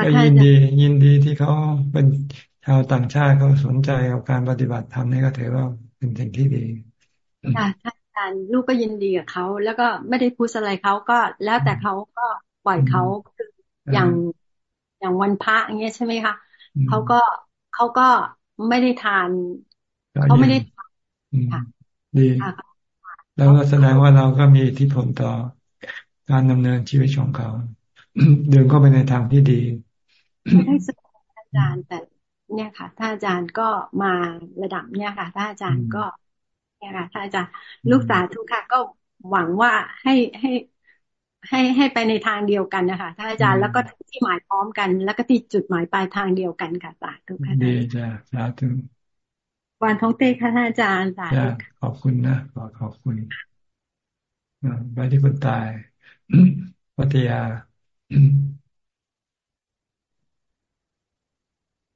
ก็ยินดียินดีที่เขาเป็นชาวต่างชาติเขาสนใจกับการปฏิบัติธรรมนี่ก็ถือว่าเป็นสิ่งที่ดีค่ะ ท่านอาจารย์ลูกก็ยินดีกับเขาแล้วก็ไม่ได้พูดอะไรเขาก็ แล้วแต่เขาก็ปล่อยเขาคืออย่างอย่างวันพระอย่างเงี้ยใช่ไหมคะเขาก็เขาก็ไม่ได้ทานเขาไม่ได้ทานดีแล้วก็แสดงว่าเราก็มีอิทธิพลต่อการดำเนินชีวิตของเขาเดินเข้าไปในทางที่ดีไม่ได้สึกอาจารย์แต่เนี่ยค่ะท่านอาจารย์ก็มาระดับเนี่ยค่ะท่านอาจารย์ก็ เนี่ยค่ะท่านอาจารย์ลูกสาธุค่ะ ก็หวังว่าให้ให้ให้ให้ไปในทางเดียวกันนะคะท่านอาจารย์แล้วก็ที่หมายพร้อมกัน แล้วก็ที่จุดหมายปลายทางเดียวกันค่ะสาธุค่ะดีจ้ะสาธุวันท้องเต้ค่ะท่านอาจารย์สาธุขอบคุณนะขอขอบคุณไปที่คุณตายพัทยา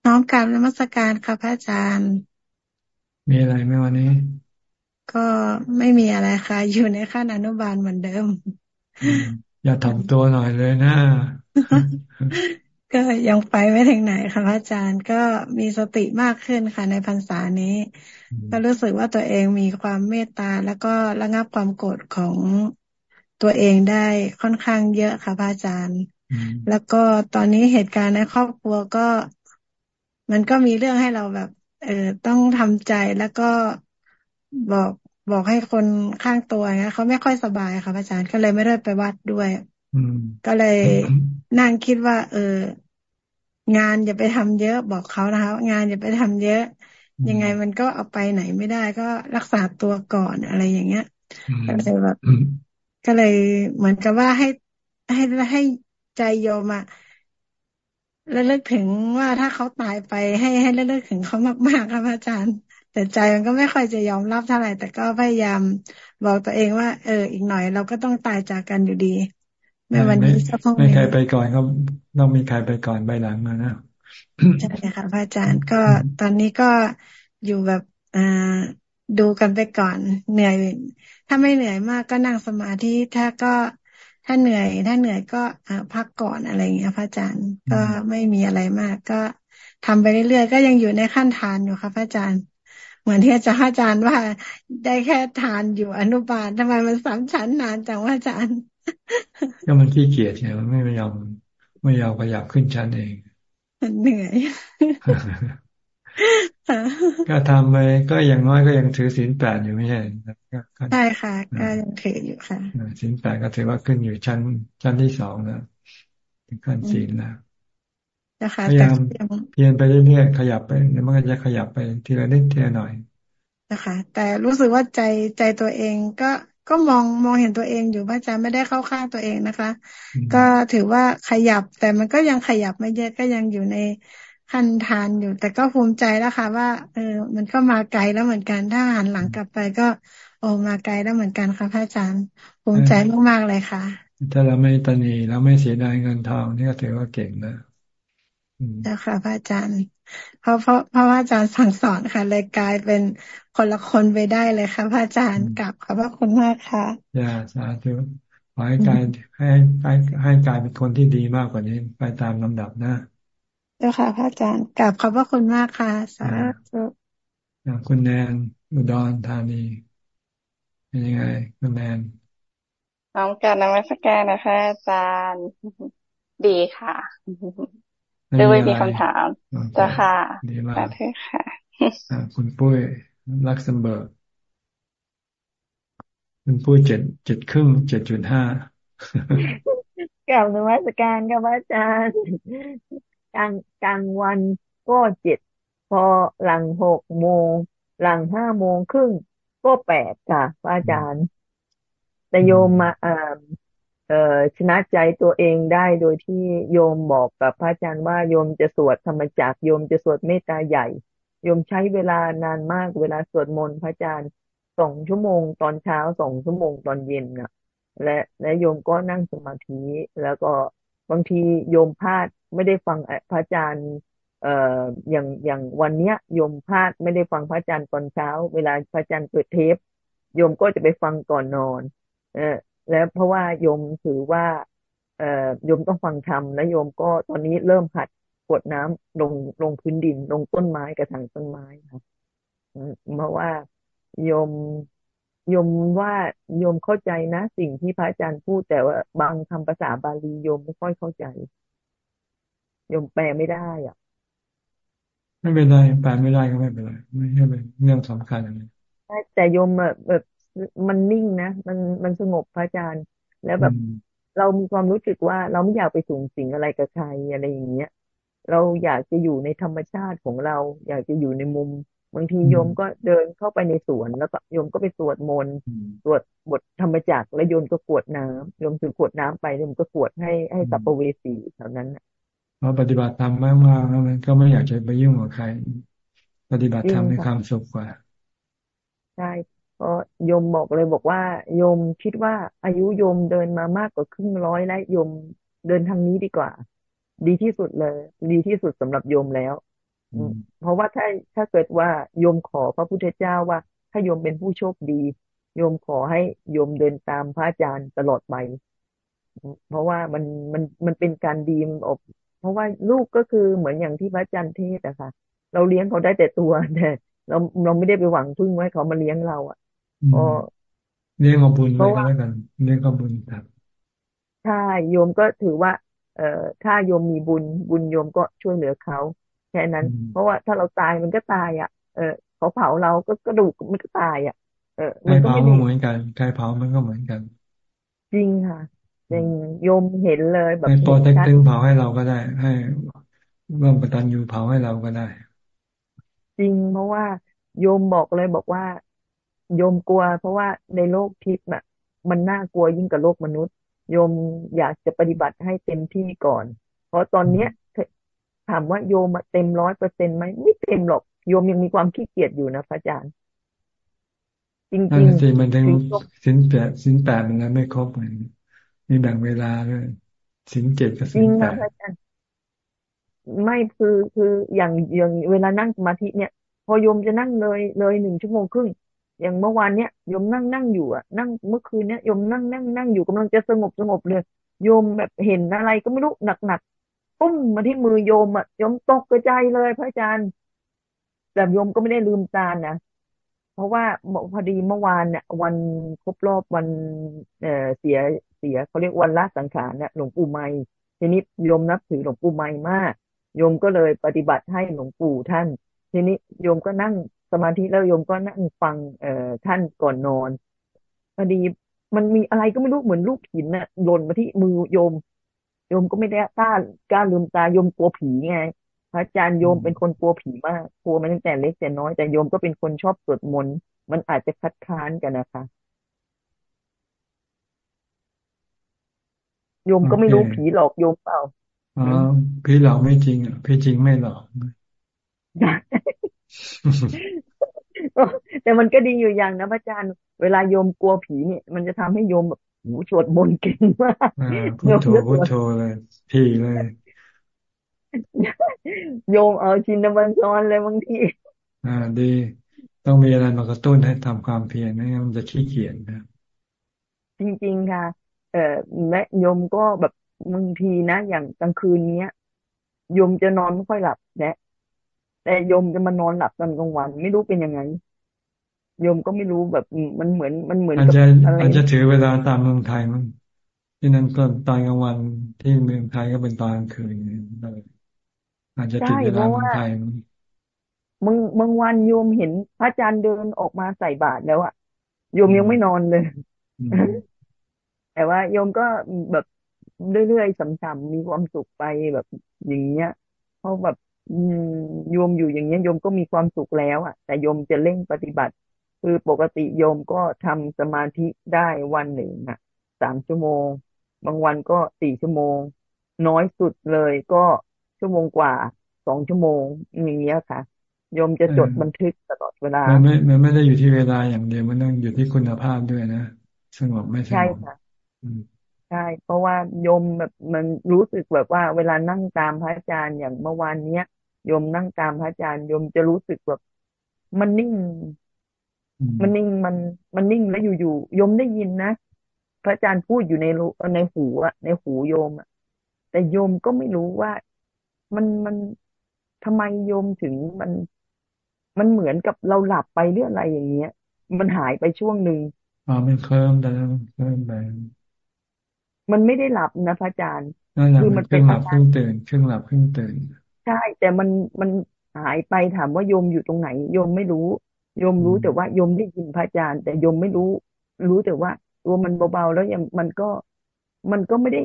น้อมกราบนมัสการค่ะพระอาจารย์ มีอะไรไหมวันนี้ ก็ไม่มีอะไรค่ะ อยู่ในขั้นอนุบาลเหมือนเดิม อย่าถ่อมตัวหน่อยเลยนะก็ยังไปไม่ถึงไหนค่ะพระอาจารย์ก็มีสติมากขึ้นค่ะในพรรษานี้ ก็รู้สึกว่าตัวเองมีความเมตตาแล้วก็ระงับความโกรธของตัวเองได้ค่อนข้างเยอะค่ะพระอาจารย์ แล้วก็ตอนนี้เหตุการณ์ในครอบครัวก็ มันก็มีเรื่องให้เราแบบ เออต้องทำใจแล้วก็ บอกบอกให้คนข้างตัวเงี้ยเขาไม่ค่อยสบายค่ะพระอาจารย์ก็เลยไม่ได้ไปวัดด้วยก็เลยนั่งคิดว่า เออ งานอย่าไปทำเยอะบอกเขานะคะ งานอย่าไปทำเยอะ ยังไงมันก็เอาไปไหนไม่ได้ ก็รักษาตัวก่อนอะไรอย่างเงี้ยก็เลยแบบก็เลยเหมือนกับว่าให้ให้ให้ใจโยมอะแล้วเลิกถึงว่าถ้าเขาตายไปให้ให้เลิกถึงเขามากๆครับอาจารย์ แต่ใจมันก็ไม่ค่อยจะยอมรับเท่าไหร่แต่ก็พยายามบอกตัวเองว่า เออ อีกหน่อยเราก็ต้องตายจากกันอยู่ดีไม่วันนี้สักพไม่ใครไปก่อนก็ต้องมีใครไปก่อนไปหลังมานะใช่ค่ะพระอาจารย์ก็ตอนนี้ก็อยู่แบบอ่าดูกันไปก่อนเหนื่อย ถ้าไม่เหนื่อยมากก็นั่งสมาธิถ้าก็ถ้าเหนื่อย ถ้าเหนื่อยก็พักก่อนอะไรเงี้ยพระอาจารย์ก็ไม่มีอะไรมาก ก็ทำไปเรื่อยๆก็ยังอยู่ในขั้นทานอยู่ค่ะพระอาจารย์ เหมือนที่อาจารย์อาจารย์ว่าได้แค่ทานอยู่อนุบาลทำไมมันสามชั้นนานจังว่าอาจารย์ก็มันขี้เกียจไงมันไม่ยอมไม่ยอมขยับขึ้นชั้นเองเหนื่อยก็ทำไปก็อย่างน้อยก็ยังถือศีลแปดอยู่ไม่ใช่ใช่ค่ะก็ยังถืออยู่ค่ะศีลแปดก็ถือว่าขึ้นอยู่ชั้นชั้นที่สองแล้วถึงขั้นศีลแล้ว พยายามเพียนไปเรื่อยๆขยับไปเดี๋ยวมันก็จะขยับไปทีละนิดทีละหน่อยนะคะ แต่รู้สึกว่าใจใจตัวเองก็ก็มองมองเห็นตัวเองอยู่พระอาจารย์ไม่ได้เข้าข้างตัวเองนะคะ ก็ถือว่าขยับแต่มันก็ยังขยับไม่เยอะก็ยังอยู่ในขั้นทานอยู่ แต่ก็ภูมิใจแล้วค่ะ ว่า เออ มันก็มาไกลแล้วเหมือนกันถ้าหันหลังกลับไปก็ โอ้มาไกลแล้วเหมือนกันค่ะพระอาจารย์ภูมิใจมากๆเลยค่ะ ถ้าเราไม่ตนีเราไม่เสียดายเงินทองนี่ก็ถือว่าเก่งนะ เจ้าค่ะพระอาจารย์เพราะเพราะเพราะว่าอาจารย์สั่งสอนค่ะ เลยกลายเป็นคนละคนไปได้เลยค่ะพระอาจารย์กลับขอบพระคุณมากค่ะอย่าสาธุขอให้กายให้ให้ให้กายเป็นคนที่ดีมากกว่านี้ ไปตามลำดับนะเจ้าค่ะพระอาจารย์กลับขอบพระคุณมากค่ะ สาธุคุณแนนอุดรธานีเป็นยังไงคุณแนนน้องการนมัสการนะคะอาจารย์ดีค่ะ ด้วยมีคำถามจ้าค่ะดีมากเธอค่ะคุณปุ้ยลักเซมเบิร์กคุณปุ้ยเจ็ดเจ็ดครึ่งเจ็ดจุดห้ากับนวัตการกับอาจารย์กลางกลางวันก็เจ็ดพอหลังหกโมงหลังห้าโมงครึ่งก็แปดค่ะอาจารย์แต่โยมมาอ่าเอ่อ ชนะใจตัวเองได้โดยที่โยมบอกกับพระอาจารย์ว่าโยมจะสวดธรรมจักโยมจะสวดเมตตาใหญ่ โยมใช้เวลานานมากเวลาสวดมนต์พระอาจารย์สองชั่วโมงตอนเช้าสองชั่วโมงตอนเย็นน่ะ และและโยมก็นั่งสมาธิแล้วก็บางทีโยมพลาดไม่ได้ฟังพระอาจารย์เอ่ออย่างอย่างวันเนี้ยโยมพลาดไม่ได้ฟังพระอาจารย์ตอนเช้า เวลาพระอาจารย์เปิดเทปโยมก็จะไปฟังก่อนนอน เออ แล้วเพราะว่าโยมถือว่าเอ่อโยมต้องฟังธรรมและโยมก็ตอนนี้เริ่มหัดกดน้ำลงลงพื้นดิน ลงต้นไม้กระถางต้นไม้ครับเพราะว่าโยมโยมว่าโยมเข้าใจนะ สิ่งที่พระอาจารย์พูดแต่ว่าบางคำภาษาบาลีโยมไม่ค่อยเข้าใจโยมแปลไม่ได้ อะ ไม่เป็นไรแปลไม่ได้ก็ไม่เป็นไรไม่ใช่เป็นเรื่องสำคัญอะไรแต่โยมแบบ มันนิ่งนะมันมันสงบพระอาจารย์ แล้วแบบเรามีความรู้สึกว่าเราไม่อยากไปสูงสิงอะไรกับใครอะไรอย่างเงี้ย เราอยากจะอยู่ในธรรมชาติของเรา อยากจะอยู่ในมุม บางทีโยมก็เดินเข้าไปในสวน แล้วก็โยมก็ไปสวดมนต์สวดบทธรรมจักรแล้วโยมก็กวดน้ำโยมถือกวดน้ำไปโยมก็กวดให้ให้สัพเวสีเท่านั้นเพราะปฏิบัติธรรมมากๆแล้วมันก็ไม่อยากจะไปยุ่งกับใคร ปฏิบัติธรรมในความสุขกว่าใช่ เพราะโยมบอกเลยบอกว่า โยมคิดว่าอายุโยมเดินมามากกว่าครึ่งร้อยแล้วโยมเดินทางนี้ดีกว่า ดีที่สุดเลย ดีที่สุดสำหรับโยมแล้วเพราะว่าถ้าถ้าเกิดว่าโยมขอพระพุทธเจ้าว่า ถ้าโยมเป็นผู้โชคดี โยมขอให้โยมเดินตามพระอาจารย์ตลอดไปเพราะว่ามันมันมันเป็นการดีมันอบ เพราะว่าลูกก็คือเหมือนอย่างที่พระอาจารย์เทศอะค่ะ เราเลี้ยงเขาได้แต่ตัวแต่เราเราไม่ได้ไปหวังพึ่งไว้เขามาเลี้ยงเราอะ พอเลี้ยงเอาบุญไว้ก็แล้วกันเลี้ยงเอาบุญครับใช่โยมก็ถือว่า เอ่อถ้าโยมมีบุญบุญโยมก็ช่วยเหลือเขาแค่นั้น เพราะว่าถ้าเราตายมันก็ตาย อะ เออเขาเผาเราก็กระดูกมันก็ตาย อะ เออใครเผาก็เหมือนกันใครเผามันก็เหมือนกัน จริงค่ะจริงโยมเห็นเลยแบบให้โปรเต็กตึงเผาให้เราก็ได้ ให้ร่วมปตันยูเผาให้เราก็ได้ จริงเพราะว่าโยมบอกเลยบอกว่า โยมกลัว เพราะว่าในโลกทิพย์อะ มันน่ากลัวยิ่งกว่าโลกมนุษย์ โยมอยากจะปฏิบัติให้เต็มที่ก่อน เพราะตอนเนี้ยถามว่าโยมเต็มร้อยเปอร์เซ็นต์ไหมไม่เต็มหรอกโยมยังมีความขี้เกียจอยู่นะพระอาจารย์ จริงจริงจริงมันถึงสินแปดสินแปดมันไม่ครบเหมือนมีแบ่งเวลาด้วยสินเจ็ดกับสินแปดไม่คือคืออย่างอย่างเวลานั่งสมาธิเนี่ย พอโยมจะนั่งเลยเลยหนึ่งชั่วโมงครึ่ง อย่างเมื่อวานเนี้ยโยมนั่งนั่งอยู่อะนั่งเมื่อคืนเนี้ยโยมนั่งนั่งนั่งอยู่กำลังจะสงบสงบเลยโยมแบบเห็นอะไรก็ไม่รู้หนักหนักปุ้มมาที่มือโยมอะโยมตกกระจายเลยพระอาจารย์แต่โยมก็ไม่ได้ลืมตานะเพราะว่าพอดีเมื่อวานเนี่ยวันครบรอบวันเออเสียเสียเขาเรียกวันละสังขารเนี่ยหลวงปู่ไม้ทีนี้โยมนับถือหลวงปู่ไม้มากโยมก็เลยปฏิบัติให้หลวงปู่ท่าน ทีนี้โยมก็นั่ง สมาธิแล้วโยมก็นั่งฟังเอ่อท่านก่อนนอนพอดีมันมีอะไรก็ไม่รู้เหมือนลูกหินน่ะหล่นมาที่มือโยม โยมก็ไม่ได้กล้ากล้าลืมตาโยมกลัวผีไงพระอาจารย์โยมเป็นคนกลัวผีมากกลัวมาตั้งแต่เล็กแต่น้อยแต่โยมก็เป็นคนชอบสวดมนต์มันอาจจะคัดค้านกันนะคะโยมก็ไม่รู้ผีหลอกโยมเปล่าอ๋อผีหลอกไม่จริงอะผีจริงไม่หลอก แต่มันก็ดีอยู่อย่างนะพระอาจารย์ เวลาโยมกลัวผีเนี่ย มันจะทำให้โยมแบบหูสวดมนต์เก่งมากพุทโธพุทโธเลยผีเลยโยมเอาชินบัญชรเลยบางทีอ่าดี ต้องมีอะไรมากระตุ้นให้ทำความเพียรไม่งั้นมันจะขี้เกียจนะจริงๆค่ะ เออแม่โยมก็แบบบางทีนะอย่างกลางคืนเนี้ยโยมจะนอนไม่ค่อยหลับนะ แต่โยมจะมานอนหลับตอนกลางวัน ไม่รู้เป็นยังไงโยมก็ไม่รู้แบบมันเหมือนมันเหมือนอาจจะอาจจะถือเวลาตามเมืองไทยมั้งที่นั่นก็ตอนกลางวันที่เมืองไทยก็เป็นตอนกลางคืนอาจจะติดเวลาเมืองไทยมั้งมึงบางวันโยมเห็นพระอาจารย์เดินออกมาใส่บาตรแล้วอะโยมยังไม่นอนเลย แต่ว่าโยมก็แบบเรื่อยๆสัมๆมีความสุขไปแบบอย่างเงี้ยเพราะแบบ โยมอยู่อย่างนี้โยมก็มีความสุขแล้ว อะ แต่โยมจะเร่งปฏิบัติ คือปกติโยมก็ทำสมาธิได้วันหนึ่งอะสามชั่วโมง บางวันก็สี่ชั่วโมง น้อยสุดเลยก็ชั่วโมงกว่าสองชั่วโมงอย่างเงี้ยค่ะโยมจะจดบันทึกตลอดเวลามันไม่มันไม่ได้อยู่ที่เวลาอย่างเดียวมันต้องอยู่ที่คุณภาพด้วยนะสงบไม่สงบใช่ค่ะ ใช่ เพราะว่าโยมแบบมันรู้สึกแบบว่า เวลานั่งตามพระอาจารย์อย่างเมื่อวานเนี้ยโยมนั่งตามพระอาจารย์โยมจะรู้สึกแบบมันนิ่ง มันนิ่งมันมันนิ่งแล้วอยู่ๆโยมได้ยินนะพระอาจารย์พูดอยู่ในในหูอะในหูโยมอะแต่โยมก็ไม่รู้ว่ามันมันทำไมโยมถึงมันมันเหมือนกับเราหลับไปหรืออะไรอย่างเงี้ย มันหายไปช่วงหนึ่งอ๋อมันเคลิ้มไปเคลิ้มไป มันไม่ได้หลับนะพระอาจารย์คือมันเป็นหลับครึ่งตื่นครึ่งหลับครึ่งตื่นใช่แต่มันมันหายไปถามว่าโยมอยู่ตรงไหนโยมไม่รู้โยมรู้แต่ว่าโยมได้ยินพระอาจารย์ แต่โยมไม่รู้ รู้แต่ว่าตัวมันเบาๆแล้วยังมันก็มันก็ไม่ได้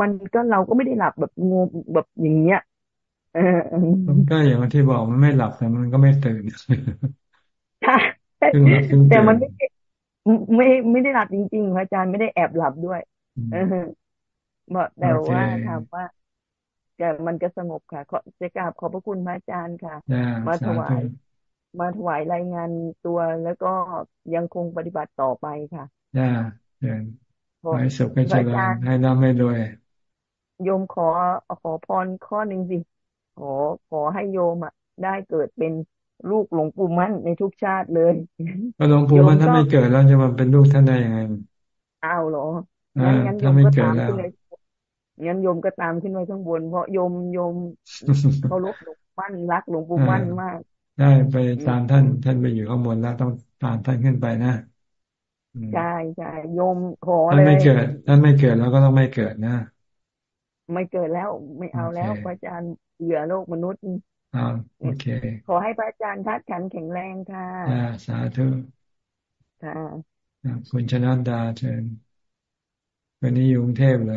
มันก็เราก็ไม่ได้หลับแบบงงแบบอย่างเงี้ยเออก็อย่างที่บอกมันไม่หลับแต่มันก็ไม่ตื่นใช่แต่มันไม่ไม่ไม่ได้หลับจริงๆพระอาจารย์ไม่ได้แอบหลับด้วย เออบอกแต่ว่าถามว่าแต่มันก็สงบค่ะขอจะกราบขอบพระคุณพระอาจารย์ค่ะ มาถวาย มาถวายรายงานตัวแล้วก็ยังคงปฏิบัติต่อไปค่ะจ้าเชิญให้สุขให้เจริญให้ร่ำให้รวยโยมขอขอพรข้อหนึ่งสิ ขอขอให้โยมอะ ได้เกิดเป็นลูกหลวงปู่มั่นในทุกชาติเลยหลวงปู่มั่นถ้าไม่เกิดแล้วจะมาเป็นลูกท่านได้ยังไงอ้าวเหรอ งั้นงั้นโยมก็ตามขึ้นเลยงั้นโยมก็ตามขึ้นไปข้างบน เพราะโยมโยมเขาลบหลวงมั่นรักหลวงปู่มั่นมากได้ไปตามท่าน ท่านไปอยู่ข้างบนแล้วต้องตามท่านขึ้นไปนะใช่ใช่โยมขอเลยท่านไม่เกิดท่านไม่เกิดแล้วก็ต้องไม่เกิดนะไม่เกิดแล้วไม่เอาแล้วพระอาจารย์เหลือโลกมนุษย์อ่าโอเค ขอให้พระอาจารย์ทัดขันแข็งแรงค่ะอ่าสาธุค่ะคุณชนะดาเชิญ วันนี้อยู่กรุงเทพเหรอ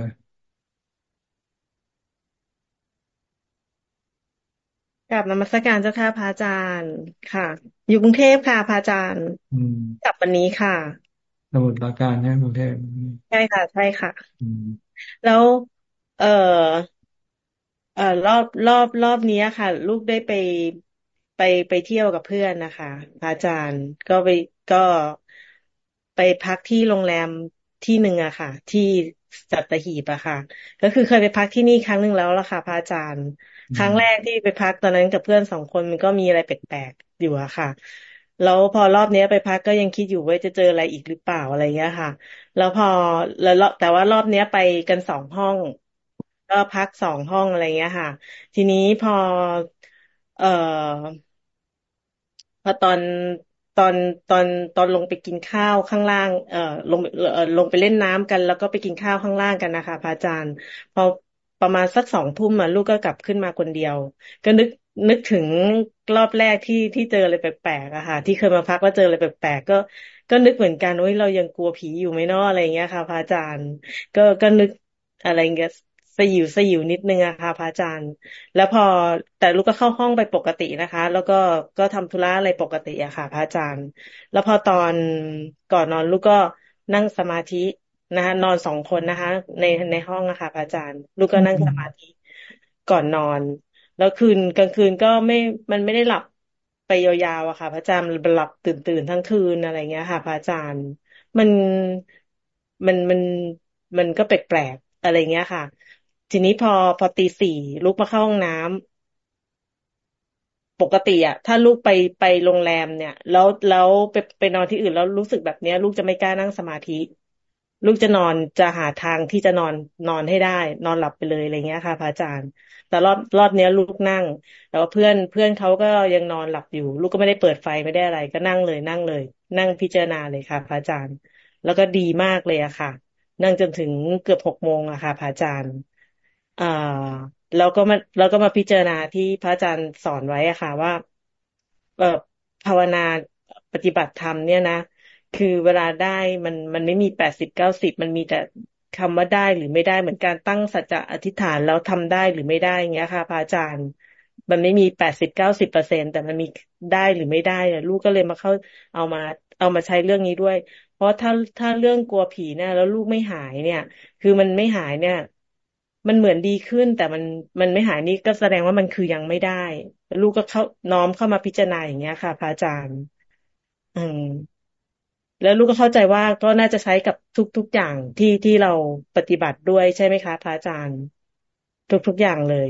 กับนมัสการเจ้าค่ะพระอาจารย์ค่ะ อยู่กรุงเทพค่ะพระอาจารย์กลับวันนี้ค่ะสมุทรปราการเนี่ยกรุงเทพใช่ค่ะ ใช่ค่ะแล้ว เอ่อเอ่อรอบรอบรอบนี้ค่ะ ลูกได้ไปไปไปเที่ยวกับเพื่อนนะคะพระอาจารย์ก็ไปก็ไปพักที่โรงแรม ที่หนึ่งอะค่ะ ที่สัตหีบอะค่ะ ก็คือเคยไปพักที่นี่ครั้งหนึ่งแล้วละค่ะพระอาจารย์ ครั้งแรกที่ไปพักตอนนั้นกับเพื่อนสองคนมันก็มีอะไรแปลกๆอยู่อะค่ะ แล้วพอรอบนี้ไปพักก็ยังคิดอยู่ว่าจะเจออะไรอีกหรือเปล่าอะไรเงี้ยค่ะ แล้วพอแล้วแต่ว่ารอบนี้ไปกันสองห้อง ก็พักสองห้องอะไรเงี้ยค่ะ ทีนี้พอ เอ่อพอตอน ตอนตอนตอนลงไปกินข้าวข้างล่าง เอ่อลงเอ่อลงไปเล่นน้ำกัน แล้วก็ไปกินข้าวข้างล่างกันนะคะพระอาจารย์ พอประมาณสักสองทุ่มอะลูกก็กลับขึ้นมาคนเดียว ก็นึกนึกถึงรอบแรกที่ที่เจออะไรแปลกๆอะค่ะ ที่เคยมาพักแล้วเจออะไรแปลกๆก็ก็นึกเหมือนกันว่าเรายังกลัวผีอยู่ไหมเนาะอะไรเงี้ยค่ะพระอาจารย์ ก็ก็นึกอะไรเงี้ย สยิวสยิวนิดนึงอะค่ะพระอาจารย์ แล้วพอแต่ลูกก็เข้าห้องไปปกตินะคะ แล้วก็ก็ทำธุระอะไรปกติอะค่ะ พระอาจารย์ แล้วพอตอนก่อนนอนลูกก็นั่งสมาธินะคะนอนสองคนนะคะ ในในห้องอะค่ะพระอาจารย์ ลูกก็นั่งสมาธิก่อนนอน แล้วคืนกลางคืนก็ไม่มันไม่ได้หลับไปยาวๆอะค่ะ พระอาจารย์หลับตื่นตื่นทั้งคืนอะไรเงี้ยค่ะ พระอาจารย์ มันมันมันมันก็แปลกๆอะไรเงี้ยค่ะ ทีนี้พอพอตีสี่ลูกมาเข้าห้องน้ำปกติอะถ้าลูกไปไปโรงแรมเนี่ย แล้วแล้วไปไปนอนที่อื่นแล้วรู้สึกแบบเนี้ย ลูกจะไม่กล้านั่งสมาธิ ลูกจะนอนจะหาทางที่จะนอนนอนให้ได้ นอนหลับไปเลยอะไรเงี้ยค่ะพระอาจารย์ แต่รอบรอบเนี้ยลูกนั่งแต่ว่าเพื่อนเพื่อนเขาก็ยังนอนหลับอยู่ ลูกก็ไม่ได้เปิดไฟไม่ได้อะไร ก็นั่งเลยนั่งเลย นั่งพิจารณาเลยค่ะพระอาจารย์ แล้วก็ดีมากเลยอะค่ะ นั่งจนถึงเกือบหกโมงอะค่ะพระอาจารย์ อ่าเราก็มาเราก็มาพิจารณาที่พระอาจารย์สอนไว้อะค่ะ ว่าเอ่อภาวนาปฏิบัติธรรมเนี่ยนะ คือเวลาได้มันมันไม่มีแปดสิบเก้าสิบมันมีแต่คำว่าได้หรือไม่ได้เหมือนการตั้งสัจจะอธิษฐานแล้วทำได้หรือไม่ได้อย่างเงี้ยค่ะพระอาจารย์ มันไม่มีแปดสิบเก้าสิบเปอร์เซ็นแต่มันมีได้หรือไม่ได้ลูกก็เลยมาเข้าเอามา เอามาใช้เรื่องนี้ด้วย เพราะถ้าถ้าเรื่องกลัวผีเนี่ยแล้วลูกไม่หายเนี่ย คือมันไม่หายเนี่ย มันเหมือนดีขึ้น แต่มันมันไม่หายนี่ก็แสดงว่ามันคือยังไม่ได้ ลูกก็เข้าน้อมเข้ามาพิจารณาอย่างเงี้ยค่ะพระอาจารย์ อืมแล้วลูกก็เข้าใจว่าก็น่าจะใช้กับทุก ๆ อย่างที่ที่เราปฏิบัติด้วยใช่ไหมคะพระอาจารย์ ทุก ๆ อย่างเลย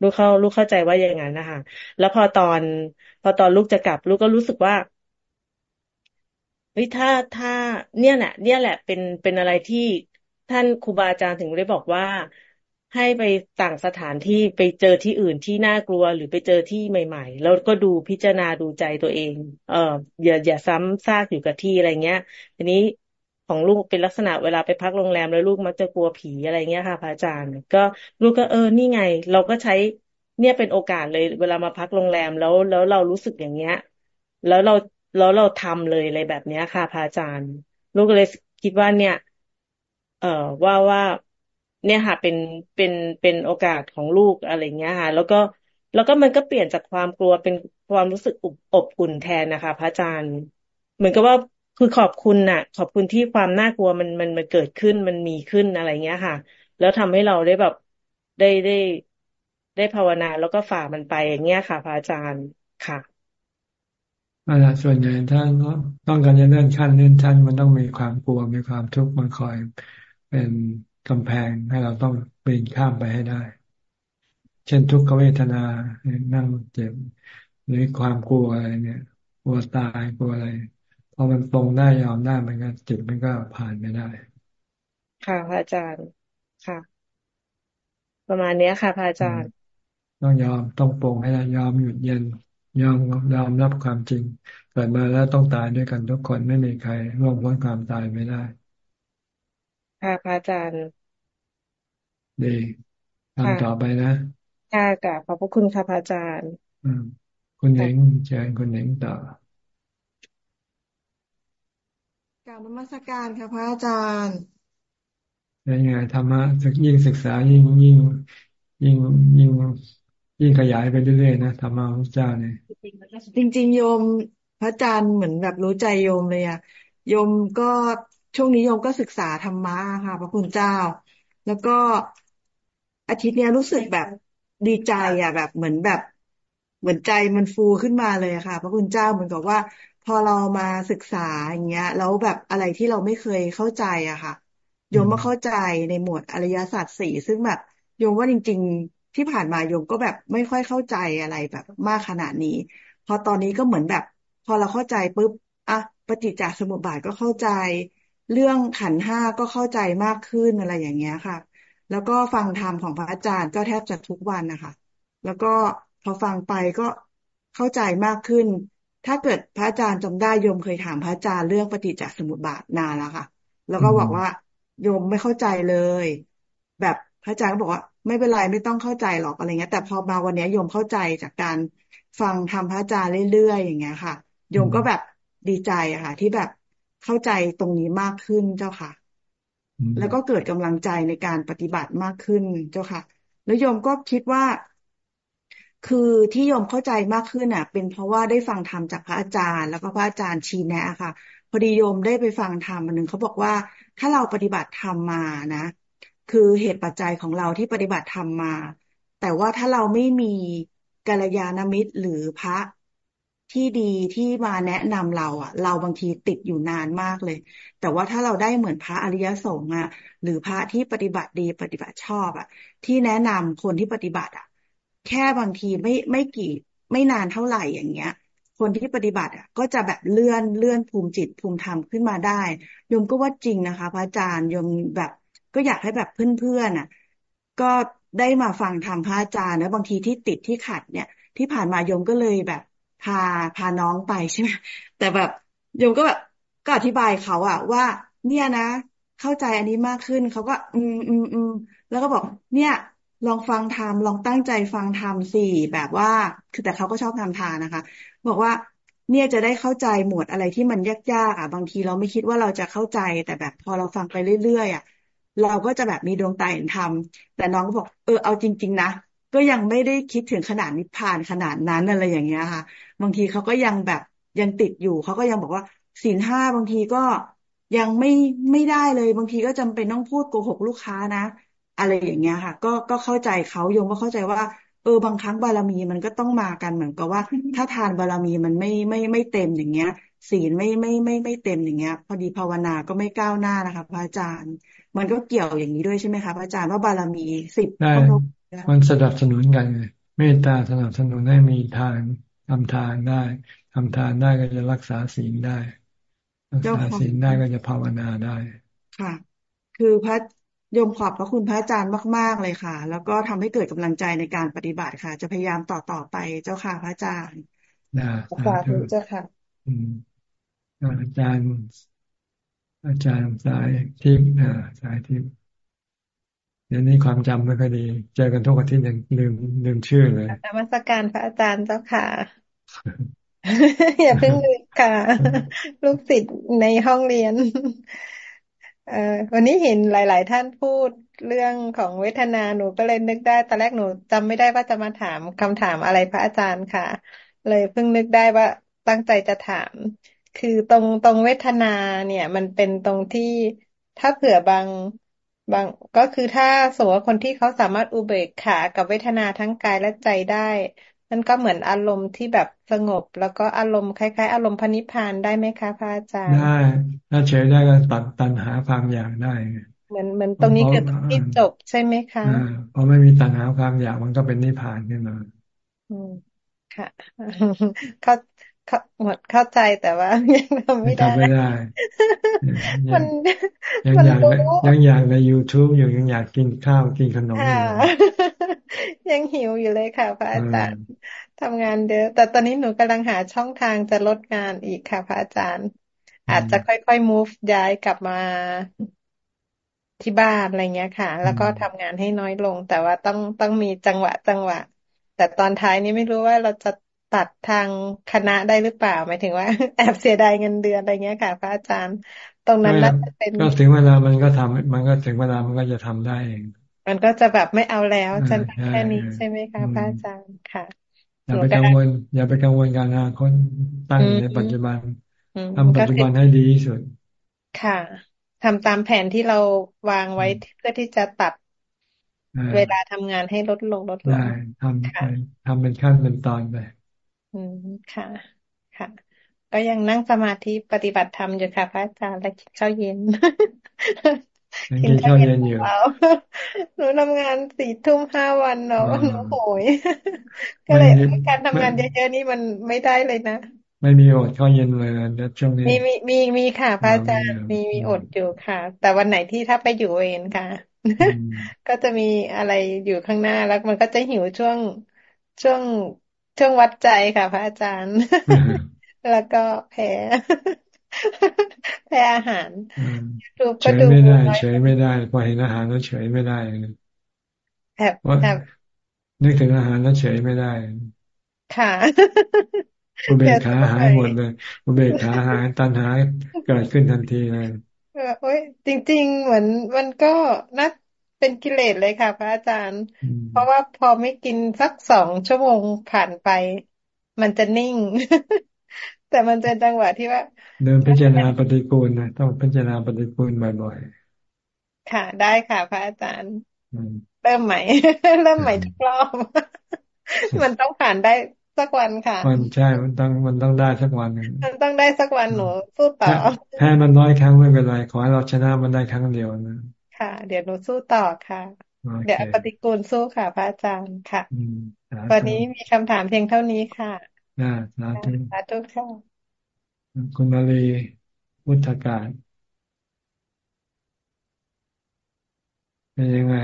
ลูกเข้าลูกเข้าใจว่าอย่างนั้นนะคะแล้วพอตอน พอตอนลูกจะกลับ ลูกก็รู้สึกว่าเฮ้ยถ้าถ้า เนี่ยแหละเนี่ยแหละเป็นเป็นอะไรที่ท่านครูบาอาจารย์ถึงได้บอกว่า ให้ไปต่างสถานที่ไปเจอที่อื่นที่น่ากลัวหรือไปเจอที่ใหม่ ๆ แล้วก็ดูพิจารณาดูใจตัวเอง เอออย่าอย่าซ้ำซากอยู่กับที่อะไรเงี้ยทีนี้ของลูกเป็นลักษณะเวลาไปพักโรงแรมแล้วลูกมักจะกลัวผีอะไรเงี้ยค่ะพระอาจารย์ ก็ลูกก็เออนี่ไง เราก็ใช้เนี่ยเป็นโอกาสเลย เวลามาพักโรงแรมแล้วแล้วเรารู้สึกอย่างเงี้ย แล้วเราแล้วเราทำเลยอะไรแบบเนี้ยค่ะพระอาจารย์ ลูกก็เลยคิดว่าเนี่ย เอ่อว่าว่า เนี่ยค่ะเป็นเป็นเป็นโอกาสของลูกอะไรเงี้ยค่ะ แล้วก็แล้วก็มันก็เปลี่ยนจากความกลัวเป็นความรู้สึกอบอบอุ่นแทนนะคะ พระอาจารย์ เหมือนกับว่าคือขอบคุณน่ะ ขอบคุณที่ความน่ากลัวมันมันมันเกิดขึ้นมันมีขึ้นอะไรเงี้ยค่ะ แล้วทำให้เราได้แบบได้ได้ได้ภาวนาแล้วก็ฝ่ามันไปอย่างเงี้ยค่ะ พระอาจารย์ค่ะอาจารย์ส่วนใหญ่ท่านต้องการจะเลื่อนขั้นเลื่อนชั้นมันต้องมีความกลัวมีความทุกข์มันคอยเป็น กำแพงให้เราต้องปีนข้ามไปให้ได้ เช่นทุกขเวทนานั่งเจ็บหรือความกลัวอะไรเนี่ยกลัวตายกลัวอะไรพอมันตรงได้ยอมได้มันก็จิตมันก็ผ่านไปได้ ค่ะพระอาจารย์ค่ะ ประมาณนี้ค่ะพระอาจารย์ ต้องยอมต้องปรงให้ได้ยอมหยุดเย็น ยอมยอมรับความจริงเกิดมาแล้วต้องตายด้วยกันทุกคนไม่มีใครร่วงพ้นความตายไม่ได้ ค่ะพระอาจารย์ดีทำต่อไปนะค่ะกับขอบพระคุณค่ะพระอาจารย์คุณเน่งเชิญคุณเน่งต่อการนมัสการค่ะพระอาจารย์ยังไงธรรมะยิ่งศึกษายิ่งยิ่ง ยิ่งยิ่งยิ่งขยายไปเรื่อยๆนะธรรมะพระเจ้าเนี่ยจริง ๆ โยมพระอาจารย์เหมือนแบบรู้ใจโยมเลยอะโยมก็ ช่วงนี้โยมก็ศึกษาธรรมะค่ะ พระคุณเจ้า แล้วก็อาทิตย์นี้รู้สึกแบบดีใจอะ แบบเหมือนแบบเหมือนใจมันฟูขึ้นมาเลยค่ะ พระคุณเจ้าเหมือนกับว่า พอเรามาศึกษาอย่างเงี้ยแล้วแบบอะไรที่เราไม่เคยเข้าใจอะค่ะ โยมมาเข้าใจในหมวดอริยสัจสี่ซึ่งแบบโยมว่าจริง ๆ ที่ผ่านมาโยมก็แบบไม่ค่อยเข้าใจอะไรแบบมากขนาดนี้ พอตอนนี้ก็เหมือนแบบ พอเราเข้าใจปุ๊บอะปฏิจจสมุปบาทก็เข้าใจ เรื่องขันห้าก็เข้าใจมากขึ้นอะไรอย่างเงี้ยค่ะ แล้วก็ฟังธรรมของพระอาจารย์ก็แทบจะทุกวันนะคะ แล้วก็พอฟังไปก็เข้าใจมากขึ้น ถ้าเกิดพระอาจารย์จำได้โยมเคยถามพระอาจารย์เรื่องปฏิจจสมุปบาทนานแล้วค่ะ แล้วก็บอกว่าโยมไม่เข้าใจเลย แบบพระอาจารย์ก็บอกว่า ไม่เป็นไรไม่ต้องเข้าใจหรอกอะไรเงี้ย แต่พอมาวันนี้โยมเข้าใจจากการฟังธรรมพระอาจารย์เรื่อยๆอย่างเงี้ยค่ะ โยมก็แบบดีใจอะค่ะ ที่แบบ เข้าใจตรงนี้มากขึ้นเจ้าค่ะ แล้วก็เกิดกำลังใจในการปฏิบัติมากขึ้นเจ้าค่ะ แล้วโยมก็คิดว่า คือที่โยมเข้าใจมากขึ้นอะ เป็นเพราะว่าได้ฟังธรรมจากพระอาจารย์ แล้วก็พระอาจารย์ชี้แนะค่ะ พอดีโยมได้ไปฟังธรรมอันหนึ่งเขาบอกว่าถ้าเราปฏิบัติธรรมมานะ คือเหตุปัจจัยของเราที่ปฏิบัติธรรมมา แต่ว่าถ้าเราไม่มีกัลยาณมิตรหรือพระ ที่ดีที่มาแนะนำเราอะ เราบางทีติดอยู่นานมากเลย แต่ว่าถ้าเราได้เหมือนพระอริยสงฆ์อะ หรือพระที่ปฏิบัติดีปฏิบัติชอบอะ ที่แนะนำคนที่ปฏิบัติอะ แค่บางทีไม่ไม่กี่ไม่นานเท่าไหร่อย่างเงี้ย คนที่ปฏิบัติอะ ก็จะแบบเลื่อนเลื่อนภูมิจิตภูมิธรรมขึ้นมาได้โยมก็ว่าจริงนะคะ พระอาจารย์โยมแบบก็อยากให้แบบเพื่อนๆอะ ก็ได้มาฟังธรรมพระอาจารย์แล้วบางทีที่ติดที่ขัดเนี่ย ที่ผ่านมาโยมก็เลยแบบ พาพาน้องไปใช่ไหมแต่แบบโยมก็แบบก็อธิบายเขาอะว่า เนี่ยนะ เข้าใจอันนี้มากขึ้นเขาก็ อืมอืมอืมแล้วก็บอก เนี่ย ลองฟังธรรมลองตั้งใจฟังธรรมสี่แบบว่า คือแต่เขาก็ชอบทำทานนะคะ บอกว่าเนี่ยจะได้เข้าใจหมวดอะไรที่มันยากๆอะบางทีเราไม่คิดว่าเราจะเข้าใจ แต่แบบพอเราฟังไปเรื่อยๆอะ เราก็จะแบบมีดวงตาเห็นธรรมแต่น้องก็บอกเออเอาจริง ๆ นะก็ยังไม่ได้คิดถึงขนาดนิพพานขนาดนั้นอะไรอย่างเงี้ยค่ะ บางทีเขาก็ยังแบบยังติดอยู่เขาก็ยังบอกว่าศีลห้าบางทีก็ยังไม่ไม่ได้เลย บางทีก็จำเป็นต้องพูดโกหกลูกค้านะ อะไรอย่างเงี้ยค่ะ ก็ก็เข้าใจเขาโยมก็เข้าใจว่า เออบางครั้งบารมีมันก็ต้องมากันเหมือนกับว่า ถ้าทานบารมีมันไม่ไม่ไม่เต็มอย่างเงี้ย ศีลไม่ไม่ไม่ไม่เต็มอย่างเงี้ย พอดีภาวนาก็ไม่ก้าวหน้านะคะพระอาจารย์ มันก็เกี่ยวอย่างนี้ด้วยใช่ไหมคะพระอาจารย์ว่าบารมีสิบมันสนับสนุนกันเลยเมตตาสนับสนุนให้มีทาน ทำทานได้ทำทานได้ก็จะรักษาศีลได้ รักษาศีลได้ก็จะภาวนาได้ ค่ะ คือพระยมขอบพระคุณพระอาจารย์มาก ๆ เลยค่ะ แล้วก็ทำให้เกิดกำลังใจในการปฏิบัติค่ะ จะพยายามต่อต่อไปเจ้าค่ะพระอาจารย์นะสาธุเจ้าค่ะอืมอาจารย์ อาจารย์สายทิพย์อ่าสายทิพย์ เดี๋ยวนี้ความจำไม่ค่อยดี เจอกันทุกอาทิตย์ยังลืมลืมชื่อเลยธรรมสการพระอาจารย์เจ้าค่ะอย่าเพิ่งลืมค่ะ ลูกศิษย์ในห้องเรียน เอ่อวันนี้เห็นหลาย ๆ ท่านพูดเรื่องของเวทนาหนูก็เลยนึกได้ตอนแรกหนูจำไม่ได้ว่าจะมาถามคำถามอะไรพระอาจารย์ค่ะ เลยเพิ่งนึกได้ว่าตั้งใจจะถาม คือตรงตรงเวทนาเนี่ย มันเป็นตรงที่ถ้าเผื่อบาง บางก็คือถ้าสมมติว่าคนที่เขาสามารถอุเบกขากับเวทนาทั้งกายและใจได้ นั่นก็เหมือนอารมณ์ที่แบบสงบ แล้วก็อารมณ์คล้าย ๆ อารมณ์พนิพพานได้ไหมคะพระอาจารย์ได้ถ้าเฉยได้ก็ตัดตัณหาความอยากได้เหมือนเหมือนตรงนี้คือที่จบใช่ไหมคะเพราะไม่มีตัณหาความอยากมันก็เป็นนิพพานขึ้นมาค่ะเขาเขา หมดเข้าใจแต่ว่ายังทำไม่ได้ทำไม่ได้ มันยังอยากยังอยากใน YouTube อยู่ยังอยากกินข้าวกินขนมอยู่ยังหิวอยู่เลยค่ะพระอาจารย์ทำงานเยอะแต่ตอนนี้หนูกำลังหาช่องทางจะลดงานอีกค่ะพระอาจารย์ อาจจะค่อยๆ move ย้ายกลับมาที่บ้านอะไรเงี้ยค่ะ แล้วก็ทำงานให้น้อยลง แต่ว่าต้องต้องมีจังหวะจังหวะ แต่ตอนท้ายนี้ไม่รู้ว่าเราจะ ตัดทางคณะได้หรือเปล่าหมายถึงว่า แอบเสียดายเงินเดือนอะไรเงี้ยค่ะ พระอาจารย์ ตรงนั้นน่าจะเป็นก็ถึงเวลามันก็ทำมันก็ถึงเวลามันก็จะทำได้เองมันก็จะแบบไม่เอาแล้วฉันแค่นี้ใช่ไหมคะพระอาจารย์ค่ะอย่าไปกังวล อย่าไปกังวลการอนาคตตั้งในปัจจุบันทำปัจจุบันให้ดีที่สุด ค่ะทำตามแผนที่เราวางไว้เพื่อที่จะตัดเวลาทำงานให้ลดลงลดลงได้ทำไปทำเป็นขั้นเป็นตอนไป อืมค่ะ ค่ะ ก็ยังนั่งสมาธิปฏิบัติธรรมอยู่ค่ะพระอาจารย์และกินข้าวเย็น กินข้าวเย็นอยู่หนูทำงานสี่ทุ่มห้าวันเนาะหนูโหยก็เลยการทำงานเยอะๆนี่มันไม่ได้เลยนะไม่มีอดข้าวเย็นเลยนะช่วงนี้มีมีมีมีค่ะพระอาจารย์มีมีอดอยู่ค่ะ แต่วันไหนที่ถ้าไปอยู่เวรค่ะ ก็จะมีอะไรอยู่ข้างหน้าแล้วมันก็จะหิวช่วงช่วง ช่วงวัดใจค่ะพระอาจารย์ แล้วก็แพ้แพ้อาหารดูก็ดูไม่ได้เฉยไม่ได้พอเห็นอาหารแล้วเฉยไม่ได้แอบแอบนึกถึงอาหารแล้วเฉยไม่ได้ ค่ะอุเบกขาหายหมดเลยอุเบกขาหายตัณหาเกิดขึ้นทันทีเลยเออโอ้ยจริง ๆ เหมือนมันก็นัด เป็นกิเลสเลยค่ะ พระอาจารย์ เพราะว่าพอไม่กินสักสองชั่วโมงผ่านไป มันจะนิ่ง แต่มันจะจังหวะที่ว่า เดินพิจารณาปฏิกูลนะต้องพิจารณาปฏิกูลบ่อยๆค่ะ ได้ค่ะ พระอาจารย์เริ่มใหม่เริ่มใหม่ทุกรอบมันต้องผ่านได้สักวันค่ะ มันใช่มันต้องมันต้องได้สักวันหนึ่งมันต้องได้สักวันหนูสู้ต่อแพ้มันน้อยครั้งไม่เป็นไร ขอให้เราชนะมันได้ครั้งเดียวนะ ค่ะ เดี๋ยวหนูสู้ต่อค่ะ เดี๋ยวปฏิกูลสู้ค่ะ พระอาจารย์ค่ะตอนนี้มีคำถามเพียงเท่านี้ค่ะอ่าสาธุสาธุค่ะคุณมาลีวุฒการเป็นยังไง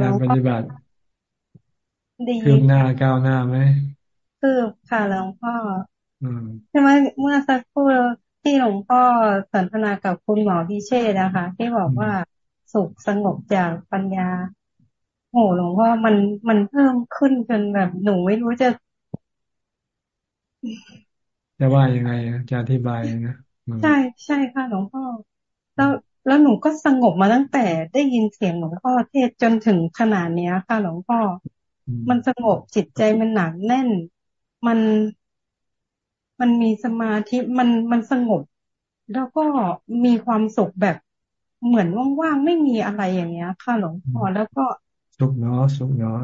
การปฏิบัติดีคืบหน้าก้าวหน้าไหมคืบค่ะหลวงพ่อใช่ไหมเมื่อสักครู่ ที่หลวงพ่อสนทนากับคุณหมอพิเชษนะคะ ที่บอกว่าสุขสงบจากปัญญาโหหลวงพ่อมันมันเพิ่มขึ้นจนแบบหนูไม่รู้จะ จะว่ายังไงจะอธิบายนะใช่ใช่ค่ะหลวงพ่อ แล้วแล้วหนูก็สงบมาตั้งแต่ได้ยินเสียงหลวงพ่อเทศจนถึงขนาดเนี้ยค่ะหลวงพ่อ มันสงบจิตใจมันหนักแน่น มัน มันมีสมาธิมันมันสงบ แล้วก็มีความสุขแบบเหมือนว่างๆไม่มีอะไรอย่างเงี้ย ค่ะหลวงพ่อแล้วก็สุขเนาะสุขเนาะ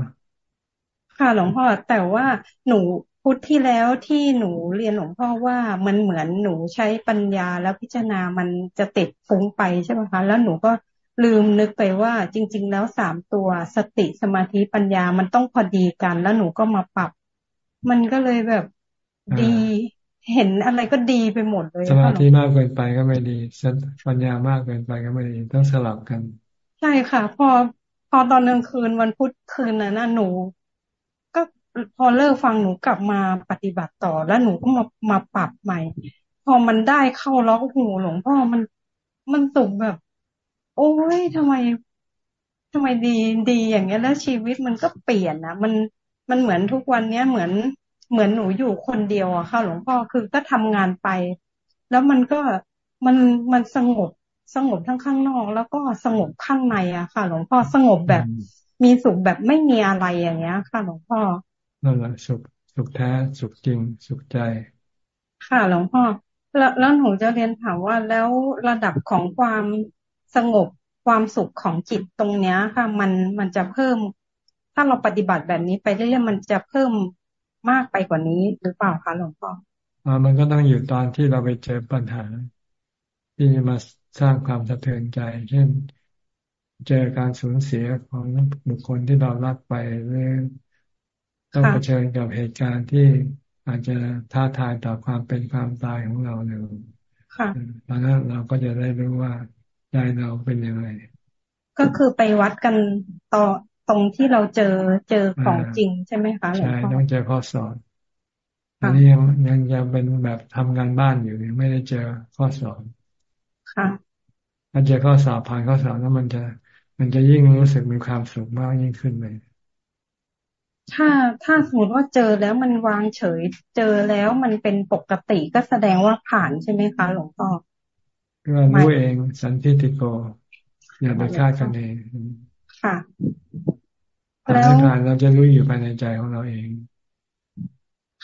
ค่ะหลวงพ่อแต่ว่าหนูพุธที่แล้วที่หนูเรียนหลวงพ่อว่ามันเหมือนหนูใช้ปัญญาแล้วพิจารณามันจะติดฟุ้งไปใช่ไหมคะ แล้วหนูก็ลืมนึกไปว่าจริง ๆ แล้วสามตัวสติสมาธิปัญญามันต้องพอดีกัน แล้วหนูก็มาปรับ มันก็เลยแบบดี เห็นอะไรก็ดีไปหมดเลย สมาธิมากเกินไปก็ไม่ดีปัญญามากเกินไปก็ไม่ดีต้องสลับกัน ใช่ค่ะ พอพอตอนกลางคืนวันพุธคืนนั้นหนูพอเลิกฟังหนูกลับมาปฏิบัติต่อแล้วหนูก็มามาปรับใหม่ พอมันได้เข้าล็อกหูหลวงพ่อมันมันสุกแบบ โอ้ยทำไมทำไมดีดีอย่างเงี้ยแล้วชีวิตมันก็เปลี่ยนนะมันมันเหมือนทุกวันเนี้ยเหมือน เหมือนหนูอยู่คนเดียวอะค่ะ หลวงพ่อคือก็ทำงานไป แล้วมันก็มันมันสงบสงบทั้งข้างนอก แล้วก็สงบข้างในอะค่ะ หลวงพ่อสงบแบบมีสุขแบบไม่มีอะไรอย่างเงี้ย ค่ะ หลวงพ่อนั่นแหละสุขสุขแท้สุขจริงสุขใจ ค่ะหลวงพ่อแล้วแล้วหนูจะเรียนถามว่าแล้วระดับของความสงบความสุขของจิตตรงเนี้ยค่ะ มันมันจะเพิ่ม ถ้าเราปฏิบัติแบบนี้ไปเรื่อยๆมันจะเพิ่ม มากไปกว่านี้หรือเปล่าคะหลวงพ่ออ่ามันก็ต้องอยู่ตอนที่เราไปเจอปัญหา ที่จะมาสร้างความสะเทือนใจ เช่น เจอการสูญเสียของบุคคลที่เรารักไปหรือต้องเผชิญกับเหตุการณ์ที่อาจจะท้าทายต่อความเป็นความตายของเราเนี่ยตอนนั้นเราก็จะได้รู้ว่าใจเราเป็นยังไงก็คือไปวัดกันต่อ ตรงที่เราเจอเจอของจริงใช่ไหมคะหลวงพ่อใช่ต้องเจอข้อสอบอันนี้ยังยังยังเป็นแบบทำงานบ้านอยู่ยังไม่ได้เจอข้อสอบค่ะถ้าเจอข้อสอบผ่านข้อสอบแล้วมันจะ มันจะยิ่งรู้สึกมีความสุขมากยิ่งขึ้นเลยถ้าถ้าสมมติว่าเจอแล้วมันวางเฉย เจอแล้วมันเป็นปกติก็แสดงว่าผ่านใช่ไหมคะ หลวงพ่อก็รู้เองสันติติโกอย่าไปคาดกันเองค่ะ ผ่านไม่ผ่านเราจะรู้อยู่ภายในใจของเราเอง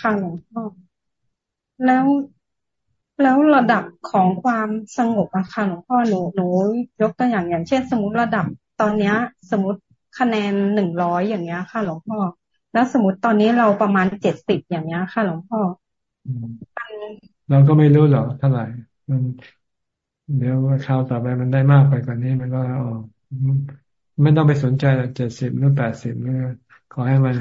ค่ะหลวงพ่อแล้วแล้วระดับของความสงบอะค่ะหลวงพ่อหนูหนูยกตัวอย่างอย่างเช่น สมมติระดับตอนเนี้ย สมมติคะแนนหนึ่งร้อยอย่างเงี้ย ค่ะหลวงพ่อ แล้วสมมติตอนนี้เราประมาณเจ็ดสิบอย่างเงี้ย ค่ะหลวงพ่อเราก็ไม่รู้หรอกเท่าไหร่มันเดี๋ยวคราวต่อไปมันได้มากไปกว่านี้มันก็อ๋อ ไม่ต้องไปสนใจหรอกเจ็ดสิบหรือแปดสิบเนี่ยขอให้มัน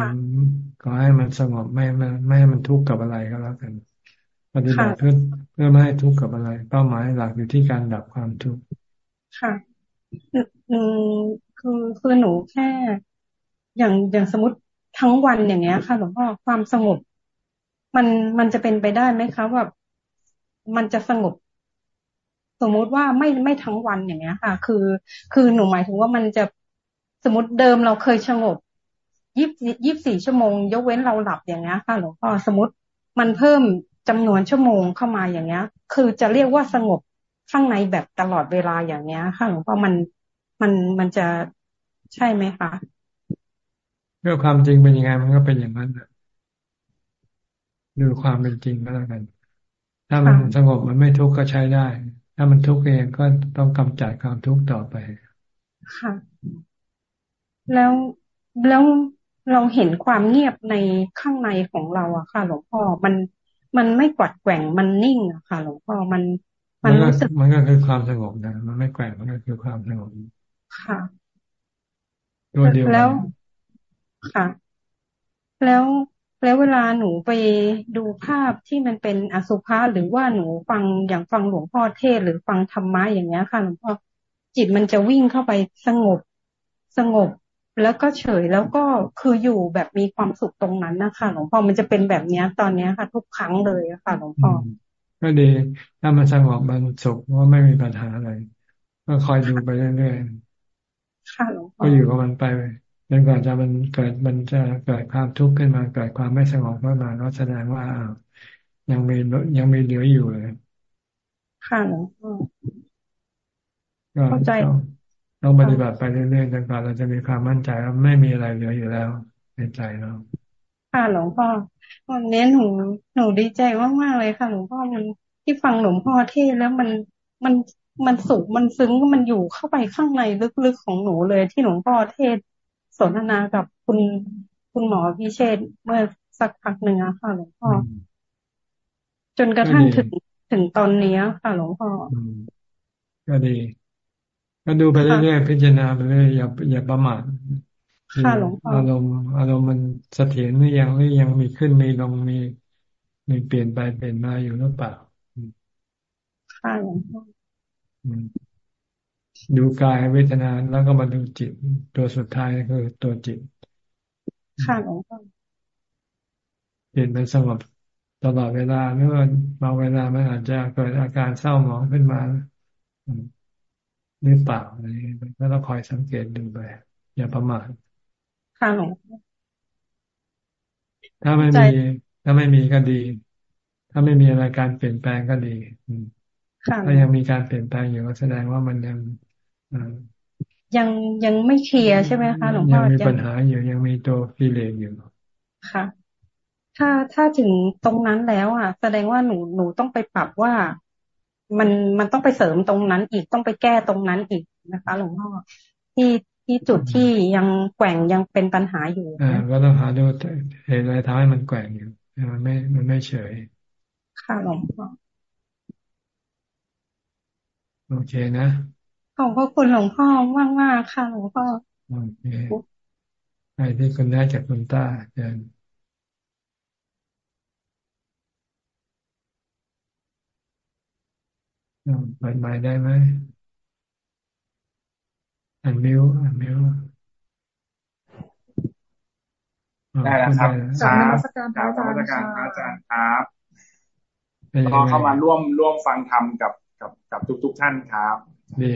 ขอให้มันสงบไม่ไม่ไม่ให้มันทุกข์กับอะไรก็แล้วกันปฏิบัติเพื่อเพื่อไม่ให้ทุกข์กับอะไร เป้าหมายหลักอยู่ที่การดับความทุกข์ค่ะอืมคือคือหนูแค่ อย่างอย่างสมมติทั้งวันอย่างเงี้ยค่ะหลวงพ่อความสงบ มันมันจะเป็นไปได้ไหมคะว่ามันจะสงบ สมมุติว่าไม่ไม่ทั้งวันอย่างเงี้ยค่ะ คือ คือหนูหมายถึงว่ามันจะ สมมติเดิมเราเคยสงบยี่ยี่สี่ชั่วโมง ยกเว้นเราหลับอย่างเงี้ยค่ะหลวงพ่อสมมติมันเพิ่มจำนวนชั่วโมงเข้ามาอย่างเงี้ย คือจะเรียกว่าสงบข้างในแบบตลอดเวลาอย่างเงี้ยค่ะหลวงพ่อมันมันมันจะใช่ไหมคะเรื่องความจริงเป็นยังไงมันก็เป็นอย่างนั้นดูความเป็นจริงก็แล้วกัน ถ้ามันสงบมันไม่ทุกข์ก็ใช้ได้ ถ้ามันทุกข์เองก็ต้องกำจัดความทุกข์ต่อไป ค่ะ แล้วแล้วเราเห็นความเงียบในข้างในของเราอะค่ะ หลวงพ่อมันมันไม่กวัดแกว่งมันนิ่งอะค่ะ หลวงพ่อมัน มันรู้สึกมันก็คือความสงบนะมันไม่แกว่งมันก็คือความสงบค่ะตัวเดียวแล้วค่ะ แล้วแล้วเวลาหนูไปดูภาพที่มันเป็นอสุภะหรือว่าหนูฟังอย่างฟังหลวงพ่อเทศหรือฟังธรรมะอย่างเงี้ยค่ะหลวงพ่อจิตมันจะวิ่งเข้าไปสงบสงบ แล้วก็เฉยแล้วก็คืออยู่แบบมีความสุขตรงนั้นนะคะหลวงพ่อมันจะเป็นแบบเนี้ยตอนเนี้ยค่ะ ทุกครั้งเลยอะค่ะหลวงพ่อก็ดีถ้ามันสงบมันสุขว่าไม่มีปัญหาอะไร ก็คอยดูไปเรื่อยๆค่ะหลวงพ่อก็อยู่กับมันไปจนกว่าจะมันเกิดมันจะเกิดความทุกข์ขึ้นมาเกิดความไม่สงบขึ้นมาก็แสดงว่ายังมียังมีเหลืออยู่เลยค่ะหลวงพ่อเข้าใจ ต้องปฏิบัติไปเรื่อยๆจนกว่าเราจะมีความมั่นใจว่าไม่มีอะไรเหลืออยู่แล้ว ในใจเราค่ะหลวงพ่อวันนี้หนูหนูดีใจมากๆเลยค่ะหลวงพ่อมันที่ฟังหลวงพ่อเทศแล้วมันมันมันสุขมันซึ้งมันอยู่เข้าไปข้างในลึกๆของหนูเลย ที่หลวงพ่อเทศสนทนากับคุณคุณหมอพิเชษเมื่อสักพักหนึ่งอะค่ะหลวงพ่อ จนกระทั่งถึงถึงตอนนี้ค่ะหลวงพ่อก็ดี ก็ดูไปเรื่อยๆพิจารณาไปเรื่อยอย่าอย่าประมาทอารมณ์อารมณ์มันเสถียรหรือยังหรือยังมีขึ้นมีลงมีมีเปลี่ยนไปเปลี่ยนมาอยู่หรือเปล่าค่ะหลวงพ่อดูกายเวทนาแล้วก็มาดูจิต ตัวสุดท้ายคือตัวจิต ค่ะหลวงพ่อเปลี่ยนเป็นสงบตลอดเวลาเมื่อบางเวลามันอาจจะเกิดอาการเศร้าหมองขึ้นมา หรือเปล่าอะไรก็ต้องคอยสังเกตดูไปอย่าประมาทค่ะหลวงถ้าไม่มีถ้าไม่มีก็ดี ถ้าไม่มีอะไรการเปลี่ยนแปลงก็ดีถ้ายังมีการเปลี่ยนแปลงอยู่ก็แสดงว่ามันยังยังยังไม่เคลียร์ใช่ไหมคะหลวงพ่อยังมีปัญหาอยู่ยังมีตัวฟิเลนอยู่ค่ะ ถ้าถ้าถึงตรงนั้นแล้วอะ แสดงว่าหนูหนูต้องไปปรับว่า มันมันต้องไปเสริมตรงนั้นอีกต้องไปแก้ตรงนั้นอีกนะคะ หลวงพ่อที่ที่จุดที่ยังแกว่งยังเป็นปัญหาอยู่อ่าก็ต้องหาดูเหตุอะไรทำให้มันแกว่งอยู่มันไม่มันไม่เฉย ค่ะหลวงพ่อโอเคนะขอบพระคุณหลวงพ่อมากมากค่ะหลวงพ่อโอเคไปที่คุณแม่จากคุณต้าเดิน เปิดไมค์ได้ไหมอันมิวอันมิวได้แล้วครับครับกราบนมัสการพระอาจารย์ครับก็เข้ามาร่วมร่วมฟังธรรมกับกับกับทุกทุกท่านครับดี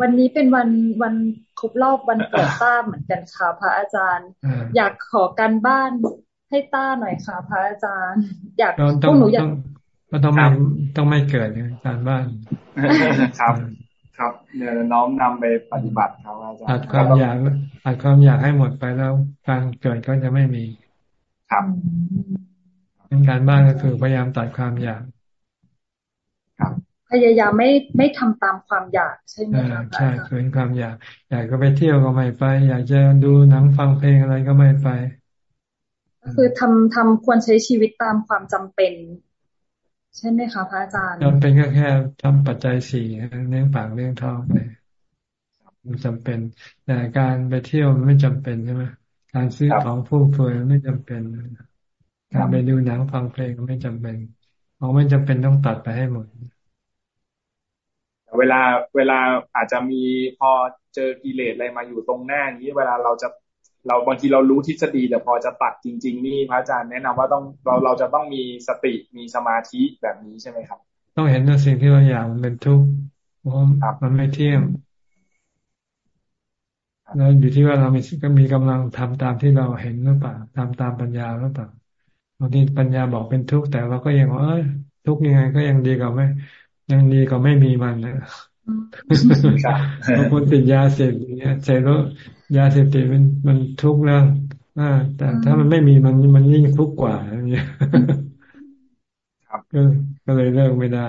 วันนี้เป็นวันวันครบรอบวันเกิดต้าเหมือนกันค่ะพระอาจารย์ อยากขอการบ้านให้ต้าหน่อยค่ะพระอาจารย์ อยากพวกหนูอยาก ก็ต้องไม่ต้องไม่เกิดการบ้านครับครับเดี๋ยวน้อมนำไปปฏิบัติครับอาจารย์อัดความอยากอัดความอยากให้หมดไปแล้ว การเกิดก็จะไม่มีครับการบ้านก็คือพยายามตัดความอยากครับพยายามไม่ไม่ทำตามความอยากใช่ไหมคะใช่คืนความอยาก อยากก็ไปเที่ยวก็ไม่ไป อยากจะดูหนังฟังเพลงอะไรก็ไม่ไป ก็คือทำทำควรใช้ชีวิตตามความจำเป็น ใช่ไหมคะพระอาจารย์จำเป็นก็แค่ทำปัจจัยสี่เลี้ยงปากเลี้ยงท้องไปมันจำเป็น แต่การไปเที่ยวมันไม่จำเป็นใช่ไหมการซื้อของฟุ่มเฟือยไม่จำเป็น การไปดูหนังฟังเพลงไม่จำเป็นเราไม่จำเป็นต้องตัดไปให้หมดเวลาเวลาอาจจะมีพอเจอกิเลสอะไรมาอยู่ตรงหน้านี้ เวลาเราจะ เราบางทีเรารู้ทฤษฎีแต่พอจะตัดจริง ๆ นี่พระอาจารย์แนะนำว่าต้องเราเราจะต้องมีสติมีสมาธิแบบนี้ใช่ไหมครับ ต้องเห็นว่าสิ่งที่เราอยากมันเป็นทุกข์มันไม่เที่ยงแล้วอยู่ที่ว่าเรามีก็มีกำลังทำตามที่เราเห็นหรือเปล่าตามตามปัญญาหรือเปล่าบางทีปัญญาบอกเป็นทุกข์แต่เราก็ยังว่าเอ้ยทุกข์ยังไงก็ยังดีกว่าไม่ยังดีกว่าไม่มีมันนะ บางคนติดยาเสพอย่างเงี้ยเสพแล้วยาเสพติดมันมันทุกข์แล้วแต่ถ้ามันไม่มีมันมันยิ่งทุกข์กว่าอย่างเงี้ยก็ก็เลยเลิกไม่ได้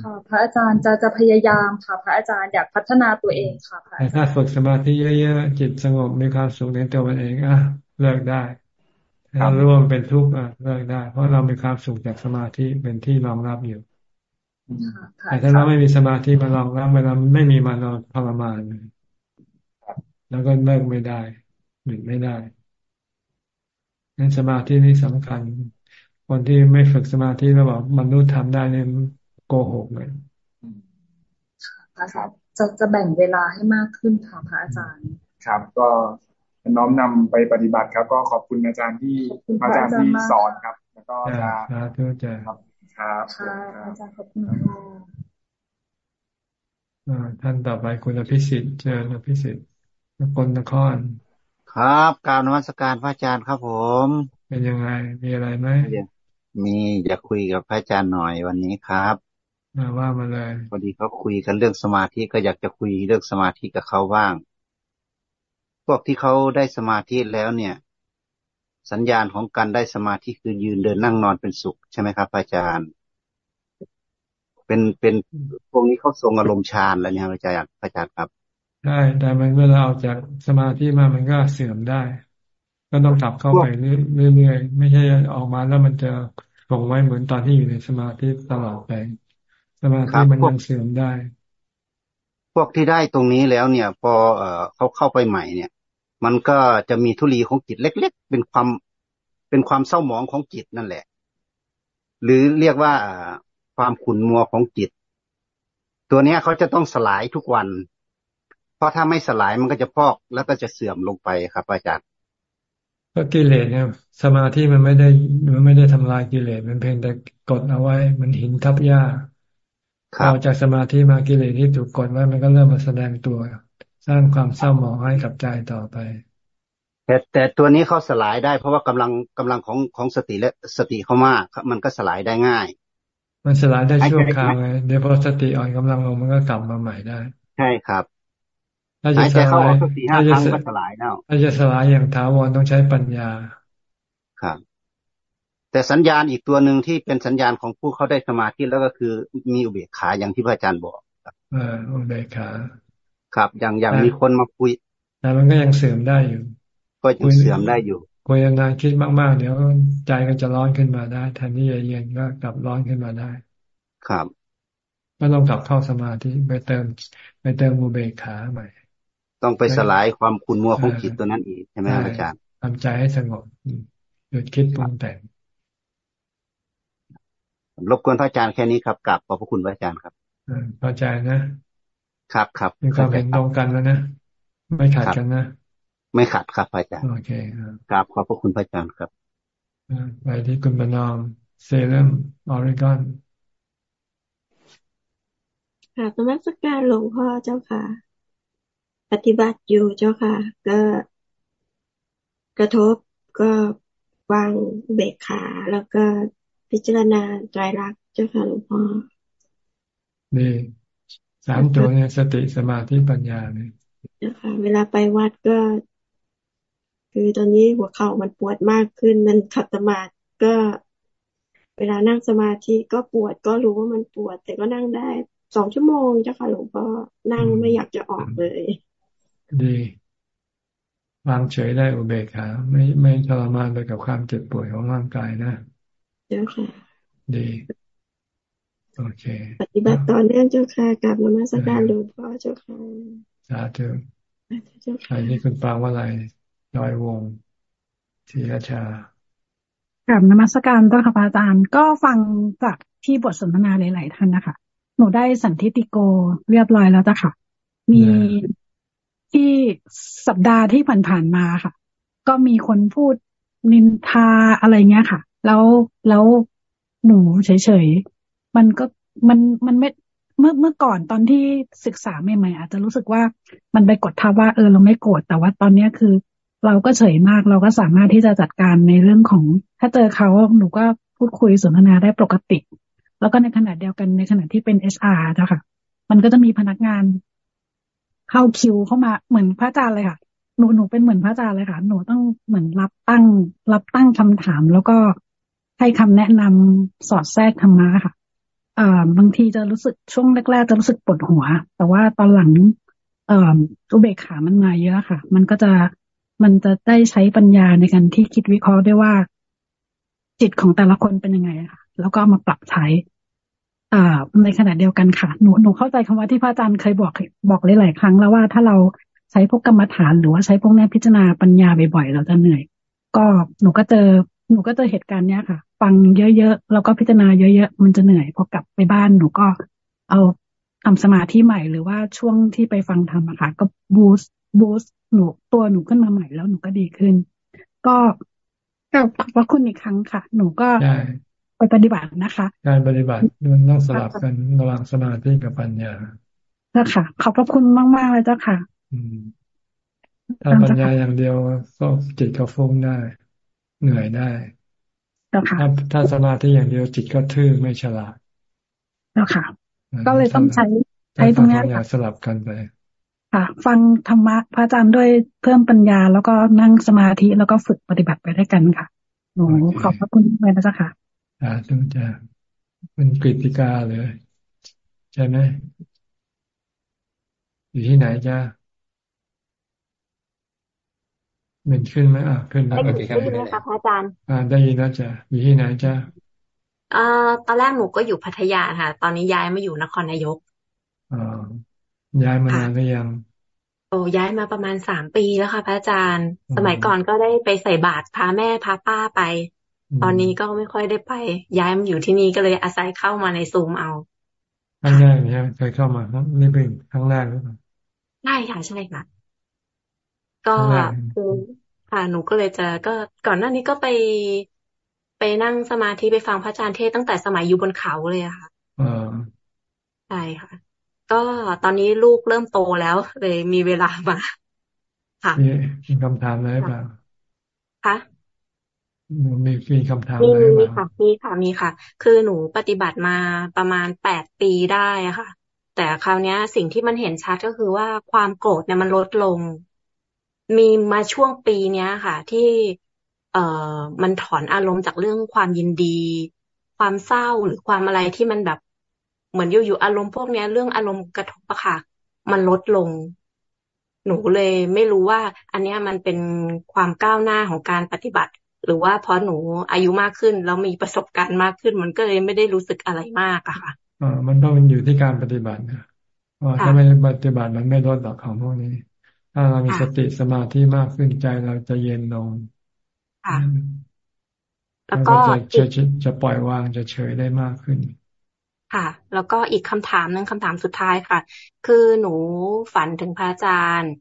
ค่ะพระอาจารย์จะจะพยายามค่ะ พระอาจารย์อยากพัฒนาตัวเองค่ะพระอาจารย์ถ้าฝึกสมาธิเยอะๆจิตสงบมีความสุขในตัวมันเองอะเลิกได้ถ้าร่วมเป็นทุกข์อะเลิกได้ เพราะเรามีความสุขจากสมาธิเป็นที่รองรับอยู่ แต่ถ้าเราไม่มีสมาธิมารองรับเวลาไม่มีมันเราทรมานแล้วก็เลิกไม่ได้หยุดไม่ได้นั้นสมาธินี่สำคัญ คนที่ไม่ฝึกสมาธิแล้วบอกมนุษย์ทำได้เนี่ยโกหกเลยครับจะจะแบ่งเวลาให้มากขึ้นค่ะพระอาจารย์ ครับ ก็น้อมนำไปปฏิบัติครับ ก็ขอบคุณอาจารย์ที่อาจารย์ที่สอนครับ แล้วก็จะครับ ครับอาจารย์ขอบคุณท่านต่อไปคุณอภิสิทธิ์เจออภิสิทธิ์นครนคร ครับกรารนวัตการพระอาจารย์ครับผม เป็นยังไง มีอะไรไหมมีอยากคุยกับพระอาจารย์หน่อยวันนี้ครับว่ามาเลยพอดีเขาคุยกันเรื่องสมาธิก็อยากจะคุยเรื่องสมาธิกับเขาบ้าง พวกที่เขาได้สมาธิแล้วเนี่ย สัญญาณของการได้สมาธิคือยืนเดินนั่งนอนเป็นสุขใช่ไหมครับ อาจารย์ เป็นเป็นพวกนี้เขาทรงอารมณ์ฌานแล้วเนี่ยอาจารย์อาจารย์ครับใช่แต่มันเวลาออกจากสมาธิมามันก็เสื่อมได้ ก็ต้องกลับเข้าไปเรื่อยๆไม่ใช่ออกมาแล้วมันจะคงไว้เหมือนตอนที่อยู่ในสมาธิตลอดไปสมาธิมันยังเสื่อมได้ พวกที่ได้ตรงนี้แล้วเนี่ย พอเอ่อเขาเข้าไปใหม่เนี่ย มันก็จะมีทุลีของจิตเล็ก ๆ เป็นความเป็นความเศร้าหมองของจิตนั่นแหละ หรือเรียกว่าความขุ่นมัวของจิต ตัวเนี้ยเขาจะต้องสลายทุกวัน เพราะถ้าไม่สลายมันก็จะพอกแล้วก็จะเสื่อมลงไปครับ อาจารย์ก็กิเลสเนี่ยสมาธิมันไม่ได้มันไม่ได้ทำลายกิเลสมันเพียงแต่กดเอาไว้ มันหินทับหญ้าพอจากสมาธิมากิเลสที่ถูกกดไว้มันก็เริ่มมาแสดงตัว สร้างความเศร้าหมองให้กับใจต่อไป แต่แต่ตัวนี้เขาสลายได้ เพราะว่ากำลังกำลังของของสติและสติเขามากมันก็สลายได้ง่าย มันสลายได้ชั่วคราวไงเดี๋ยวพอสติอ่อนกำลังลงมันก็กลับมาใหม่ได้ ใช่ครับถ้าจะสลายถ้าจะสลายถ้าจะสลายอย่างถาวรต้องใช้ปัญญา ครับ แต่สัญญาณอีกตัวหนึ่งที่เป็นสัญญาณของผู้เขาได้สมาธิแล้วก็คือมีอุเบกขาอย่างที่พระอาจารย์บอกเอออุเบกขา ครับ อย่างอย่างมีคนมาคุย แต่มันก็ยังเสื่อมได้อยู่ ก็ยังเสื่อมได้อยู่คุยนานคิดมากๆ เดี๋ยวใจก็จะร้อนขึ้นมาได้แทนที่จะเย็นก็กลับร้อนขึ้นมาได้ ครับก็ต้องกลับเข้าสมาธิไปเติมไปเติมอุเบกขาใหม่ ต้องไปสลายความคุนมัวของจิตตัวนั้นอีกใช่ไหมอาจารย์ทำใจให้สงบหยุดคิดปรุงแต่งรบกวนพระอาจารย์แค่นี้ครับกลับขอบพระคุณพระอาจารย์ครับพระอาจารย์นะ ครับครับมีความเห็นตรงกันแล้วนะ ไม่ขัดกันนะ ไม่ขัดครับพระอาจารย์โอเคครับขอบพระคุณพระอาจารย์ครับไปที่คุณบรรนอมเซเลมออริกอนค่ะนมัสการหลวงพ่อเจ้าค่ะ ปฏิบัติอยู่เจ้าค่ะ ก็กระทบก็วางเบกขา แล้วก็พิจารณาใจรักเจ้าค่ะหลวงพ่อดี สามตัวเนี่ยสติสมาธิปัญญาเนี่ยเจ้าค่ะเวลาไปวัดก็ คือตอนนี้หัวเข่ามันปวดมากขึ้นมันขัดสมาธิก็ เวลานั่งสมาธิก็ปวดก็รู้ว่ามันปวด แต่ก็นั่งได้สองชั่วโมงเจ้าค่ะหลวงพ่อนั่งไม่อยากจะออกเลย ดีวางเฉยได้อุเบกขาไม่ไม่ทรมานไปกับความเจ็บป่วยของร่างกายนะเจ้าค่ะดี โอเค ปฏิบัติต่อเนื่องเจ้าค่ะกับนมัสการหลวงพ่อเจ้าค่ะสาธุใครที่คุณฟังว่าอะไรดอยวงทีราชากับนมัสการต้นค่ะอาจารย์ ก็ฟังจากที่บทสนทนาหลาย ๆ ท่านนะคะ หนูได้สันทิติโกเรียบร้อยแล้วจ้ะค่ะ มีที่สัปดาห์ที่ผ่าน ๆ มาค่ะ ก็มีคนพูดนินทาอะไรเงี้ยค่ะ แล้วแล้วหนูเฉย ๆ มันก็มันมันไม่เมื่อเมื่อก่อนตอนที่ศึกษาใหม่ๆอาจจะรู้สึกว่ามันไปกดทับว่าเออเราไม่โกรธแต่ว่าตอนเนี้ยคือ เราก็เฉยมากเราก็สามารถที่จะจัดการในเรื่องของ ถ้าเจอเขาหนูก็พูดคุยสนทนาได้ปกติ แล้วก็ในขณะเดียวกันในขณะที่เป็นเอชอาร์นะคะมันก็จะมีพนักงาน เข้าคิวเข้ามาเหมือนพระอาจารย์เลยค่ะ หนูหนูเป็นเหมือนพระอาจารย์เลยค่ะ หนูต้องเหมือนรับตั้ง รับตั้งคำถามแล้วก็ให้คำแนะนำสอดแทรกธรรมะค่ะ อ่าบางทีจะรู้สึกช่วงแรกๆจะรู้สึกปวดหัว แต่ว่าตอนหลังเอ่ออุเบกขามันมาเยอะค่ะ มันก็จะมันจะได้ใช้ปัญญาในการที่คิดวิเคราะห์ได้ว่า จิตของแต่ละคนเป็นยังไงค่ะ แล้วก็มาปรับใช้อ่าในขณะเดียวกันค่ะ หนูหนูเข้าใจคำว่าที่พระอาจารย์เคยบอกบอกหลายๆครั้งแล้วว่าถ้าเราใช้พวกกรรมฐานหรือว่าใช้พวกนี้พิจารณาปัญญาบ่อยๆเราจะเหนื่อย ก็หนูก็เจอหนูก็เจอเหตุการณ์เนี้ยค่ะ ฟังเยอะๆแล้วก็พิจารณาเยอะๆมันจะเหนื่อยพอกลับไปบ้านหนูก็เอาทำสมาธิใหม่หรือว่าช่วงที่ไปฟังธรรมอะค่ะก็บูสต์บูสต์หนูตัวหนูขึ้นมาใหม่แล้วหนูก็ดีขึ้นก็ขอบพระคุณอีกครั้งค่ะ หนูก็ไปปฏิบัตินะคะ การปฏิบัติมันต้องสลับกันระหว่างสมาธิกับปัญญาเจ้าค่ะ ขอบพระคุณมากๆเลยเจ้าค่ะถ้าปัญญาอย่างเดียวก็จิตก็ฟุ้งได้ เหนื่อยได้ ถ้าถ้าสมาธิอย่างเดียวจิตก็ทื่อไม่ฉลาดเจ้าค่ะ ก็เลยต้องใช้ใช้ตรงนี้สลับกันไปค่ะ ฟังธรรมะพระอาจารย์ด้วยเพิ่มปัญญา แล้วก็นั่งสมาธิแล้วก็ฝึกปฏิบัติไปด้วยกันค่ะหนูขอบพระคุณมากนะเจ้าค่ะสาธุจ้ะเป็นกฤติกาเลย ใช่ไหมอยู่ที่ไหนจ้า เป็นขึ้นไหมอะขึ้นแล้วได้ยินไหมคะพระอาจารย์อ่าได้ยินแล้วจ้ะอยู่ที่ไหนจ้าเอ่อตอนแรกหนูก็อยู่พัทยาค่ะ ตอนนี้ย้ายมาอยู่นครนายกอ่าย้ายมานานหรือยังโอ้ย้ายมาประมาณสามปีแล้วค่ะพระอาจารย์ สมัยก่อนก็ได้ไปใส่บาตรพาแม่พาป้าไป ตอนนี้ก็ไม่ค่อยได้ไป ย้ายมาอยู่ที่นี่ก็เลยอาศัยเข้ามาในซูมเอาครั้งแรกเนี่ยเคยเข้ามาครับนี่เป็นครั้งแรกหรือเปล่าใช่ค่ะใช่ค่ะ ก็คือ ค่ะ หนูก็เลยจะก็ก่อนหน้านี้ก็ไปไปนั่งสมาธิไปฟังพระอาจารย์เทศตั้งแต่สมัยอยู่บนเขาเลยอะค่ะใช่ค่ะ ก็ตอนนี้ลูกเริ่มโตแล้ว เลยมีเวลามา ค่ะมีคำถามอะไรบ้างคะมีมีคำถามมีมีค่ะมีค่ะมีค่ะ คือหนูปฏิบัติมาประมาณแปดปีได้อะค่ะ แต่คราวนี้สิ่งที่มันเห็นชัดก็คือว่าความโกรธเนี่ยมันลดลง มีมาช่วงปีเนี้ยค่ะ ที่เอ่อมันถอนอารมณ์จากเรื่องความยินดี ความเศร้าหรือความอะไรที่มันแบบเหมือนอยู่ๆอารมณ์พวกเนี้ย เรื่องอารมณ์กระทบอะค่ะ มันลดลง หนูเลยไม่รู้ว่า อันนี้มันเป็นความก้าวหน้าของการปฏิบัติ หรือว่าพอหนูอายุมากขึ้นแล้วมีประสบการณ์มากขึ้น มันก็เลยไม่ได้รู้สึกอะไรมากอะค่ะอ่ามันต้องอยู่ที่การปฏิบัตินะถ้าไม่ปฏิบัติมันไม่ลดหรอกของพวกนี้ ถ้าเรามีสติสมาธิมากขึ้นใจเราจะเย็นลงแล้วก็จะจะจะปล่อยวางจะเฉยได้มากขึ้น ค่ะ แล้วก็อีกคำถามหนึ่งคำถามสุดท้ายค่ะ คือหนูฝันถึงพระอาจารย์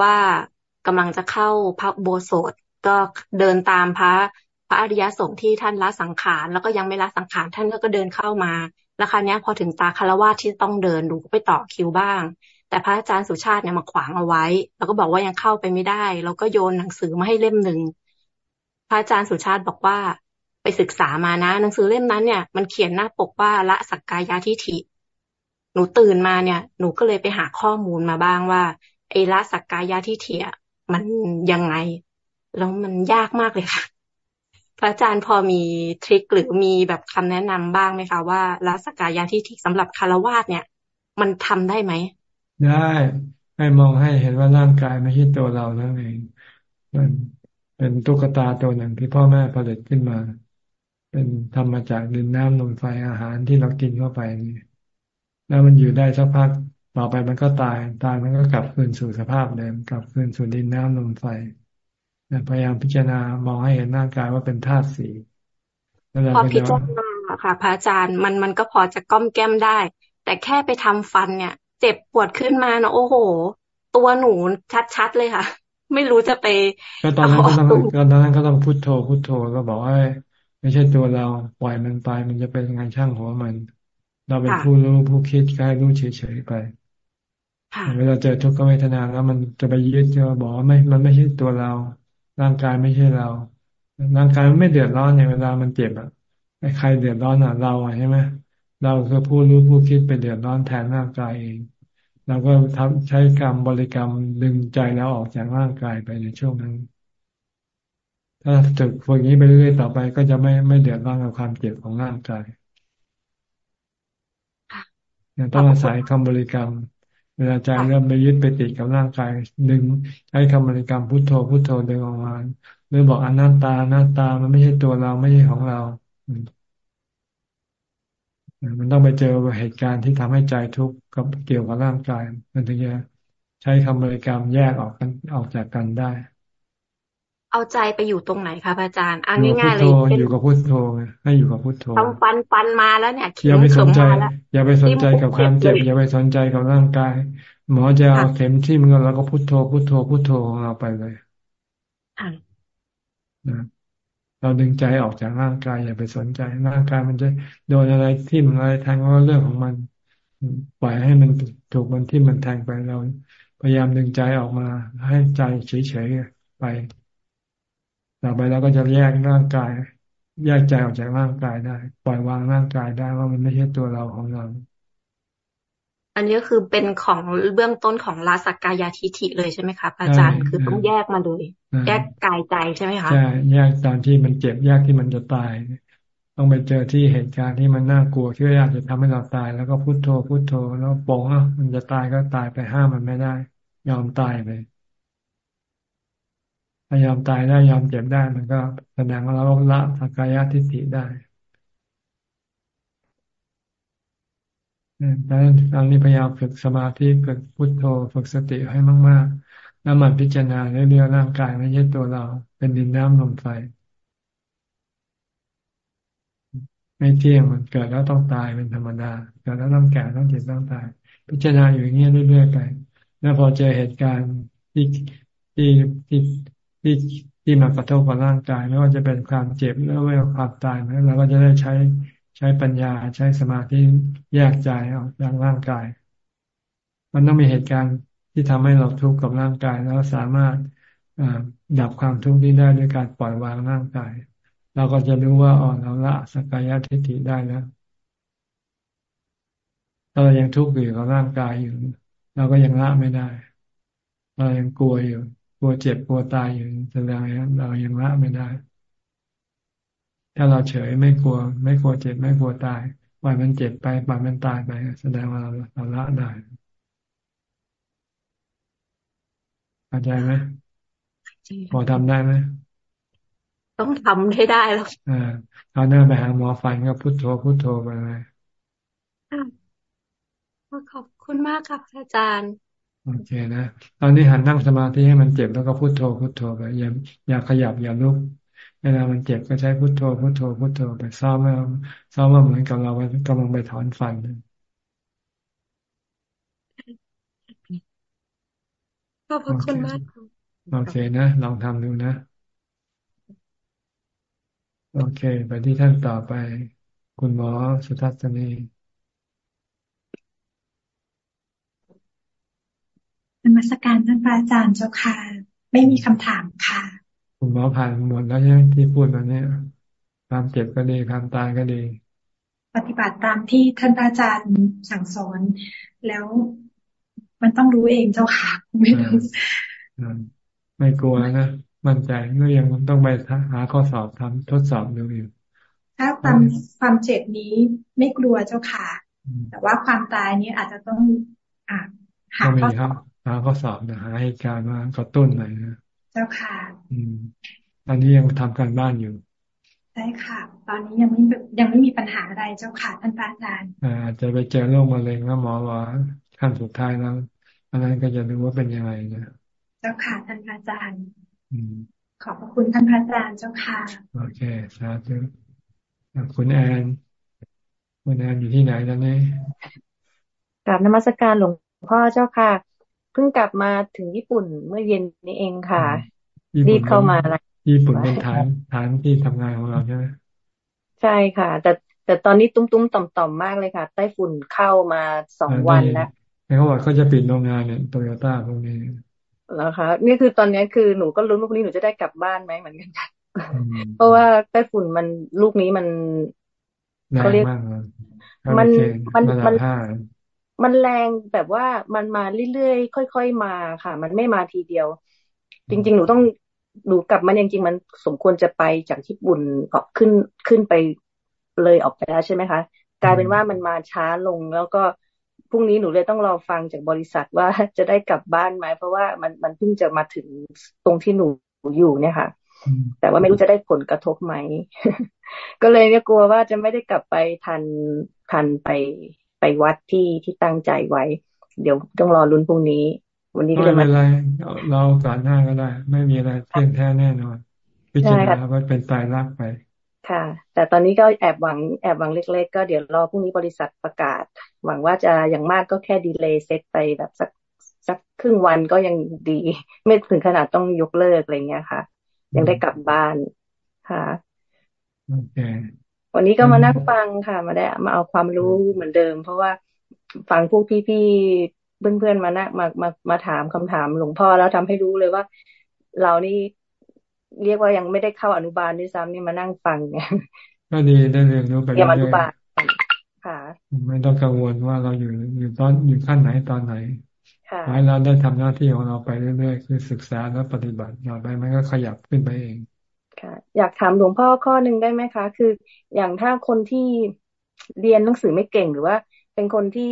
ว่ากำลังจะเข้าพระโบสถก็เดินตามพระพระอริยสงฆ์ที่ท่านละสังขาร แล้วก็ยังไม่ละสังขารท่านก็เดินเข้ามา แล้วคราวนี้พอถึงตาคารวะที่ต้องเดินดูก็ไปต่อคิวบ้าง แต่พระอาจารย์สุชาติเนี่ยมาขวางเอาไว้ แล้วก็บอกว่ายังเข้าไปไม่ได้ แล้วก็โยนหนังสือมาให้เล่มหนึ่งพระอาจารย์สุชาติบอกว่าไปศึกษามานะ หนังสือเล่มนั้นเนี่ย มันเขียนหน้าปกว่าละสักกายาทิฐิหนูตื่นมาเนี่ย หนูก็เลยไปหาข้อมูลมาบ้างว่าไอ้ละสักกายาทิฐิมันยังไง แล้วมันยากมากเลยค่ะพระอาจารย์พอมีทริคหรือมีแบบคำแนะนำบ้างไหมคะว่าละสกกายาที่ทิสำหรับคารวาสเนี่ย มันทำได้ไหม ได้ให้มองให้เห็นว่าร่างกายไม่ใช่ตัวเรานั่นเอง มันเป็นตุ๊กตาตัวหนึ่งที่พ่อแม่ผลิตขึ้นมา เป็นทำมาจากดินน้ำลมไฟอาหารที่เรากินเข้าไปนี่แล้วมันอยู่ได้สักพักต่อไปมันก็ตาย ตายมันก็กลับคืนสู่สภาพเดิม กลับคืนสู่ดินน้ำลมไฟพยายามพิจารณามองให้เห็นร่างกายว่าเป็นธาตุสีพอพิจารณาค่ะพระอาจารย์มันมันก็พอจะก้มแก้มได้ แต่แค่ไปทำฟันเนี่ย เจ็บปวดขึ้นมาเนาะโอ้โห ตัวหนูชัดๆเลยค่ะ ไม่รู้จะไปก็ตอนนั้นก็ต้องตอนนั้นก็ต้องพุโทโธพุโทโธก็บอกว่าไม่ใช่ตัวเราปล่อยมันไป มันจะเป็นงานช่างหัวมัน เราเป็นผู้รู้ผู้คิดกายรู้เฉยๆไปเวลาเจอทุกขเวทนาแล้วมันจะไปยึดจะบอกว่าไม่ มันไม่ใช่ตัวเรา ร่างกายไม่ใช่เรา ร่างกายมันไม่เดือดร้อนในเวลามันเจ็บอะใครเดือดร้อนอะเราอะใช่ไหม เราคือผู้รู้ผู้คิดไปเดือดร้อนแทนร่างกายเองเราก็ทำใช้กรรมบริกรรมดึงใจแล้วออกจากร่างกายไปในช่วงนั้น ถ้าฝึกพวกนี้ไปเรื่อยๆต่อไป ก็จะไม่ไม่เดือดร้อนกับความเจ็บของร่างกายต้องอาศัยคำบริกรรม เวลาใจเริ่มไปยึดไปติดกับร่างกายดึงใช้คำบริกรรมพุทโธพุทโธดึงออกมาหรือบอกอนัตตาอนัตตามันไม่ใช่ตัวเราไม่ใช่ของเรา มันต้องไปเจอเหตุการณ์ที่ทำให้ใจทุกข์กับเกี่ยวกับร่างกาย มันถึงจะใช้คำบริกรรมแยกออกกันออกจากกันได้ เอาใจไปอยู่ตรงไหนคะอาจารย์อ่าง่ายๆเลยอยู่กับพุทโธให้อยู่กับพุทโธทำฟันฟันมาแล้วเนี่ยอย่าไปสนใจ อย่าไปสนใจกับความเจ็บ อย่าไปสนใจกับร่างกาย หมอจะเอาเข็มทิ่มเงินแล้วก็พุทโธพุทโธพุทโธของเราไปเลยนะ เราดึงใจออกจากร่างกายอย่าไปสนใจร่างกายมันจะโดนอะไรทิ่มอะไรแทงก็เรื่องของมัน ปล่อยให้มันถูกมันทิ่มมันแทงไปเรา พยายามดึงใจออกมา ให้ใจเฉยๆไปต่อไปเราก็จะแยกร่างกาย แยกใจออกจากร่างกายได้ ปล่อยวางร่างกายได้ว่ามันไม่ใช่ตัวเราของเรา อันนี้ก็คือเป็นของเบื้องต้นของลาสักกายาทิฐิเลยใช่ไหมคะอาจารย์คือต้องแยกมาเลย แยกกายใจใช่ไหมคะใช่แยกตอนที่มันเจ็บแยกที่มันจะตาย ต้องไปเจอที่เหตุการณ์ที่มันน่ากลัวที่อยากจะทำให้เราตาย แล้วก็พุโทโธพุโทโธแล้วปองอะมันจะตายก็ตายไปห้ามมันไม่ได้ ยอมตายไปถ้ายอมตายได้ยอมเจ็บได้มันก็แสดงว่าเราละสักกายทิฏฐิได้ ดังนั้นตอนนี้พยายามฝึกสมาธิฝึกพุทโธฝึกสติให้มากๆ แล้วมันพิจารณาเรื่องร่างกายไม่ใช่ตัวเรา เป็นดินน้ำลมไฟไม่เที่ยงมันเกิดแล้วต้องตายเป็นธรรมดาเกิดแล้วต้องแก่ต้องเจ็บต้องตาย พิจารณาอยู่อย่างนี้เรื่อยๆไปแล้วพอเจอเหตุการณ์ที่ที่ที่ที่ที่มากระทบกับร่างกายไม่ว่าจะเป็นความเจ็บหรือว่าความตายนะเราก็จะได้ใช้ ใช้ปัญญาใช้สมาธิแยกใจออกจากร่างกาย มันต้องมีเหตุการณ์ที่ทำให้เราทุกข์กับร่างกาย แล้วสามารถดับความทุกข์นี้ได้ด้วยการปล่อยวางร่างกาย เราก็จะรู้ว่าอ่อนเราละสกายทิฏฐิได้แล้วถ้าเรายังทุกข์อยู่กับร่างกายอยู่ เราก็ยังละไม่ได้ เรายังกลัวอยู่ กลัวเจ็บกลัวตายอยู่แสดงว่าเรายังละไม่ได้ ถ้าเราเฉยไม่กลัว ไม่กลัวเจ็บไม่กลัวตายปล่อยมันเจ็บไปปล่อยมันตายไป แสดงว่าเราเราละได้เข้าใจไหมพอทำได้ไหมต้องทำให้ได้แล้วอ่าเอาหน้าไปหาหมอฟันก็พุทโธพุทโธไปเลยขอบคุณมากครับอาจารย์ โอเคนะ ตอนนี้หันนั่งสมาธิให้มันเจ็บแล้วก็พุโทโธพุโทโธไปอย่าอย่าขยับอย่าลุก เวลามันเจ็บก็ใช้พุทโธพุทโธพุทโธไปซ้อมว่าซ้อมว่าเหมือนกับเรากำลังไปถอนฟันขอบคุณมากโอเคนะ ลองทำดูนะ โอเค ไปที่ท่านต่อไป คุณหมอสุทัศนีนมัสการท่านพระอาจารย์เจ้าค่ะ ไม่มีคำถามค่ะ คุณหมอผ่านหมดแล้วใช่ไหมที่พูดมาเนี่ยความเจ็บก็ดีความตายก็ดี ปฏิบัติตามที่ท่านพระอาจารย์สั่งสอน แล้วมันต้องรู้เองเจ้าค่ะไม่รู้ไม่กลัวนะมั่นใจก็ยังต้องไปหาข้อสอบทำทดสอบดูอยู่ถ้าความความเจ็บนี้ไม่กลัวเจ้าค่ะ แต่ว่าความตายนี้อาจจะต้องอ่าหาข้อสอบหาข้อสอบนะหาเหตุการณ์มากระตุ้นหน่อยนะ เจ้าค่ะ อืมอันนี้ยังทำการบ้านอยู่ใช่ค่ะ ตอนนี้ยังไม่ยังไม่มีปัญหาอะไรเจ้าค่ะท่านอาจารย์อาจจะไปเจอโรคมะเร็งแล้วหมอว่าขั้นสุดท้ายแล้วอันนั้นก็จะดูว่าเป็นยังไงนะเจ้าค่ะท่านอาจารย์ขอบพระคุณท่านอาจารย์เจ้าค่ะโอเคสาธุคุณแอนคุณแอนอยู่ที่ไหนตอนนี้กลับนมัสการหลวงพ่อเจ้าค่ะ เพิ่งกลับมาถึงญี่ปุ่นเมื่อเย็นนี้เองค่ะรีบเข้ามาญี่ปุ่นเป็นฐานฐานที่ทำงานของเราใช่ไหมใช่ค่ะ แต่แต่ตอนนี้ตุ้มๆต่อมๆมากเลยค่ะไต้ฝุ่นเข้ามาสองวันแล้วเขาบอกเขาจะปิดโรงงานเนี่ยโตโยต้าพวกนี้แล้วคะนี่คือตอนนี้คือหนูก็รู้ลูกนี้หนูจะได้กลับบ้านไหมเหมือนกันเพราะว่าไต้ฝุ่นมันลูกนี้มันเขาเรียกมันมันมัน มันแรงแบบว่ามันมาเรื่อยๆค่อย ๆมาค่ะ มันไม่มาทีเดียว จริง ๆ หนูต้องหนูกลับมาจริงๆมันสมควรจะไปจากญี่ปุ่นออกขึ้นขึ้นไปเลยออกไปแล้วใช่ไหมคะ กลายเป็นว่ามันมาช้าลงแล้วก็พรุ่งนี้หนูเลยต้องรอฟังจากบริษัทว่าจะได้กลับบ้านไหมเพราะว่ามันมันเพิ่งจะมาถึงตรงที่หนูอยู่เนี่ยค่ะ แต่ว่าไม่รู้จะได้ผลกระทบไหม ก็เลยเนี่ยกลัวว่าจะไม่ได้กลับไปทันทันไป ไปวัดที่ที่ตั้งใจไว้ เดี๋ยวต้องรอรุนพรุ่งนี้ วันนี้ก็เลยไม่เป็นไร เราสารหน้าก็ได้ ไม่มีอะไรเที่ยงแท้แน่นอน พิจารณาว่าเป็นตายรักไปค่ะ แต่ตอนนี้ก็แอบหวังแอบหวังเล็ก ๆ ก็เดี๋ยวรอพรุ่งนี้บริษัทประกาศ หวังว่าจะอย่างมากก็แค่ดีเลย์เซตไปแบบสักสักครึ่งวันก็ยังดี ไม่ถึงขนาดต้องยกเลิกอะไรเงี้ยค่ะ ยังได้กลับบ้านค่ะโอเค วันนี้ก็มานั่งฟังค่ะ มาได้มาเอาความรู้เหมือนเดิม เพราะว่าฟังพวกพี่ๆเพื่อนๆมานะมามามาถามคำถามหลวงพ่อแล้วทำให้รู้เลยว่า เรานี่เรียกว่ายังไม่ได้เข้าอนุบาลด้วยซ้ำนี่มานั่งฟังเนี่ยก็ดีได้เรียนรู้ไปเรื่อยๆอนุบาลค่ะ ไม่ต้องกังวลว่าเราอยู่อยู่ตอนอยู่ขั้นไหนตอนไหนให้เราได้ทำหน้าที่ของเราไปเรื่อยๆคือศึกษาแล้วปฏิบัติต่อไปมันก็ขยับขึ้นไปเอง ค่ะ อยากถามหลวงพ่อข้อหนึ่งได้ไหมคะ คืออย่างถ้าคนที่เรียนหนังสือไม่เก่งหรือว่า เป็นคนที่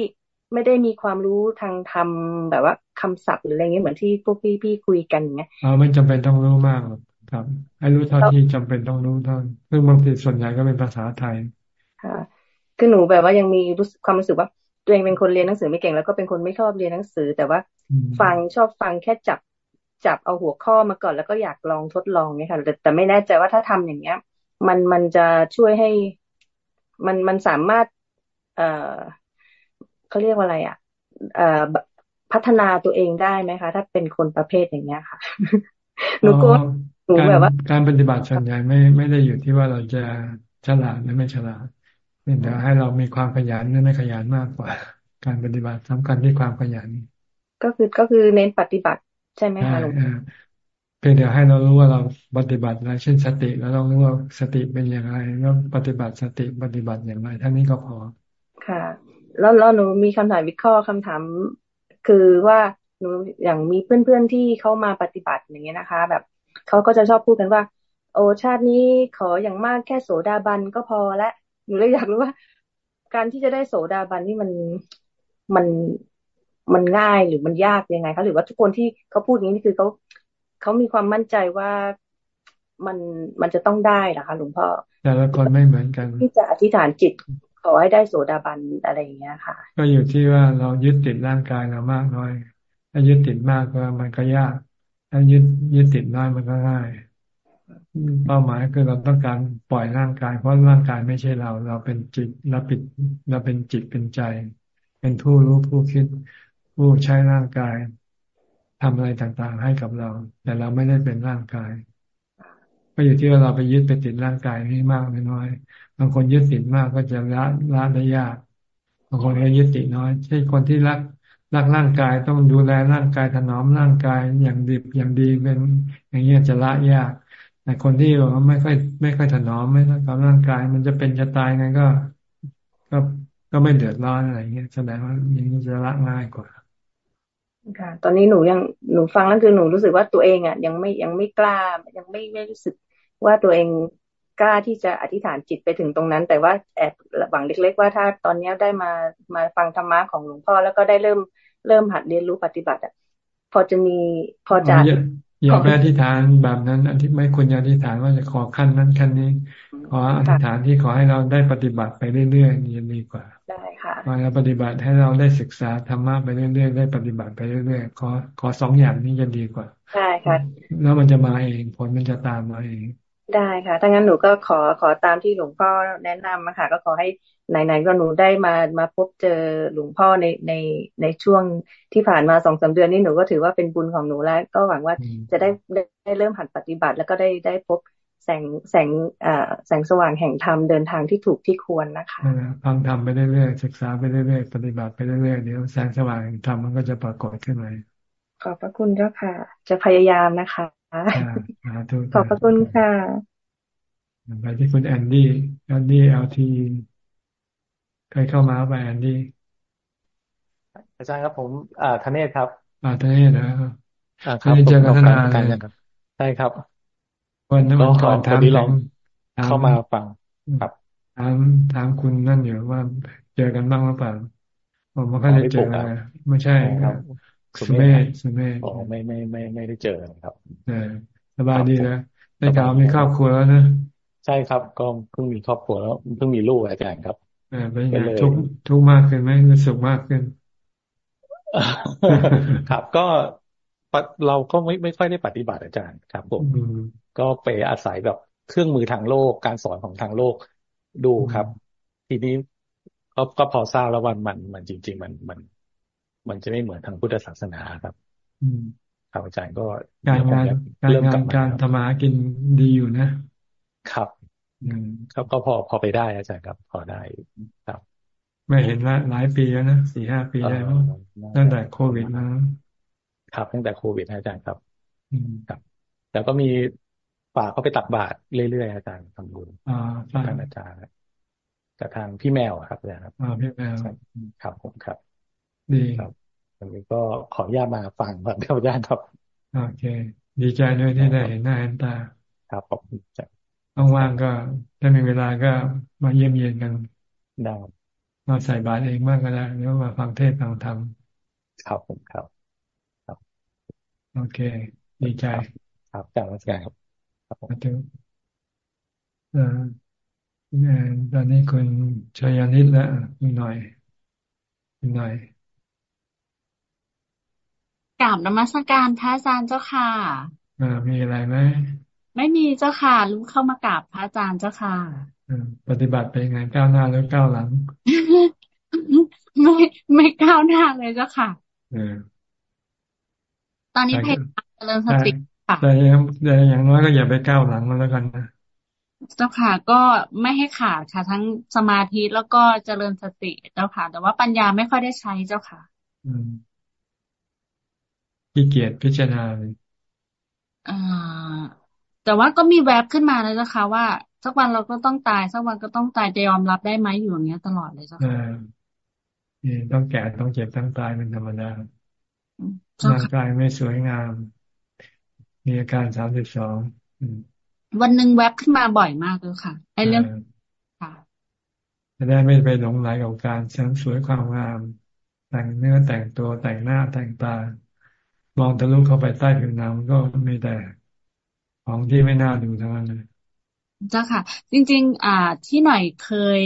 ไม่ได้มีความรู้ทางธรรมแบบว่าคำศัพท์หรืออะไรเงี้ยเหมือนที่พวกพี่พี่คุยกันเงี้ยอ๋อไม่จำเป็นต้องรู้มากหรอกครับให้รู้เท่าที่จำเป็นต้องรู้เท่าซึ่งบางทีส่วนใหญ่ก็เป็นภาษาไทยค่ะคือหนูแบบว่ายังมีรู้ความรู้สึกว่าตัวเองเป็นคนเรียนหนังสือไม่เก่งแล้วก็เป็นคนไม่ชอบเรียนหนังสือ แต่ว่าฟังชอบฟังแค่จับ จับเอาหัวข้อมาก่อนแล้วก็อยากลองทดลองเนี่ยค่ะ แต่แต่ไม่แน่ใจว่าถ้าทำอย่างเงี้ย มันมันจะช่วยให้ มันมันสามารถ เอ่อเขาเรียกว่าอะไรอะ เอ่อพัฒนาตัวเองได้ไหมคะ ถ้าเป็นคนประเภทอย่างเงี้ยค่ะหนูก็หนูแบบว่า การปฏิบัติส่วนใหญ่ไม่ไม่ได้อยู่ที่ว่าเราจะฉลาดหรือไม่ฉลาดแต่ให้เรามีความขยันหรือไม่ขยันมากกว่า การปฏิบัติสำคัญที่ความขยัน ก็คือก็คือเน้นปฏิบัติ ใช่ไหมคะหลวงพ่อเพียงแต่ให้เรารู้ว่าเราปฏิบัติอะไรเช่นสติแล้วเรารู้ว่าสติเป็นอย่างไรแล้วปฏิบัติสติปฏิบัติอย่างไรท่านี้ก็พอ ค่ะ แล้วแล้วหนูมีคำถามวิเคราะห์คำถาม คือว่าหนูอย่างมีเพื่อนๆที่เข้ามาปฏิบัติอย่างเงี้ยนะคะ แบบเขาก็จะชอบพูดกันว่า โอ้ชาตินี้ขออย่างมากแค่โสดาบันก็พอและหนูเลยอยากรู้ว่า การที่จะได้โสดาบันนี่มันมัน มันง่ายหรือมันยากยังไงคะหรือว่าทุกคนที่เขาพูดนี้นี่คือเขาเขามีความมั่นใจว่ามันมันจะต้องได้หรอคะหลวงพ่อแต่ละคนไม่เหมือนกัน ที่จะอธิษฐานจิตขอให้ได้โสดาบันอะไรอย่างเงี้ยค่ะ ก็อยู่ที่ว่าเรายึดติดร่างกายเรามากน้อย ถ้ายึดติดมากก็มันก็ยาก ถ้ายึดยึดติดน้อยมันก็ง่ายเป้าหมายคือเราต้องการปล่อยร่างกาย เพราะร่างกายไม่ใช่เรา เราเป็นจิตเราปิดเราเป็นจิตเป็นใจ เป็นผู้รู้ผู้คิด ผู้ใช้ร่างกายทำอะไรต่างๆ ให้กับเรา แต่เราไม่ได้เป็นร่างกาย ก็อยู่ที่ว่าเราไปยึดไปติดร่างกายนี่มากหรือน้อย บางคนยึดติดมากก็จะละละได้ยากบางคนก็ยึดติดน้อยเช่นคนที่รักรักร่างกายต้องดูแลร่างกายถนอมร่างกายอย่างดีอย่างดีเป็นอย่างเงี้ยจะละยากแต่คนที่บอกว่าไม่ค่อยไม่ค่อยถนอมไม่กับร่างกาย มันจะเป็นจะตายไงก็ ก็ก็ไม่เดือดร้อนอะไรเงี้ยแสดงว่าอย่างนี้จะละง่ายกว่า ค่ะ ตอนนี้หนูยังหนูฟังแล้วคือหนูรู้สึกว่าตัวเองอะ ยังไม่ยังไม่กล้า ยังไม่ไม่รู้สึกว่าตัวเองกล้าที่จะอธิษฐานจิตไปถึงตรงนั้น แต่ว่าแอบหวังเล็ก ๆ ว่าถ้าตอนนี้ได้มามาฟังธรรมะของหลวงพ่อแล้วก็ได้เริ่มเริ่มหัดเรียนรู้ปฏิบัติอะพอจะมีพอจะอย่าไปอธิษฐานแบบนั้นอธิไม่ควรจะอธิษฐานว่าจะขอขั้นนั้นขั้นนี้ ขออธิษฐานที่ขอให้เราได้ปฏิบัติไปเรื่อยๆนี่ดีกว่า ได้ค่ะขอเราปฏิบัติให้เราได้ศึกษาธรรมะไปเรื่อยๆได้ปฏิบัติไปเรื่อยๆขอขอสองอย่างนี้จะดีกว่าใช่ค่ะแล้วมันจะมาเองผลมันจะตามมาเองได้ค่ะถ้างั้นหนูก็ขอขอตามที่หลวงพ่อแนะนำมาค่ะ ก็ขอให้ไหนๆก็หนูได้มามาพบเจอหลวงพ่อในในในช่วงที่ผ่านมาสองสาเดือนนี้หนูก็ถือว่าเป็นบุญของหนูแล้ว ก็หวังว่าจะได้ได้เริ่มหัดปฏิบัติ แล้วก็ได้ได้พบ แสงแสงอ่าแสงสว่างแห่งธรรมเดินทางที่ถูกที่ควรนะคะฟังธรรมไปเรื่อยๆศึกษาไปเรื่อยๆปฏิบัติไปเรื่อยๆเดี๋ยวแสงสว่างแห่งธรรมมันก็จะปรากฏขึ้นมาขอบพระคุณเจ้าค่ะ จะพยายามนะคะขอบพระคุณค่ะไปที่คุณแอนดี้แอนดี้เอลทีใครเข้ามาไปแอนดี้อาจารย์ครับผมอ่าธเนศครับ อ่าธเนศนะอ่าครับเจอกันนานเลยใช่ครับ วันนั้นก่อนถามลองเข้ามาฟังครับถามถามคุณนั่นอยู่ว่าเจอกันบ้างหรือเปล่าผมไม่ค่อยได้เจอไม่ใช่ครับสุเมธสุเมธอ๋อไม่ไม่ไม่ไม่ได้เจอครับเออสบายดีนะได้ข่าวมีครอบครัวแล้วนะใช่ครับ ก็เพิ่งมีครอบครัวแล้วเพิ่งมีลูกอาจารย์ครับอ่าเป็นไงทุกทุกมากขึ้นไหมรู้สึกมากขึ้นครับก็เราก็ไม่ไม่ค่อยได้ปฏิบัติอาจารย์ครับผม ก็ไปอาศัยแบบเครื่องมือทางโลก การสอนของทางโลกดูครับ ทีนี้ก็ก็พอทราบแล้ววันมันมันจริง ๆ มันมัน มันจะไม่เหมือนทางพุทธศาสนาครับครับอาจารย์ก็การงานการงานการธรรมากินดีอยู่นะครับครับก็พอพอไปได้อาจารย์ครับ พอได้ครับ ไม่เห็นละหลายปีแล้วนะสี่ห้าปีได้มั้งตั้งแต่โควิดมาครับตั้งแต่โควิดอาจารย์ครับครับ แล้วก็มี ฝากเขาไปตักบาตรเรื่อยๆอาจารย์ทำบุญทางอาจารย์กับทางพี่แมวครับอาจารย์ครับอ่าพี่แมวครับผมครับ ดีครับวันนี้ก็ขออนุญาตมาฟังครับอาจารย์ครับโอเค ดีใจด้วยที่ได้เห็นหน้าเห็นตา ครับขอบคุณจ้ะว่างๆก็ถ้ามีเวลาก็มาเยี่ยมเยียนกันได้มาใส่บาตรเองมากก็ได้หรือมาฟังเทศฟังธรรมครับผมครับ ครับ โอเค ดีใจ ครับจากราชการครับ ครับผมถึงเอ่อตอนนี้คุณชยานิดแล้วอีกหน่อยอีกหน่อยกราบนมัสการพระอาจารย์เจ้าค่ะอ่ามีอะไรไหมไม่มีเจ้าค่ะรู้เข้ามากราบพระอาจารย์เจ้าค่ะปฏิบัติไปไงก้าวหน้าหรือก้าวหลัง ไม่ไม่ก้าวหน้าเลยเจ้าค่ะตอนนี้พยายามเจริญสติค่ะ แต่ยังแต่อย่างน้อยก็อย่าไปก้าวหลังมาแล้วกันนะเจ้าค่ะ ก็ไม่ให้ขาดค่ะ ทั้งสมาธิแล้วก็เจริญสติเจ้าค่ะ แต่ว่าปัญญาไม่ค่อยได้ใช้เจ้าค่ะ อืมขี้เกียจพิจารณาเลยอ่าแต่ว่าก็มีแวบขึ้นมาแล้วนะคะว่าสักวันเราก็ต้องตายสักวันก็ต้องตายจะยอมรับได้ไหมอยู่อย่างเงี้ยตลอดเลยเจ้าค่ะต้องแก่ต้องเจ็บต้องตายเป็นธรรมดาร่างกายไม่สวยงาม มีอาการสามสิบสองวันหนึ่งแวบขึ้นมาบ่อยมากเลยค่ะไอ้เรื่องค่ะจะได้ไม่ไปหลงไหลกับการเสริมสวยความงาม แต่งเนื้อแต่งตัวแต่งหน้าแต่งตามองทะลุเข้าไปใต้ผิวหนังก็มีแต่ของที่ไม่น่าดูทั้งนั้นเลยเจ้าค่ะ จริง ๆ อ่า ที่หน่อยเคย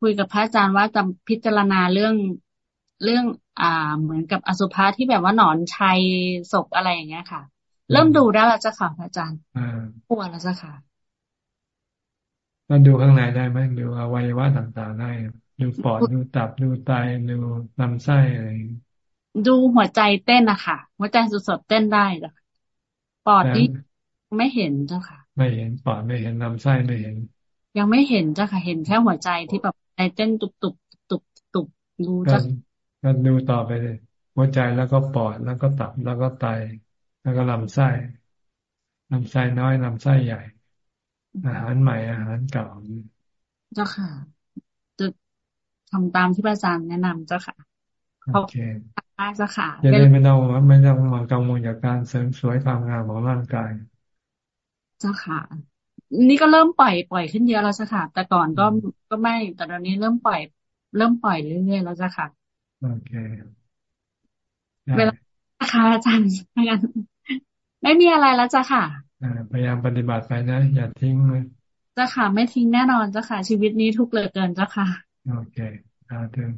คุยกับพระอาจารย์ว่าจะพิจารณาเรื่องเรื่อง อ่า เหมือนกับอสุภะที่แบบว่าหนอนชัยศพอะไรอย่างเงี้ยค่ะ เริ่มดูได้แล้วจ้ะค่ะอาจารย์ปวดแล้วจ้ะค่ะมันดูข้างในได้ไหมดูอวัยวะต่างๆได้ดูปอดดูตับดูไตดูลำไส้อะไรดูหัวใจเต้นนะคะหัวใจสดๆเต้นได้จ้ะปอดนี่ไม่เห็นเจ้าค่ะ ไม่เห็นปอดไม่เห็นลำไส้ไม่เห็น ยังไม่เห็นเจ้าค่ะ เห็นแค่หัวใจที่แบบใจเต้นตุบตุบตุบตุบดูจ้ะก็ดูต่อไปเลยหัวใจแล้วก็ปอดแล้วก็ตับแล้วก็ไต แล้วก็ลำไส้ลำไส้น้อยลำไส้ใหญ่ อาหารใหม่อาหารเก่าเจ้าค่ะจะทำตามที่พระอาจารย์แนะนำเจ้าค่ะโอเคเจ้าค่ะจะได้ไม่ต้องไม่ต้องมากังวลจากการเสริมสวยความงามของร่างกาย เจ้าค่ะ นี่ก็เริ่มปล่อยปล่อยขึ้นเยอะแล้วจ้ะค่ะ แต่ก่อนก็ก็ไม่แต่ตอนนี้เริ่มปล่อย เริ่มปล่อยเรื่อยๆแล้วจ้ะค่ะโอเคเวลาค่ะอาจารย์ ไม่มีอะไรแล้วจ้ะค่ะพยายามปฏิบัติไปนะ อย่าทิ้งเลยจ้ะค่ะ ไม่ทิ้งแน่นอนจ้ะค่ะ ชีวิตนี้ทุกเหลือเกินจ้ะค่ะ โอเคอาถึง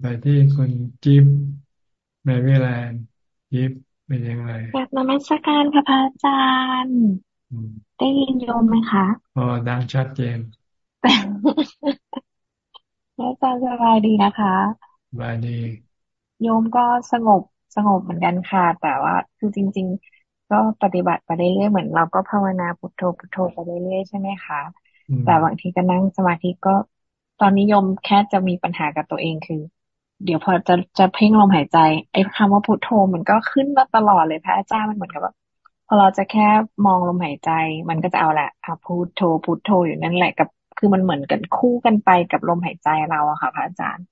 ไปที่คุณจิ๊บแมรี่แลนด์จิ๊บเป็นยังไงกลับนมัสการพระอาจารย์ได้ยินโยมไหมคะอ๋อดังชัดเจนพระอาจารย์สบายดีนะคะสบายดี โยมก็สงบ สงบเหมือนกันค่ะ แต่ว่าคือจริง ๆ ก็ปฏิบัติไปเรื่อยๆเหมือนเราก็ภาวนาพุทโธพุทโธไปเรื่อยๆใช่ไหมคะแต่บางทีก็นั่งสมาธิก็ตอนนิยมแค่จะมีปัญหากับตัวเองคือ เดี๋ยวพอจะจะเพ่งลมหายใจไอ้คำว่าพุทโธมันก็ขึ้นมาตลอดเลยพระอาจารย์มันเหมือนกับว่าพอเราจะแค่มองลมหายใจ มันก็จะเอาแหละอะพุทโธพุทโธอยู่นั่นแหละกับ คือมันเหมือนกันคู่กันไปกับลมหายใจเราอะค่ะ พระอาจารย์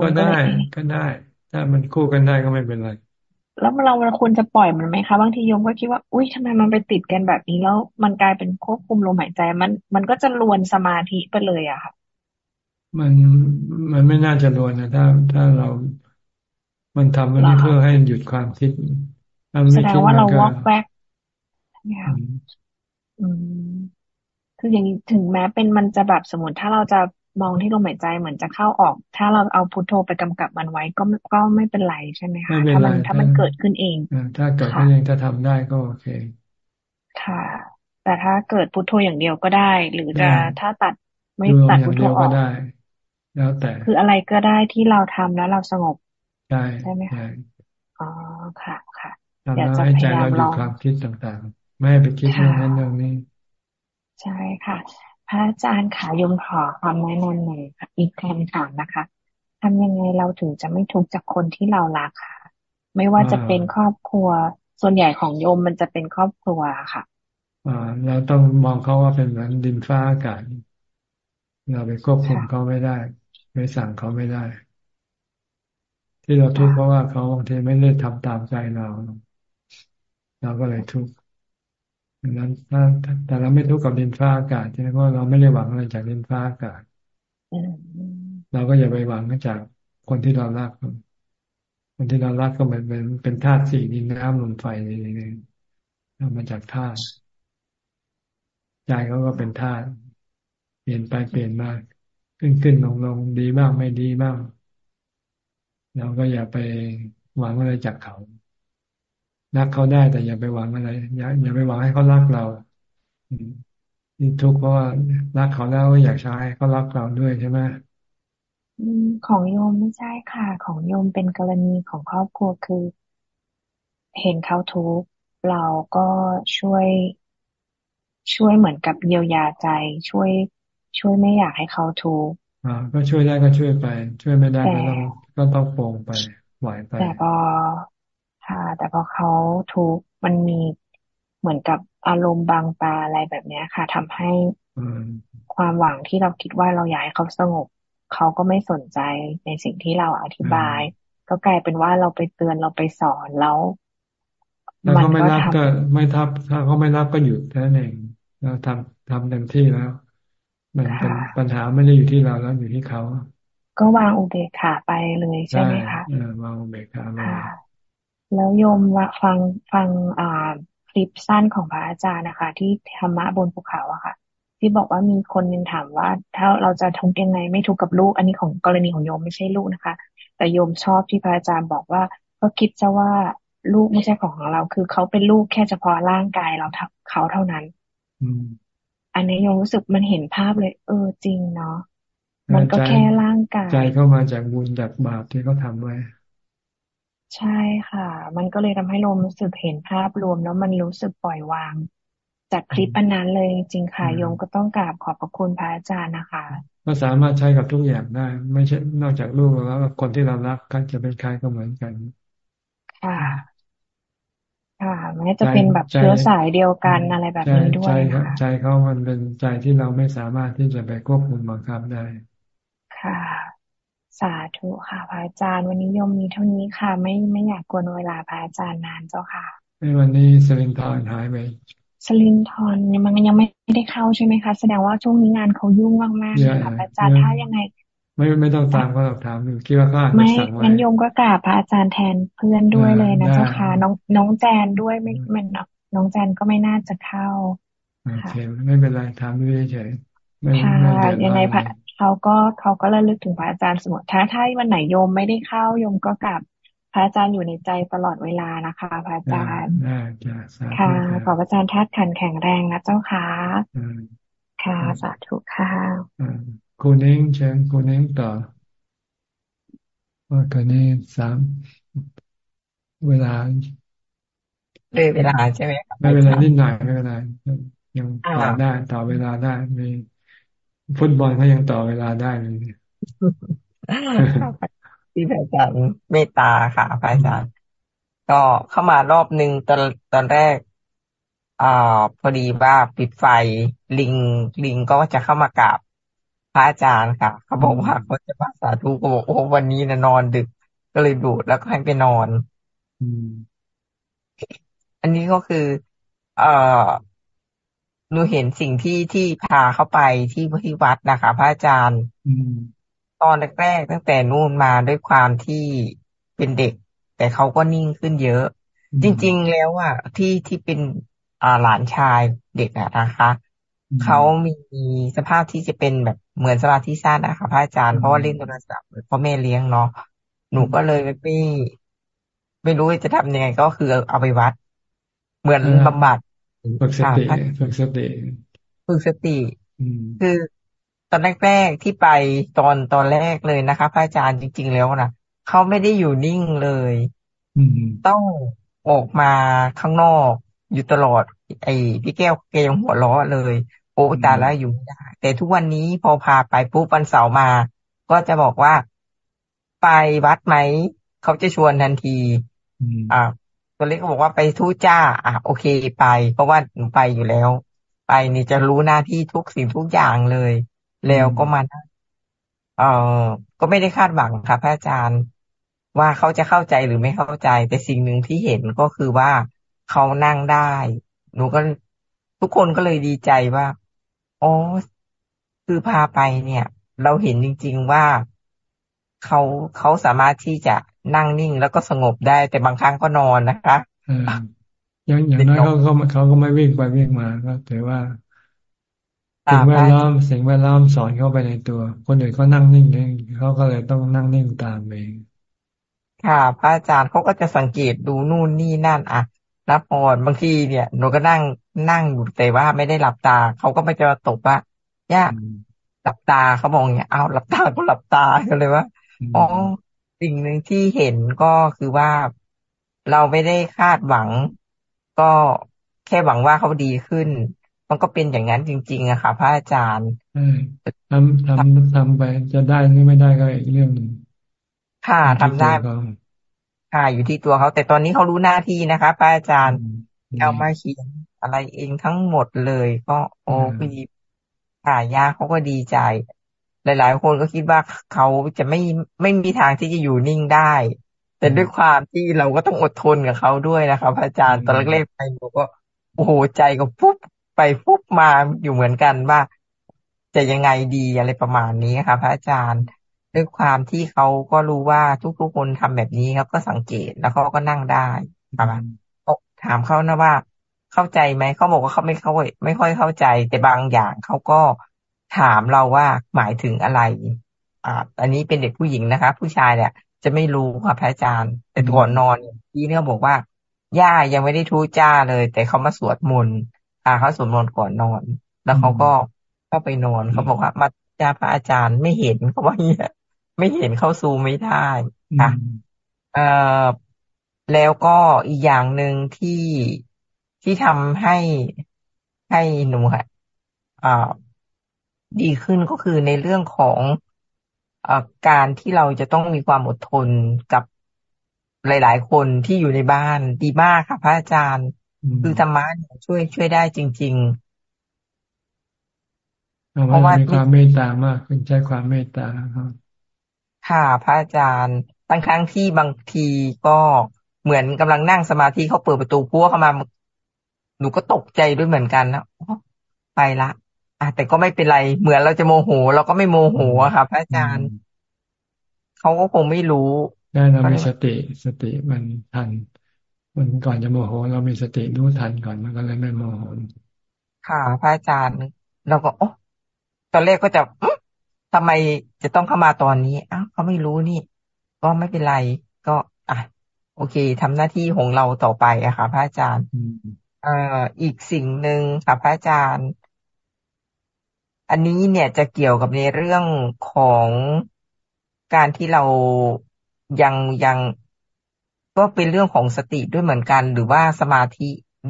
ก็ได้ก็ได้ ถ้ามันคู่กันได้ก็ไม่เป็นไร แล้วเราเราควรจะปล่อยมันไหมคะบางทีโยมก็คิดว่าอุ้ยทำไมมันไปติดกันแบบนี้แล้ว มันกลายเป็นควบคุมลมหายใจ มันมันก็จะลวนสมาธิไปเลยอะค่ะ มันมันไม่น่าจะรวนนะถ้าถ้าเรา มันทำมันเพื่อให้หยุดความคิดแสดงว่าเราวอกแวกคืออย่างถึงแม้เป็นมันจะแบบสมมติถ้าเราจะ มองที่ลมหายใจเหมือนจะเข้าออก ถ้าเราเอาพุทโธไปกำกับมันไว้ก็ก็ไม่เป็นไรใช่ไหมคะถ้ามันถ้ามันเกิดขึ้นเองถ้าเกิดขึ้นเองถ้าทำได้ก็โอเค ค่ะ แต่ถ้าเกิดพุทโธอย่างเดียวก็ได้ หรือจะถ้าตัดไม่ตัดพุทโธออกแล้วแต่ คืออะไรก็ได้ที่เราทำแล้วเราสงบใช่ใช่ไหมคะอ๋อค่ะค่ะทำแล้วให้ใจเราหยุดความคิดต่างๆ ไม่ไปคิดเรื่องนั้นเรื่องนี้ใช่ค่ะ พระอาจารย์ขายมขอความแนะนำหน่อยค่ะอีกคำถามนะคะทำยังไงเราถึงจะไม่ทุกข์จากคนที่เรารักค่ะ ไม่ว่าจะเป็นครอบครัว ส่วนใหญ่ของโยมมันจะเป็นครอบครัวค่ะอ่าเราต้องมองเขาว่าเป็นเหมือนดินฟ้าอากาศ เราไปควบคุมเขาไม่ได้ไปสั่งเขาไม่ได้ ที่เราทุกข์เพราะว่าเขาบางทีไม่ได้ทำตามใจเรา เราก็เลยทุกข์ ดังนั้นถ้าแต่เราไม่ทุกข์กับดินฟ้าอากาศใช่ไหมเพราะเราไม่ได้หวังอะไรจากดินฟ้าอากาศเราก็อย่าไปหวังจากคนที่เรารักคนที่เรารักก็เหมือนเป็นเป็นธาตุสี่ดินน้ำลมไฟนี่เรามาจากธาตุใจเขาก็เป็นธาตุเปลี่ยนไปเปลี่ยนมาขึ้นขึ้นลงลงดีบ้างไม่ดีบ้างเราก็อย่าไปหวังอะไรจากเขา รักเขาได้แต่อย่าไปหวังอะไร อย่าอย่าไปหวังให้เขารักเรานี่ทุกข์เพราะว่ารักเขาแล้วอยากใช้เขารักเราด้วยใช่ไหมของโยมไม่ใช่ค่ะ ของโยมเป็นกรณีของครอบครัวคือ เห็นเขาทุกข์เราก็ช่วยช่วยเหมือนกับเยียวยาใจ ช่วย ช่วยไม่อยากให้เขาทุกข์อ่า ก็ช่วยได้ก็ช่วยไป ช่วยไม่ได้ก็ต้องก็ต้องโปร่งไปไหวไปแต่พอ ค่ะแต่พอเขาทุกข์มันมีเหมือนกับอารมณ์บางตาอะไรแบบเนี้ยค่ะทำให้ความหวังที่เราคิดว่าเราอยากให้เขาสงบ เขาก็ไม่สนใจในสิ่งที่เราอธิบาย ก็กลายเป็นว่าเราไปเตือนเราไปสอนแล้วถ้าเขาไม่รับก็ไม่ทับถ้าเขาไม่รับก็หยุดแค่นั้นเองเราทำทำเต็มที่แล้วมันเป็นปัญหาไม่ได้อยู่ที่เราแล้วอยู่ที่เขา ก็วางอุเบกขาไปเลยใช่ไหมคะวางอุเบกขาไป แล้วโยมว่าฟังฟังอ่าคลิปสั้นของพระอาจารย์นะคะ ที่ธรรมะบนภูเขาอะค่ะ ที่บอกว่ามีคนนึงถามว่า ถ้าเราจะทุกข์ยังไงไม่ทุกข์กับลูก อันนี้ของกรณีของโยมไม่ใช่ลูกนะคะ แต่โยมชอบที่พระอาจารย์บอกว่า ก็คิดซะว่าลูกไม่ใช่ของเรา คือเขาเป็นลูกแค่เฉพาะร่างกายเราเขาเท่านั้น อืมอันนี้ยงรู้สึกมันเห็นภาพเลย เออจริงเนาะมันก็แค่ร่างกายใจเข้ามาจากบุญจากบาปที่เขาทาไว้ ใช่ค่ะ มันก็เลยทำให้โลมรู้สึกเห็นภาพรวม แล้วมันรู้สึกปล่อยวาง จากคลิปอันนั้นเลยจริงค่ะโยมก็ต้องกราบขอบพระคุณพระอาจารย์นะคะก็สามารถใช้กับทุกอย่างได้ ไม่ใช่นอกจากลูกแล้วคนที่เรารักกันจะเป็นใครก็เหมือนกัน ค่ะ ค่ะแม้จะเป็นแบบเชื้อสายเดียวกันอะไรแบบนี้ด้วยค่ะใจเขามันเป็นใจที่เราไม่สามารถที่จะไปควบคุมบังคับได้ ค่ะ สาธุค่ะพระอาจารย์ วันนี้โยมมีเท่านี้ค่ะ ไม่ไม่อยากกวนเวลาพระอาจารย์นานเจ้าค่ะในวันนี้สลินทอนหายไปสลินทอนมันยังไม่ได้เข้าใช่ไหมคะแสดงว่าช่วงนี้งานเขายุ่งมากๆค่ะอาจารย์ถ้ายังไง ไม่ไม่ต้องตามก็ถามอยู่คิดว่าก็ไม่งั้นโยมก็กราบพระอาจารย์แทนเพื่อนด้วยเลยนะเจ้าค่ะน้องน้องแจนด้วยไม่ไม่น้องแจนก็ไม่น่าจะเข้าโอเคไม่เป็นไรถามด้วยเฉยค่ะยังไงพระ เขาก็เขาก็ระลึกถึงพระอาจารย์เสมอถ้าถ้าวันไหนโยมไม่ได้เข้าโยมก็กราบพระอาจารย์อยู่ในใจตลอดเวลานะคะ พระอาจารย์ค่ะขอพระอาจารย์ทัดขันแข็งแรงนะเจ้าค่ะค่ะสาธุค่ะคุณเองเชิญคุณเองต่อว่ากันนี้สามเวลาเลยเวลาใช่ไหมครับไม่เวลานิดหน่อยไม่เวลายังต่อได้ต่อเวลาได้มี ฟุตบอลเขายังต่อเวลาได้เลยที่พระอาจารย์เมตตาค่ะพระอาจารย์ก็เข้ามารอบหนึ่งตอนตอนแรกอ่าพอดีว่าปิดไฟลิงลิงก็จะเข้ามากราบพระอาจารย์ค่ะ เขาบอกว่าเขาจะมาสาธุก็บอกโอ้วันนี้นะนอนดึก ก็เลยดูดแล้วก็ให้ไปนอนอันนี้ก็คือ เอ่อ หนูเห็นสิ่งที่ที่พาเข้าไปที่ที่วัดนะคะพระอาจารย์ตอนแรกๆตั้งแต่นู่นมาด้วยความที่เป็นเด็ก แต่เขาก็นิ่งขึ้นเยอะ จริง ๆ แล้วอะที่ที่เป็นอ่าหลานชายเด็กอะนะคะเขามีสภาพที่จะเป็นแบบเหมือนสมาธิสั้นนะคะพระอาจารย์เพราะว่าเล่นโทรศัพท์เพราะแม่เลี้ยงเนาะหนูก็เลยไม่ไม่รู้จะทำยังไงก็คือเอาไปวัด เหมือนบำบัด ฝึกสติฝึกสติฝึกสติคือตอนแรกๆที่ไปตอนตอนแรกเลยนะคะพระอาจารย์จริง ๆ แล้วนะเขาไม่ได้อยู่นิ่งเลยต้องออกมาข้างนอกอยู่ตลอด ไอ้พี่แก้วแกยังหัวล้อเลย โอ้ตาแล้วอยู่ไม่ได้แต่ทุกวันนี้พอพาไปปุ๊บวันเสาร์มา ก็จะบอกว่าไปวัดไหม เขาจะชวนทันที อ่า ตัวเล็กก็บอกว่าไปทูจ้า อะโอเคไป เพราะว่าหนูไปอยู่แล้ว ไปนี่จะรู้หน้าที่ทุกสิ่งทุกอย่างเลย แล้วก็มาเออก็ไม่ได้คาดหวังค่ะพระอาจารย์ ว่าเขาจะเข้าใจหรือไม่เข้าใจ แต่สิ่งหนึ่งที่เห็นก็คือว่าเขานั่งได้ หนูก็ทุกคนก็เลยดีใจว่าอ๋อคือพาไปเนี่ย เราเห็นจริง ๆว่าเขาเขาสามารถที่จะ นั่งนิ่งแล้วก็สงบได้ แต่บางครั้งก็นอนนะคะอย่างอย่างน้อยเขาเขาเขาก็ไม่วิ่งไปวิ่งมาก็ถือว่าสิ่งแวดล้อมสิ่งแวดล้อมสอนเข้าไปในตัว คนอื่นเขานั่งนิ่งเองเขาก็เลยต้องนั่งนิ่งตามเองค่ะพระอาจารย์เขาก็จะสังเกตดูนู่นนี่นั่นอะรับพรบางทีเนี่ยหนูก็นั่งนั่งอยู่แต่ว่าไม่ได้หลับตาเขาก็ไม่จะตกว่าย่าหลับตาเขาบอกเนี่ยเอาหลับตาก็หลับตาก็เลยว่าอ๋อ สิ่งหนึ่งที่เห็นก็คือว่าเราไม่ได้คาดหวัง ก็แค่หวังว่าเขาดีขึ้น มันก็เป็นอย่างนั้นจริง ๆอะค่ะ พระอาจารย์ทำทำทำไป จะได้หรือไม่ได้ก็อีกเรื่องหนึ่งค่ะทำได้ค่ะอยู่ที่ตัวเขาแต่ตอนนี้เขารู้หน้าที่นะคะพระอาจารย์เอามาเขียนอะไรเองทั้งหมดเลย ก็โอ้ดีค่ะยาเขาก็ดีใจ หลาย ๆ คนก็คิดว่าเขาจะไม่ไม่มีทางที่จะอยู่นิ่งได้ แต่ด้วยความที่เราก็ต้องอดทนกับเขาด้วยนะคะพระอาจารย์ตอนแรกๆไปหนูก็โอ้โหใจก็ปุ๊บไปปุ๊บมาอยู่เหมือนกันว่า จะยังไงดีอะไรประมาณนี้ค่ะพระอาจารย์ด้วยความที่เขาก็รู้ว่าทุกๆคนทำแบบนี้เขาก็สังเกตแล้วเขาก็นั่งได้ประมาณถามเขานะว่า เข้าใจไหมเขาบอกว่าเขาไม่เข้าไม่ค่อยเข้าใจ แต่บางอย่างเขาก็ ถามเราว่าหมายถึงอะไร อ่า อันนี้เป็นเด็กผู้หญิงนะคะ ผู้ชายเนี่ยจะไม่รู้ค่ะพระอาจารย์ แต่ก่อนนอนที่เนี่ยบอกว่าย่ายังไม่ได้ทูจ้าเลย แต่เขามาสวดมนต์อ่าเขาสวดมนต์ก่อนนอน แล้วเขาก็เข้าไปนอนเขาบอกว่ามาจ้าพระอาจารย์ไม่เห็นเขาว่าเงี้ยไม่เห็นเข้าซูไม่ได้ค่ะเอ่อแล้วก็อีกอย่างหนึ่งที่ที่ทำให้ให้หนูค่ะอ่า ดีขึ้นก็คือในเรื่องของอการที่เราจะต้องมีความอดทนกับหลาย ๆ คนที่อยู่ในบ้านดีมากค่ะพระอาจารย์ คือธรรมะช่วยช่วยได้จริง ๆ เพราะว่ามีความเมตตามากคุณใช้ความเมตตาครับค่ะพระอาจารย์บางครั้งที่บางทีก็เหมือนกำลังนั่งสมาธิเขาเปิดประตูพัวเข้ามา หนูก็ตกใจด้วยเหมือนกันนะไปละ อะแต่ก็ไม่เป็นไร เหมือนเราจะโมโหเราก็ไม่โมโหอะค่ะพระอาจารย์เขาก็คงไม่รู้ได้เรามีสติสติมันทัน มันก่อนจะโมโห เรามีสติรู้ทันก่อนมันก็เลยไม่โมโหค่ะพระอาจารย์เราก็โอ้ตอนแรกก็จะทำไมจะต้องเข้ามาตอนนี้อ้าวเขาไม่รู้นี่ ก็ไม่เป็นไร ก็ อะ โอเคทำหน้าที่ของเราต่อไปอะค่ะ พระอาจารย์เอ่ออีกสิ่งหนึ่งค่ะ พระอาจารย์ อันนี้เนี่ยจะเกี่ยวกับในเรื่องของการที่เรายังยังก็เป็นเรื่องของสติด้วยเหมือนกัน หรือว่าสมาธิ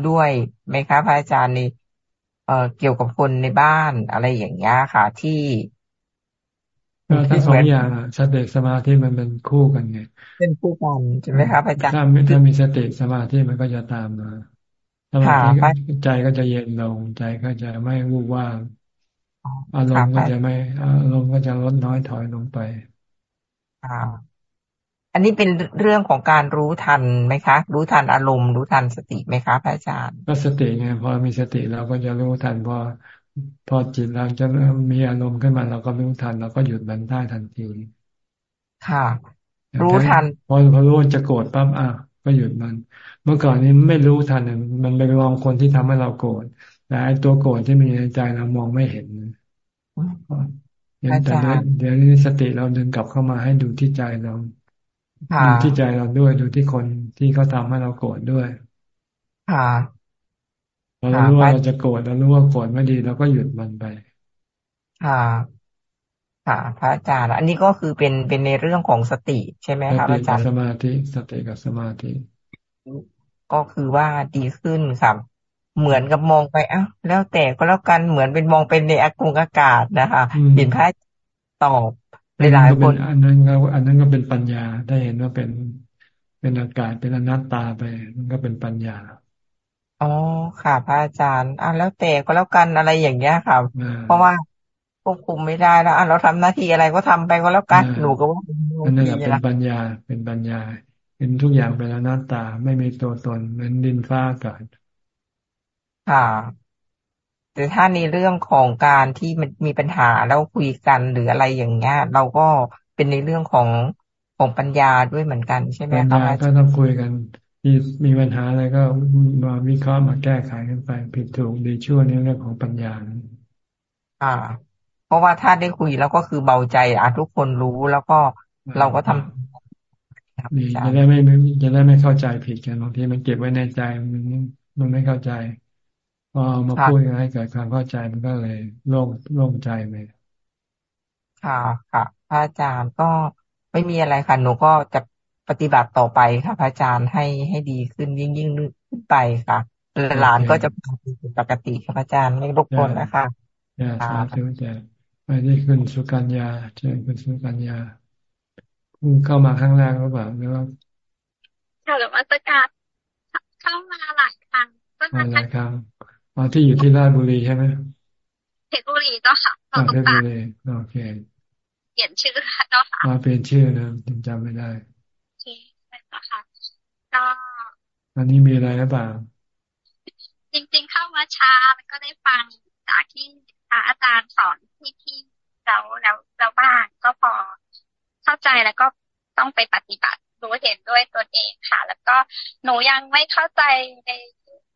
ด้วยไหมคะพระอาจารย์ในเอ่อเกี่ยวกับคนในบ้านอะไรอย่างเงี้ยค่ะ ที่ทั้งสองอย่างสติสมาธิมันเป็นคู่กันไงเป็นคู่กันใช่ไหมครับอาจารย์ถ้าถ้ามีสติสมาธิมันก็จะตามมาสมาธิใจก็จะเย็นลงใจก็จะไม่วูบว่า อารมณ์ก็จะไม่อารมณ์ก็จะลดน้อยถอยลงไปอ่าอันนี้เป็นเรื่องของการรู้ทันไหมคะ รู้ทันอารมณ์รู้ทันสติไหมคะพระอาจารย์ ก็สติไงพอมีสติเราก็จะรู้ทันพอพอจิตเราจะเริ่มมีอารมณ์ขึ้นมาเราก็รู้ทันเราก็หยุดมันได้ทันที ค่ะ รู้ทัน พอพอรู้จะโกรธปั๊บอะก็หยุดมัน เมื่อก่อนนี้ไม่รู้ทันมันไปมองคนที่ทำให้เราโกรธแต่ไอ้ตัวโกรธที่มีในใจเรามองไม่เห็น เดี๋ยวเดี๋ยวนี้สติเราดึงกลับเข้ามาให้ดูที่ใจเราดูที่ใจเราด้วยดูที่คนที่เขาทาให้เราโกรธด้วยค่ะเรารู้ว่าเราจะโกรธเรารู้ว่าโกรธไม่ดีเราก็หยุดมันไปค่ะค่ะพระอาจารย์อันนี้ก็คือเป็นเป็นในเรื่องของสติใช่ไหมครับอาจารย์สมาธิสติกับสมาธิ ก็คือว่าดีขึ้นครับ เหมือนกับมองไปอ้าวแล้วแต่ก็แล้วกันเหมือนเป็นมองเป็นในอากงอากาศนะคะเห็นพระตอบหลายคนอันนั้นก็อันนั้นก็เป็นปัญญาได้เห็นว่าเป็นเป็นอากาศเป็นอนัตตาไป มันก็เป็นปัญญาอ๋อค่ะพระอาจารย์อะแล้วแต่ก็แล้วกันอะไรอย่างเงี้ยค่ะ เพราะว่าควบคุมไม่ได้แล้วอะเราทำหน้าที่อะไรก็ทำไปก็แล้วกันหนูก็ว่าอันนั้นเป็นปัญญาเป็นปัญญา เป็นทุกอย่างเป็นอนัตตาไม่มีตัวตนเหมือนดินฟ้าอากาศ ค่ะแต่ถ้าในเรื่องของการที่มันมีปัญหาแล้วคุยกันหรืออะไรอย่างเงี้ย เราก็เป็นในเรื่องของของปัญญาด้วยเหมือนกันใช่ไหมครับปัญญาก็ต้องคุยกันมีมีปัญหาอะไรก็มาวิเคราะห์มาแก้ไขกันไป ผิดถูกดีชั่วในเรื่องของปัญญาอ่า เพราะว่าถ้าได้คุยแล้วก็คือเบาใจอะทุกคนรู้แล้วก็เราก็ทำมีจะได้ไม่จะได้ไม่เข้าใจผิดกันบางทีมันเก็บไว้ในใจมันมันไม่เข้าใจ พอมาพูดให้เกิดความเข้าใจมันก็เลยโล่งโล่งใจไปค่ะค่ะพระอาจารย์ก็ไม่มีอะไรค่ะหนูก็จะปฏิบัติต่อไปค่ะพระอาจารย์ให้ให้ดีขึ้นยิ่งยิ่งขึ้นไปค่ะหลานก็จะเป็นปกติค่ะพระอาจารย์ไม่รบกวนนะคะสาธุจ้ะไปที่คุณสุกัญญาเชิญคุณสุกัญญาคุณเข้ามาครั้งแรกหรือเปล่าหรือว่าค่ะหรือว่าสการเข้ามาหลายครั้งมาหลายครั้ง อ๋อที่อยู่ที่ราชบุรีใช่ไหมเพชรบุรีเจ้าค่ะเพชรบุรีโอเค เปลี่ยนชื่อเจ้าค่ะมาเปลี่ยนชื่อนะจำไม่ได้ค่ะก็อันนี้มีอะไรหรือเปล่าจริงๆเข้ามาช้าแล้วก็ได้ฟังจากที่อาจารย์สอนที่ที่เราแล้วเราบ้างก็พอเข้าใจแล้วก็ต้องไปปฏิบัติรู้เห็นด้วยตัวเองค่ะ แล้วก็หนูยังไม่เข้าใจใน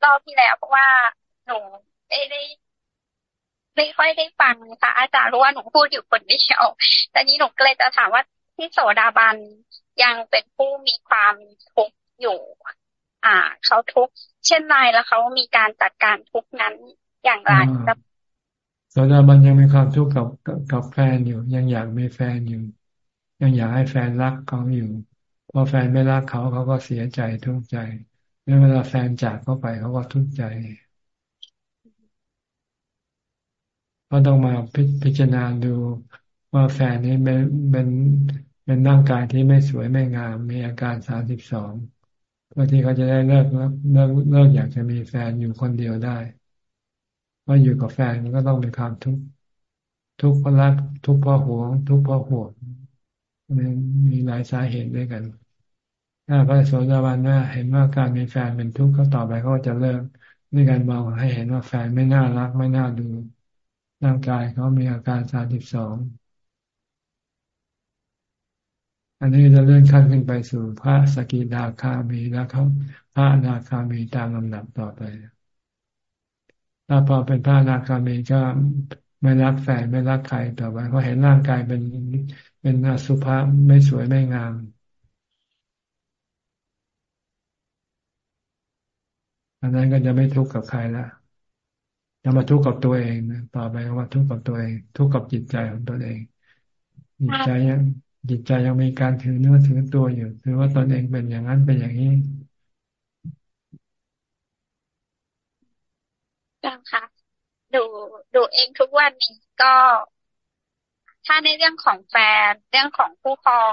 รอบที่แล้วเพราะว่า หนูไม่ได้ไม่ค่อยได้ฟังค่ะอาจารย์รู้ว่าหนูพูดอยู่คนเดียวแต่นี้หนูก็เลยจะถามว่าที่โสดาบันยังเป็นผู้มีความทุกข์อยู่ อ่า เขาทุกข์เช่นไรแล้วเขามีการจัดการทุกข์นั้นอย่างไรครับโสดาบันยังมีความทุกข์กับกับแฟนอยู่ ยังอยากมีแฟนอยู่ ยังอยากให้แฟนรักเขาอยู่พอแฟนไม่รักเขาเขาก็เสียใจทุกข์ใจเมื่อเวลาแฟนจากเขาไปเขาก็ทุกข์ใจ ก็ต้องมาพิจารณาดูว่าแฟนนี้เป็นเป็นเป็นร่างกายที่ไม่สวยไม่งาม มีอาการสามสิบสองเพื่อที่เขาจะได้เลิกเลิกเลิกอยากจะมีแฟนอยู่คนเดียวได้เพราะอยู่กับแฟนมันก็ต้องเป็นความทุกข์ทุกข์เพราะรักทุกข์เพราะหวง ทุกข์เพราะห่วงมันมีหลายสาเหตุด้วยกันถ้าพระโสดาบันว่าเห็นว่าการมีแฟนเป็นทุกข์ก็ต่อไปเขาจะเลิกด้วยการมองให้เห็นว่าแฟนไม่น่ารักไม่น่าดู ร่างกายเขามีอาการสามสิบสองอันนี้จะเลื่อนขั้นขึ้นไปสู่พระสกิดาคามีแล้วเขาพระนาคามีตามลำดับต่อไป ถ้าพอเป็นพระนาคามีก็ไม่รักแฟนไม่รักใครต่อไปเพราะเห็นร่างกายเป็นเป็นอสุภะไม่สวยไม่งามอันนั้นก็จะไม่ทุกข์กับใครละ จะมาทุกข์กับตัวเองนะต่อไปก็มาทุกข์กับตัวเอง ทุกข์กับจิตใจของตัวเองจิตใจยังจิตใจยังมีการถือเนื้อถือตัวอยู่ถือว่าตนเองเป็นอย่างนั้นเป็นอย่างนี้จังค่ะดูดูเองทุกวันนี้ก็ ถ้าในเรื่องของแฟน เรื่องของผู้ครอง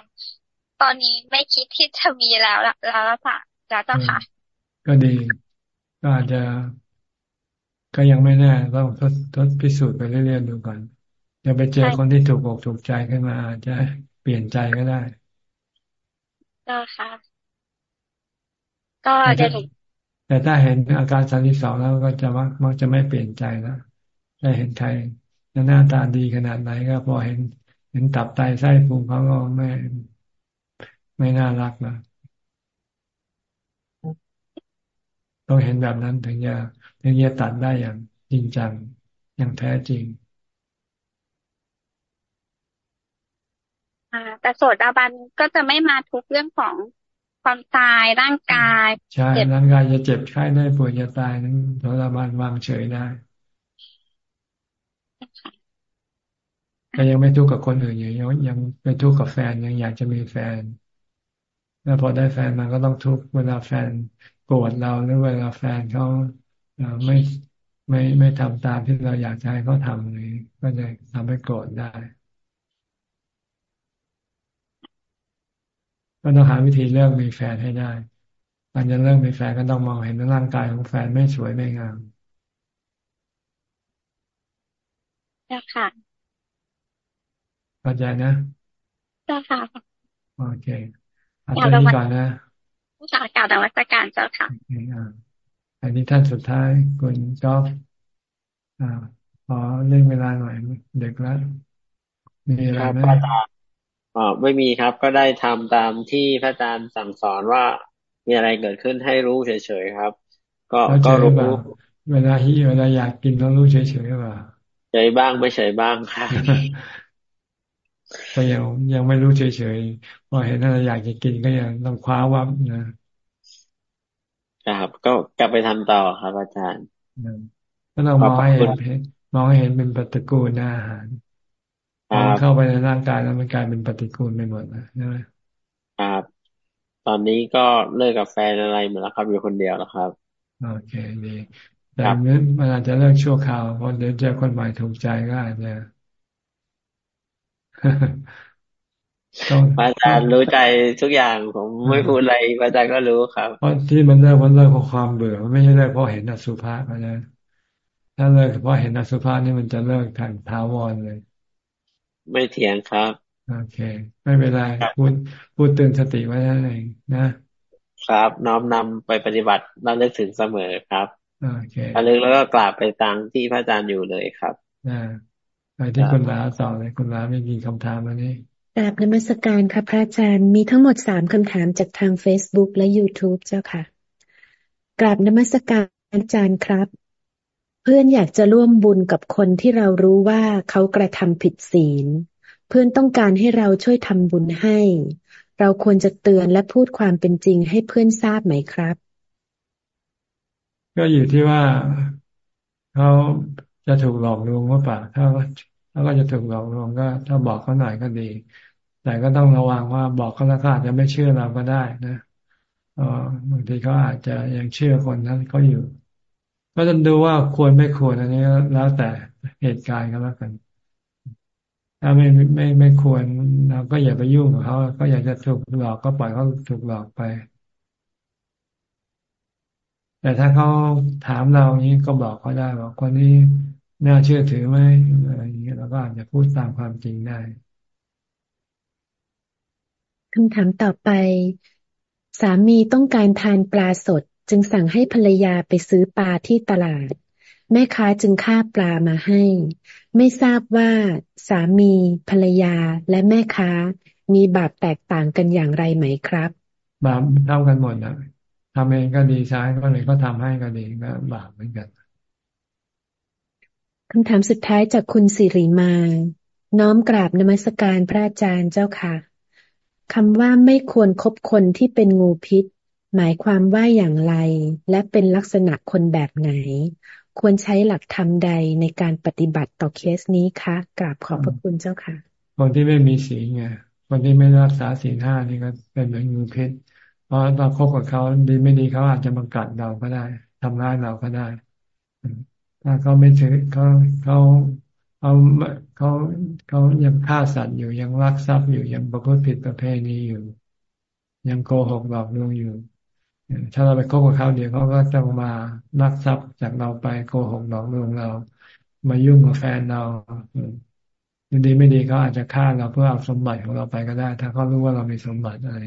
ตอนนี้ไม่คิดที่จะมีแล้วแล้วแล้วจ้ะแล้วจ้ะค่ะ ก็ดี ก็อาจจะ ก็ยังไม่แน่ต้องทดทดพิสูจน์ไปเรื่อยๆดูก่อนจะไปเจอคนที่ถูกอกถูกใจขึ้นมาอาจจะเปลี่ยนใจก็ได้ก็ค่ะ ก็จะแต่ถ้าเห็นอาการสามสิบสองแล้วก็จะมักมักจะไม่เปลี่ยนใจแล้วถ้าเห็นใครหน้าตาดีขนาดไหนก็พอเห็น เห็นตับไตไส้พุงเขาก็ไม่ไม่น่ารักนะ ต้องเห็นแบบนั้นถึงจะถึงจะตัดได้อย่างจริงจังอย่างแท้จริงอ่าแต่โสดาบันก็จะไม่มาทุกเรื่องของความตายร่างกายใช่ร่างกายจะเจ็บไข้ได้ป่วยจะตายนั้นโสดาบันวางเฉยได้แต่ยังไม่ทุกข์กับคนอื่นอยู่ยังยังไปทุกข์กับแฟนยังอยากจะมีแฟน แล้วพอได้แฟนมันก็ต้องทุกข์เวลาแฟน โกรธเราหรือเวลาแฟนเขาไม่ไม่ไม่ทำตามที่เราอยากจะให้เขาทำเลยก็จะทำให้โกรธได้ ก็ต้องหาวิธีเลิกมีแฟนให้ได้การจะเลิกมีแฟนก็ต้องมองเห็นร่างกายของแฟนไม่สวยไม่งามจ้าค่ะเข้าใจนะจ้าค่ะ โอเคอาจารย์ก่อนนะ ผู้ชาการดังวัตการเจ้าค่ะอันนี้ท่านสุดท้ายคุณกอล์ฟอ่าขอเล่นเวลาหน่อยเด็กแล้วมีอะไรไหมอ๋อไม่มีครับ ก็ได้ทำตามที่พระอาจารย์สั่งสอนว่า มีอะไรเกิดขึ้นให้รู้เฉยๆครับ ก็ก็รู้เวลาฮิเวลาอยากกินต้องรู้เฉยๆหรือเปล่าเฉยบ้างไม่เฉยบ้างครับ แต่ยังยังไม่รู้เฉยๆพอเห็นอะไรอยากจะกินก็ยังต้องคว้าวับนะครับ ก็กลับไปทำต่อครับ อาจารย์ก็เรามองให้เห็นมองให้เห็นเป็นปฏิกูลอาหารเข้าไปในร่างกายแล้วมันกลายเป็นปฏิกูลไปหมดนะใช่ไหมครับตอนนี้ก็เลิกกับแฟนอะไรหมดแล้วครับอยู่คนเดียวแล้วครับ โอเคดีแต่มันอาจจะเลิกชั่วคราวเพราะเดี๋ยวเจอคนใหม่ถูกใจก็อาจจะ อาจารย์รู้ใจทุกอย่างผมไม่พูดอะไรอาจารย์ก็รู้ครับเพราะที่มันเลิกมันเลิกเพราะความเบื่อ มันไม่ใช่เลิกเพราะเห็นอสุภะนะถ้าเลิกเพราะเห็นอสุภะนี่มันจะเลิกทางท้าวรเลย ไม่เถียงครับโอเค ไม่เป็นไรพูดพูดเตือนสติไว้นั่นเองนะครับ น้อมนำไปปฏิบัติน่าเลิกถึงเสมอครับโอเคระลึกแล้วก็กราบไปตามที่พระอาจารย์อยู่เลยครับอ่า ไปที่คุณลาต่อเลยคุณลาไม่มีคำถามอันนี้กราบนมัสการค่ะพระอาจารย์มีทั้งหมดสามคำถามจากทาง Facebook และ YouTube เจ้าค่ะกราบนมัสการอาจารย์ครับ เพื่อนอยากจะร่วมบุญกับคนที่เรารู้ว่าเขากระทำผิดศีล เพื่อนต้องการให้เราช่วยทำบุญให้ เราควรจะเตือนและพูดความเป็นจริงให้เพื่อนทราบไหมครับ ก็อยู่ที่ว่าเขา จะถูกหลอกลวงหรือเปล่าถ้าถ้าก็จะถูกหลอกลวงก็ ถ้าบอกเขาหน่อยก็ดี แต่ก็ต้องระวังว่าบอกเขาแล้วเขาอาจจะไม่เชื่อเราก็ได้นะบางทีเขาอาจจะยังเชื่อคนนั้นเขาอยู่ ก็ต้องดูว่าควรไม่ควรอันนี้แล้วแต่เหตุการณ์ก็แล้วกันถ้าไม่ไม่ไม่ควรเราก็อย่าไปยุ่งกับเขาก็อยากจะถูกหลอกก็ปล่อยเขาถูกหลอกไป แต่ถ้าเขาถามเราอย่างนี้ก็บอกเขาได้ว่าคนนี้น่าเชื่อถือไหมอะไรอย่างเงี้ยเราก็อาจจะพูดตามความจริงได้คำถามต่อไป สามีต้องการทานปลาสด จึงสั่งให้ภรรยาไปซื้อปลาที่ตลาด แม่ค้าจึงฆ่าปลามาให้ ไม่ทราบว่าสามีภรรยาและแม่ค้ามีบาปแตกต่างกันอย่างไรไหมครับ บาปเท่ากันหมดนะ ทำเองก็ดีใช้ก็เลยก็ทำให้ก็ดีก็บาปเหมือนกันคำถามสุดท้ายจากคุณสิริมา น้อมกราบนมัสการพระอาจารย์เจ้าค่ะคำว่าไม่ควรครบคนที่เป็นงูพิษ หมายความว่าอย่างไร และเป็นลักษณะคนแบบไหน ควรใช้หลักธรรมใดในการปฏิบัติต่อเคสนี้คะกราบขอบพระคุณเจ้าค่ะ คนที่ไม่มีศีลไงคนที่ไม่รักษาศีลห้านี่ก็เป็นเหมือนงูพิษ เพราะเราคบกับเขาดีไม่ดีเขาอาจจะมากัดเราก็ได้ทำร้ายเราก็ได้ ถ้าเขาไม่ถือเขาเขาเขาเขาเขายังฆ่าสัตว์อยู่ยังรักทรัพย์อยู่ยังประพฤติผิดประเพณีอยู่ ยังโกหกหลอกลวงอยู่ ถ้าเราไปคบกับเขาเดี๋ยวเขาก็จะมานักทรัพย์จากเราไปโกหกหลอกลวงเรา มายุ่งกับแฟนเราดีไม่ดีเขาอาจจะฆ่าเราเพื่อเอาสมบัติของเราไปก็ได้ ถ้าเขารู้ว่าเรามีสมบัติอะไร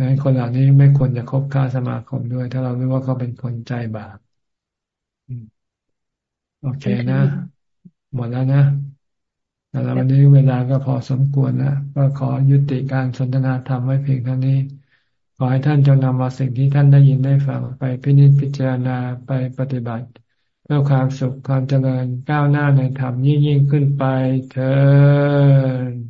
ดังนั้นคนเหล่านี้ไม่ควรจะคบค้าสมาคมด้วย ถ้าเรารู้ว่าเขาเป็นคนใจบาปโอเคนะ หมดแล้วนะแล้ววันนี้เวลาก็พอสมควรแล้วก็ขอยุติการสนทนาธรรมไว้เพียงเท่านี้ ขอให้ท่านจงนำเอาสิ่งที่ท่านได้ยินได้ฟังไปพินิจพิจารณาไปปฏิบัติ เพื่อความสุขความเจริญก้าวหน้าในธรรมยิ่งยิ่งขึ้นไปเถิด